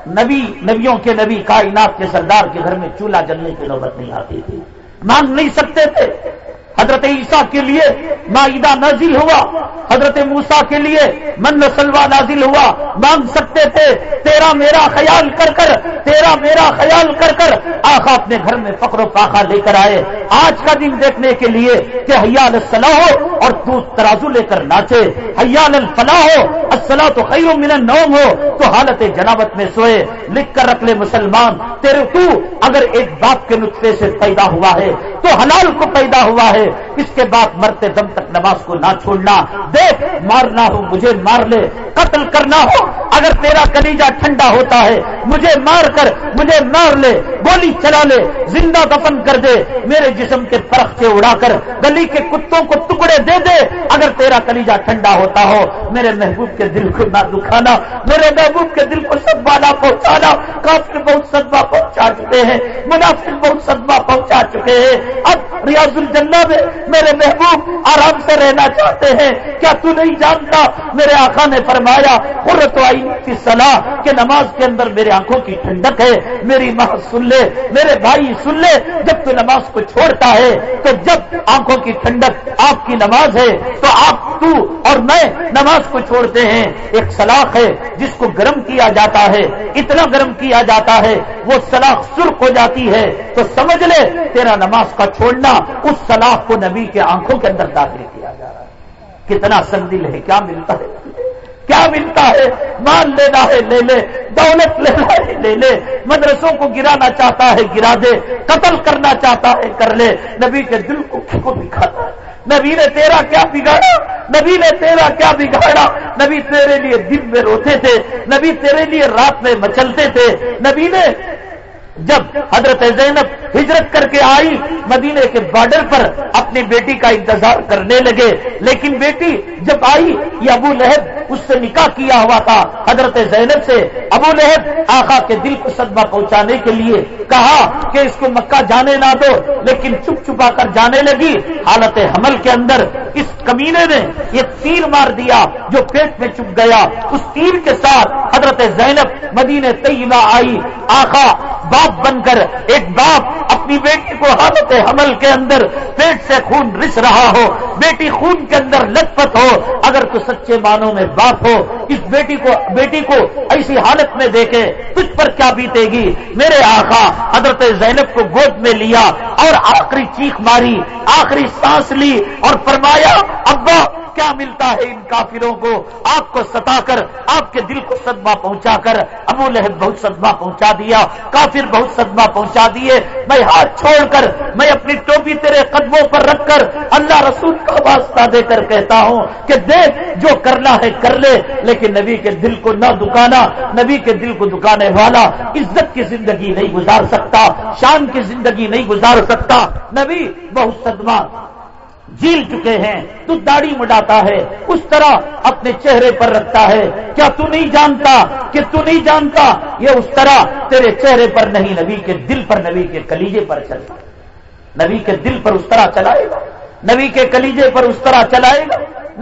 نبی، نبیوں کے نبی، کائنات کے سردار کے گھر میں چولہا جلنے کی نوبت نہیں آتی تھی۔ مانگ نہیں سکتے تھے۔ حضرت عیسیٰ کے لیے معدہ نازل ہوا۔ حضرت موسا کے لیے من سلوا نازل ہوا۔ مانگ سکتے تھے، تیرا میرا خیال کر کر، تیرا میرا خیال کر کر۔ آخا اپنے گھر میں فخر و فاخا لے کر آئے۔ آج کا دن دیکھنے کے لیے کہ حیال الصلاح ہو اور تو ترازو لے کر ناچے۔ حیال الفلاح ہو الصلاح تو خیر من النوم ہو۔ تو حالت جنابت میں سوئے۔ لکھ کر رکھ لے مسلمان، تیرے تو اگر ایک باپ کے نطفے سے پیدا ہوا ہے، تو حلال کو پیدا ہوا ہے۔ اس کے بعد مرتے دم تک نماز کو نہ چھوڑنا۔ دیکھ، مارنا ہو، مجھے مار لے، قتل کرنا ہو۔ اگر تیرا کلیجا ٹھنڈا ہوتا ہے، مجھے مار کر، مجھے مار لے، گولی چلا لے، زندہ دفن کر دے، میرے جسم کے فرق سے اڑا کر، گلی کے کتوں کو ٹکڑے دے دے۔ اگر تیرا کلیجا ٹھنڈا ہوتا ہو، میرے محبوب کے دل کو نہ دکھانا، میرے محبوب کے دل کو سب بالا پہنچانا۔ کافر بہت صدمہ پہنچا چکے ہیں، منافق بہت صدمہ پہنچا چکے ہیں۔ اب ریاض الجنہ میں، میرے محبوب آرام سے رہنا چاہتے ہیں۔ کیا تو نہیں جانتا؟ میرے آقا نے فرمایا خرت آئی کی صلاح کہ نماز کے اندر میرے آنکھوں کی ٹھنڈک ہے، میری ماں سن لے، میرے بھائی سن لے۔ جب تو نماز کو چھوڑتا ہے، تو جب آنکھوں کی ٹھنڈک آپ کی نماز ہے، تو آپ تو اور میں نماز کو چھوڑتے ہیں۔ ایک سلاخ ہے، جس کو گرم کیا جاتا ہے، اتنا گرم کیا جاتا ہے، وہ سلاخ سرخ ہو جاتی ہے۔ تو سمجھ لے، تیرا نماز کا چھوڑنا اس سلاخ کو نبی کے آنکھوں کے اندر داخل کیا جا رہا ہے۔ کتنا سندل ہے کیا ملتا ہے؟ کیا ملتا ہے؟ مان لینا ہے، لے لے۔ دولت لینا ہے، لے لے۔ مدرسوں کو گرانا چاہتا ہے، گرا دے۔ قتل کرنا چاہتا ہے، کر لے۔ نبی کے دل کو کو دکھاتا ہے۔ نبی نے تیرا کیا بگاڑا؟ نبی نے تیرا کیا بگاڑا؟ نبی تیرے لیے دن میں روتے تھے۔ نبی تیرے لیے رات میں مچلتے تھے۔ نبی نے جب حضرت زینب ہجرت کر کے آئی مدینے کے بارڈر پر اپنی بیٹی کا انتظار کرنے لگے۔ لیکن بیٹی جب آئی، یہ ابو لہب اس سے نکاح کیا ہوا تھا۔ حضرت زینب سے ابو لہب آقا کے دل کو صدمہ پہنچانے کے لیے کہا کہ اس کو مکہ جانے نہ دو۔ لیکن چپ چھپا کر جانے لگی۔ حالت حمل کے اندر اس کمینے نے یہ تیر مار دیا جو پیٹ میں چپ گیا۔ اس تیر کے ساتھ حضرت زینب مدینے طیبہ آئی۔ آقا باپ بن کر ایک باپ اپنی بیٹی کو حالت حمل کے اندر پیٹ سے خون رس رہا ہو، بیٹی خون کے اندر لت پت ہو، اگر تو سچے معنوں میں باپ ہو، اس بیٹی کو بیٹی کو ایسی حالت میں دیکھے، تجھ پر کیا بیتے گی؟ میرے آقا، حضرت زینب کو گود میں لیا اور آخری چیخ ماری، آخری سانس لی اور فرمایا، ابا کیا ملتا ہے ان کافروں کو؟ آپ کو ستا کر، آپ کے دل کو صدمہ پہنچا کر، ابو لہب بہت صدمہ پہنچا دیا، کافر بہت صدمہ پہنچا دیے۔ میں ہاتھ چھوڑ کر، میں اپنی ٹوپی تیرے قدموں پر رکھ کر اللہ رسول کا واسطہ دے کر کہتا ہوں کہ دیکھ، جو کرنا ہے کر لے، لیکن نبی کے دل کو نہ دکانا، نبی کے دل کو دکانے والا عزت کی زندگی نہیں گزار سکتا، شان کی زندگی نہیں گزار سکتا۔ نبی بہت صدمہ جیل چکے ہیں، تو داڑھی مڈاتا ہے، اس طرح اپنے چہرے پر رکھتا ہے۔ کیا تو نہیں جانتا کہ تو نہیں جانتا؟ یہ اس طرح تیرے چہرے پر نہیں، نبی کے دل پر، نبی کے کلیجے پر چلتا نبی کے دل پر اس طرح چلائے گا۔ نبی کے کلیجے پر اس طرح چلائے گا۔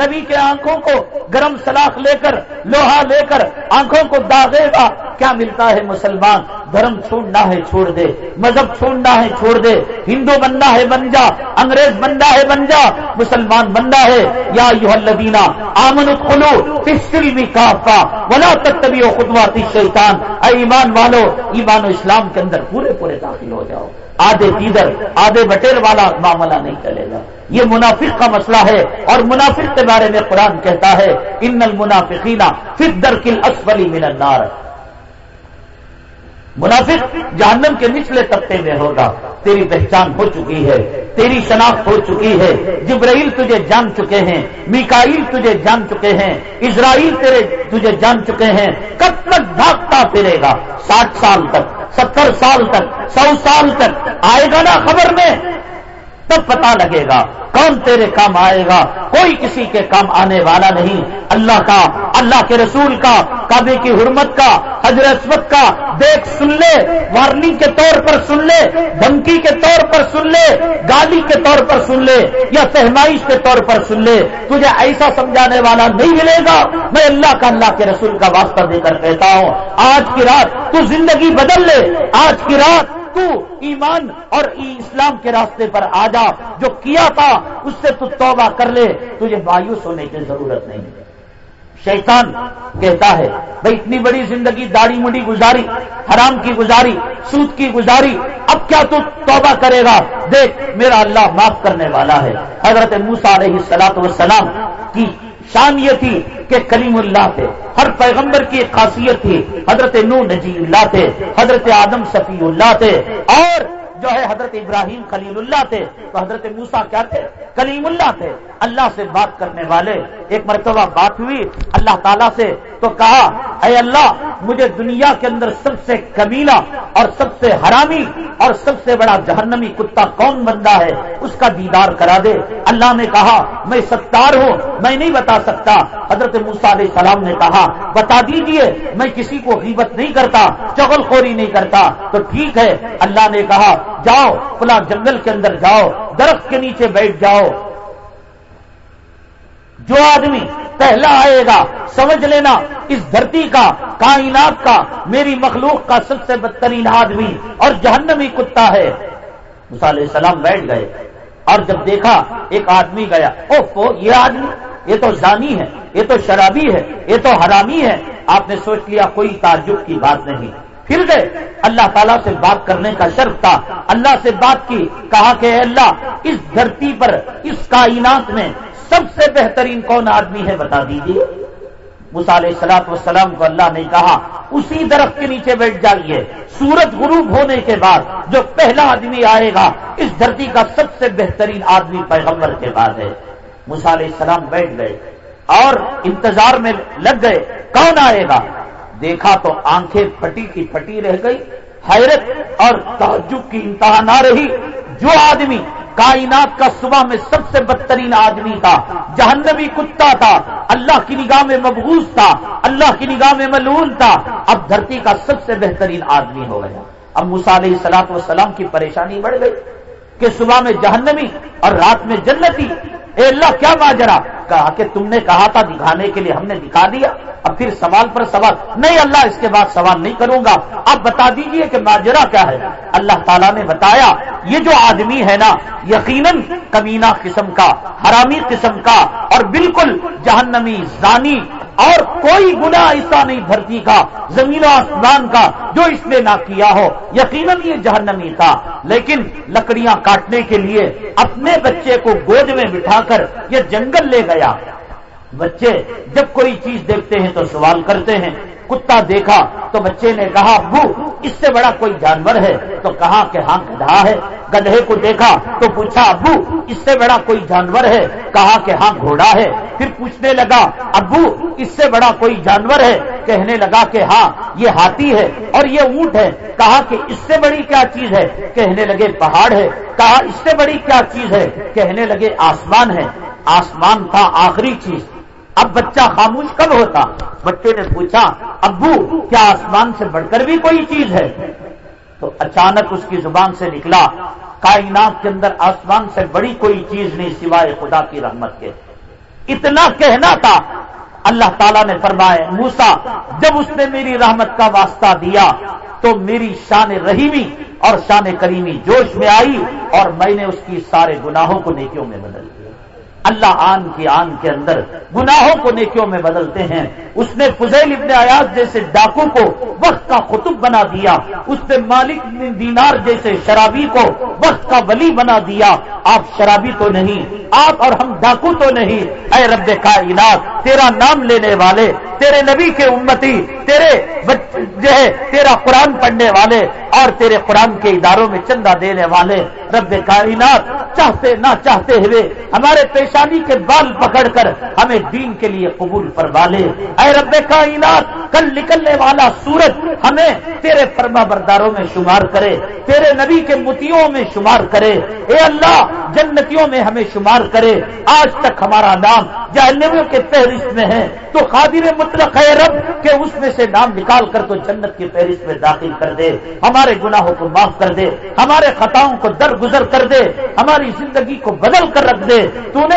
نبی کے آنکھوں کو گرم سلاخ لے کر، لوہا لے کر، آنکھوں کو داغے گا، کیا ملتا ہے مسلمان؟ دھرم چھوڑنا ہے، چھوڑ دے۔ مذہب چھوڑنا ہے، چھوڑ دے۔ ہندو بننا ہے، بن جا۔ انگریز بننا ہے، بن جا۔ مسلمان بننا ہے۔ یا یو الدینہ آمن کھلو پسل بھی کافا ولا تک تبھی خدواتی شیطان اے ایمان والو، ایمان و اسلام کے اندر پورے پورے داخل ہو جاؤ۔ آدھے پیدر آدھے بٹیر والا معاملہ نہیں چلے گا۔ یہ منافق کا مسئلہ ہے اور منافق کے بارے میں قرآن کہتا ہے ان المنافقین فدر کل اسفلی من النار منافق جہنم کے نچلے طبقے میں ہوگا۔ تیری پہچان ہو چکی ہے، تیری شناخت ہو چکی ہے۔ جبرائیل تجھے جان چکے ہیں، میکائیل تجھے جان چکے ہیں، اسرائیل تیرے تجھے جان چکے ہیں۔ کب تک بھاگتا پھرے گا؟ ساٹھ سال تک، ستر سال تک، سو سال تک۔ آئے گا نا خبر میں؟ تب پتا لگے گا کون تیرے کام آئے گا۔ کوئی کسی کے کام آنے والا نہیں۔ اللہ کا، اللہ کے رسول کا، کعبے کی حرمت کا، حضرت کا۔ دیکھ، سن لے۔ وارننگ کے طور پر سن لے۔ دھمکی کے طور پر سن لے۔ گالی کے طور پر سن لے۔ یا سہمائش کے طور پر سن لے۔ تجھے ایسا سمجھانے والا نہیں ملے گا۔ میں اللہ کا، اللہ کے رسول کا واسطہ دے کر کہتا ہوں، آج کی رات تو زندگی بدل لے۔ آج کی رات تو ایمان اور اسلام کے راستے پر آ جا۔ جو کیا تھا، اس سے تو توبہ کر لے۔ تجھے مایوس ہونے کی ضرورت نہیں۔ شیطان کہتا ہے، بھائی، اتنی بڑی زندگی، داڑھی مڈی گزاری، حرام کی گزاری، سود کی گزاری، اب کیا تو توبہ کرے گا؟ دیکھ، میرا اللہ معاف کرنے والا ہے۔ حضرت موسا علیہ سلاط وسلام کی شان یہ تھی کہ کلیم اللہ تھے ہر پیغمبر کی ایک خاصیت تھی حضرت نو نجی اللہ تھے حضرت آدم صفی اللہ تھے اور جو ہے حضرت ابراہیم خلیل اللہ تھے تو حضرت موسا کیا تھے کلیم اللہ تھے اللہ سے بات کرنے والے ایک مرتبہ بات ہوئی، اللہ تعالیٰ سے تو کہا، اے اللہ، مجھے دنیا کے اندر سب سے کمیلا اور سب سے حرامی اور سب سے بڑا جہنمی کتا کون بندہ ہے؟ اس کا دیدار کرا دے۔ اللہ نے کہا، میں ستار ہوں، میں نہیں بتا سکتا۔ حضرت موسا علیہ السلام نے کہا، بتا دیجیے، میں کسی کو غیبت نہیں کرتا، چغل خوری نہیں کرتا۔ تو ٹھیک ہے، اللہ نے کہا، جاؤ پلا جنگل کے اندر جاؤ، درخت کے نیچے بیٹھ جاؤ۔ جو آدمی پہلا آئے گا، سمجھ لینا اس دھرتی کا، کائنات کا، میری مخلوق کا سب سے بدترین آدمی اور جہنمی کتا ہے۔ علیہ السلام بیٹھ گئے اور جب دیکھا ایک آدمی گیا او یہ آدمی، یہ تو زانی ہے، یہ تو شرابی ہے، یہ تو حرامی ہے۔ آپ نے سوچ لیا کوئی تعجب کی بات نہیں۔ پھر گئے، اللہ تعالیٰ سے بات کرنے کا شرط تھا۔ اللہ سے بات کی، کہا کہ اے اللہ، اس دھرتی پر، اس کائنات میں سب سے بہترین کون آدمی ہے بتا دیجیے علیہ سلاط وسلام کو اللہ نے کہا، اسی درخت کے نیچے بیٹھ جائیے۔ سورج غروب ہونے کے بعد جو پہلا آدمی آئے گا، اس دھرتی کا سب سے بہترین آدمی پیغمبر کے بعد ہے۔ علیہ السلام بیٹھ گئے اور انتظار میں لگ گئے، کون آئے گا؟ دیکھا تو آنکھیں پھٹی کی پھٹی رہ گئی، حیرت اور تعجب کی انتہا نہ رہی۔ جو آدمی کائنات کا صبح میں سب سے بدترین آدمی تھا، جہنمی کتا تھا، اللہ کی نگاہ میں مبغوض تھا، اللہ کی نگاہ میں ملون تھا۔ اب دھرتی کا سب سے بہترین آدمی ہو گیا۔ اب علیہ سلاط وسلام کی پریشانی بڑھ گئی کہ صبح میں جہنمی اور رات میں جنتی اے اللہ، کیا ماجرا؟ کہا کہ تم نے کہا تھا، دکھانے کے لیے ہم نے دکھا دیا۔ اب پھر سوال پر سوال۔ نہیں اللہ، اس کے بعد سوال نہیں کروں گا۔ آپ بتا دیجیے کہ ماجرا کیا ہے۔ اللہ تعالیٰ نے بتایا، یہ جو آدمی ہے نا، یقیناً کمینہ قسم کا، حرامی قسم کا، اور بالکل جہنمی، زانی اور کوئی گنا ایسا نہیں، دھرتی کا، زمین و آسمان کا، جو اس نے نہ کیا ہو۔ یقیناً یہ جہنمی تھا۔ لیکن لکڑیاں کاٹنے کے لیے اپنے بچے کو گود میں بٹھا کر یہ جنگل لے گیا۔ بچے جب کوئی چیز دیکھتے ہیں تو سوال کرتے ہیں، کتا دیکھا تو بچے نے کہا ابو اس سے بڑا کوئی جانور ہے؟ تو کہا کہ ہاں گدھا ہے۔ گدھے کو دیکھا تو پوچھا، ابو، اس سے بڑا کوئی جانور ہے؟ کہا کہ ہاں گھوڑا ہے۔ پھر پوچھنے لگا، ابو، اس سے بڑا کوئی جانور ہے؟ کہنے لگا کہ ہاں یہ ہاتھی ہے اور یہ اونٹ ہے۔ کہا کہ، اس سے بڑی کیا چیز ہے؟ کہنے لگے، پہاڑ ہے۔ کہا، اس سے بڑی کیا چیز ہے؟ کہنے لگے، آسمان ہے۔ آسمان تھا آخری چیز۔ اب بچہ خاموش کب ہوتا؟ بچے نے پوچھا، ابو، کیا آسمان سے بڑھ کر بھی کوئی چیز ہے؟ تو اچانک اس کی زبان سے نکلا، کائنات کے اندر آسمان سے بڑی کوئی چیز نہیں سوائے خدا کی رحمت کے۔ اتنا کہنا تھا۔ اللہ تعالیٰ نے فرمایا موسا جب اس نے میری رحمت کا واسطہ دیا، تو میری شان رحیمی اور شان کریمی جوش میں آئی اور میں نے اس کی سارے گناہوں کو نیکیوں میں بدل دیا۔ اللہ آن کی آن کے اندر گناہوں کو نیکیوں میں بدلتے ہیں۔ اس نے فضیل ابن آیات جیسے ڈاکو کو وقت کا خطب بنا دیا۔ اس نے مالک بن دینار جیسے شرابی کو وقت کا ولی بنا دیا۔ آپ شرابی تو نہیں، آپ اور ہم ڈاکو تو نہیں۔ اے رب کائنات، تیرا نام لینے والے، تیرے نبی کے امتی، تیرے جو ہے، تیرا قرآن پڑھنے والے اور تیرے قرآن کے اداروں میں چندہ دینے والے۔ رب کائنات، چاہتے نہ چاہتے ہوئے ہمارے پیشانی کے بال پکڑ کر ہمیں دین کے لیے قبول فرما لے۔ اے رب کائنات کل نکلنے والا سورج ہمیں تیرے فرما برداروں میں شمار کرے، تیرے نبی کے متیوں میں شمار کرے۔ اے اللہ، جنتیوں میں ہمیں شمار کرے۔ آج تک ہمارا نام جہنمیوں کے فہرست میں ہے۔ تو قادر مطلق ہے رب کہ اس میں سے نام نکال کر تو جنت کی فہرست میں داخل کر دے۔ ہمارے گناہوں کو معاف کر دے۔ ہمارے خطاؤں کو درگزر کر دے۔ ہماری زندگی کو بدل کر رکھ دے۔ تو نے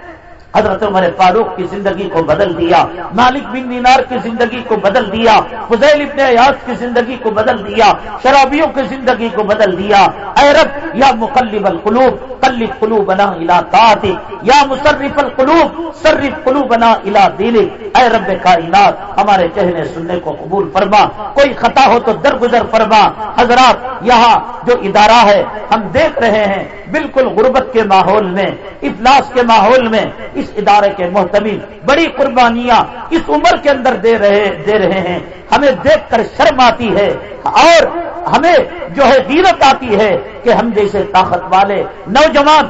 حضرت عمر فاروق کی زندگی کو بدل دیا، مالک بن مینار کی زندگی کو بدل دیا، فضیل ابن ایاز کی زندگی کو بدل دیا، شرابیوں کی زندگی کو بدل دیا۔ اے رب، یا مقلب القلوب، قلب قلوب بنا الا یا مصرف القلوب، صرف قلوب بنا الا دینک۔ اے رب کائنات، ہمارے کہنے سننے کو قبول فرما۔ کوئی خطا ہو تو درگزر فرما۔ حضرات، یہاں جو ادارہ ہے، ہم دیکھ رہے ہیں، بالکل غربت کے ماحول میں، افلاس کے ماحول میں اس ادارے کے محتمل بڑی قربانیاں اس عمر کے اندر دے رہے دے رہے ہیں۔ ہمیں دیکھ کر شرم آتی ہے اور ہمیں جو ہے دیرت آتی ہے کہ ہم جیسے طاقت والے نوجوان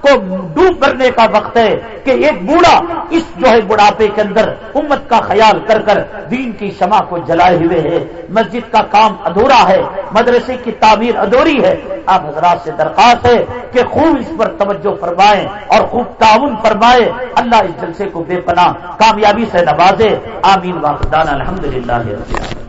کو ڈوب کرنے کا وقت ہے کہ ایک بوڑھا اس جو ہے بڑھاپے کے اندر امت کا خیال کر کر دین کی شمع کو جلائے ہوئے ہے۔ مسجد کا کام ادھورا ہے، مدرسے کی تعمیر ادھوری ہے۔ آپ حضرات سے درخواست ہے کہ خوب اس پر توجہ فرمائیں اور خوب تعاون فرمائے اللہ اس جلسے کو بے پناہ، کامیابی سے نوازے۔ آمین۔ واقدان الحمد للہ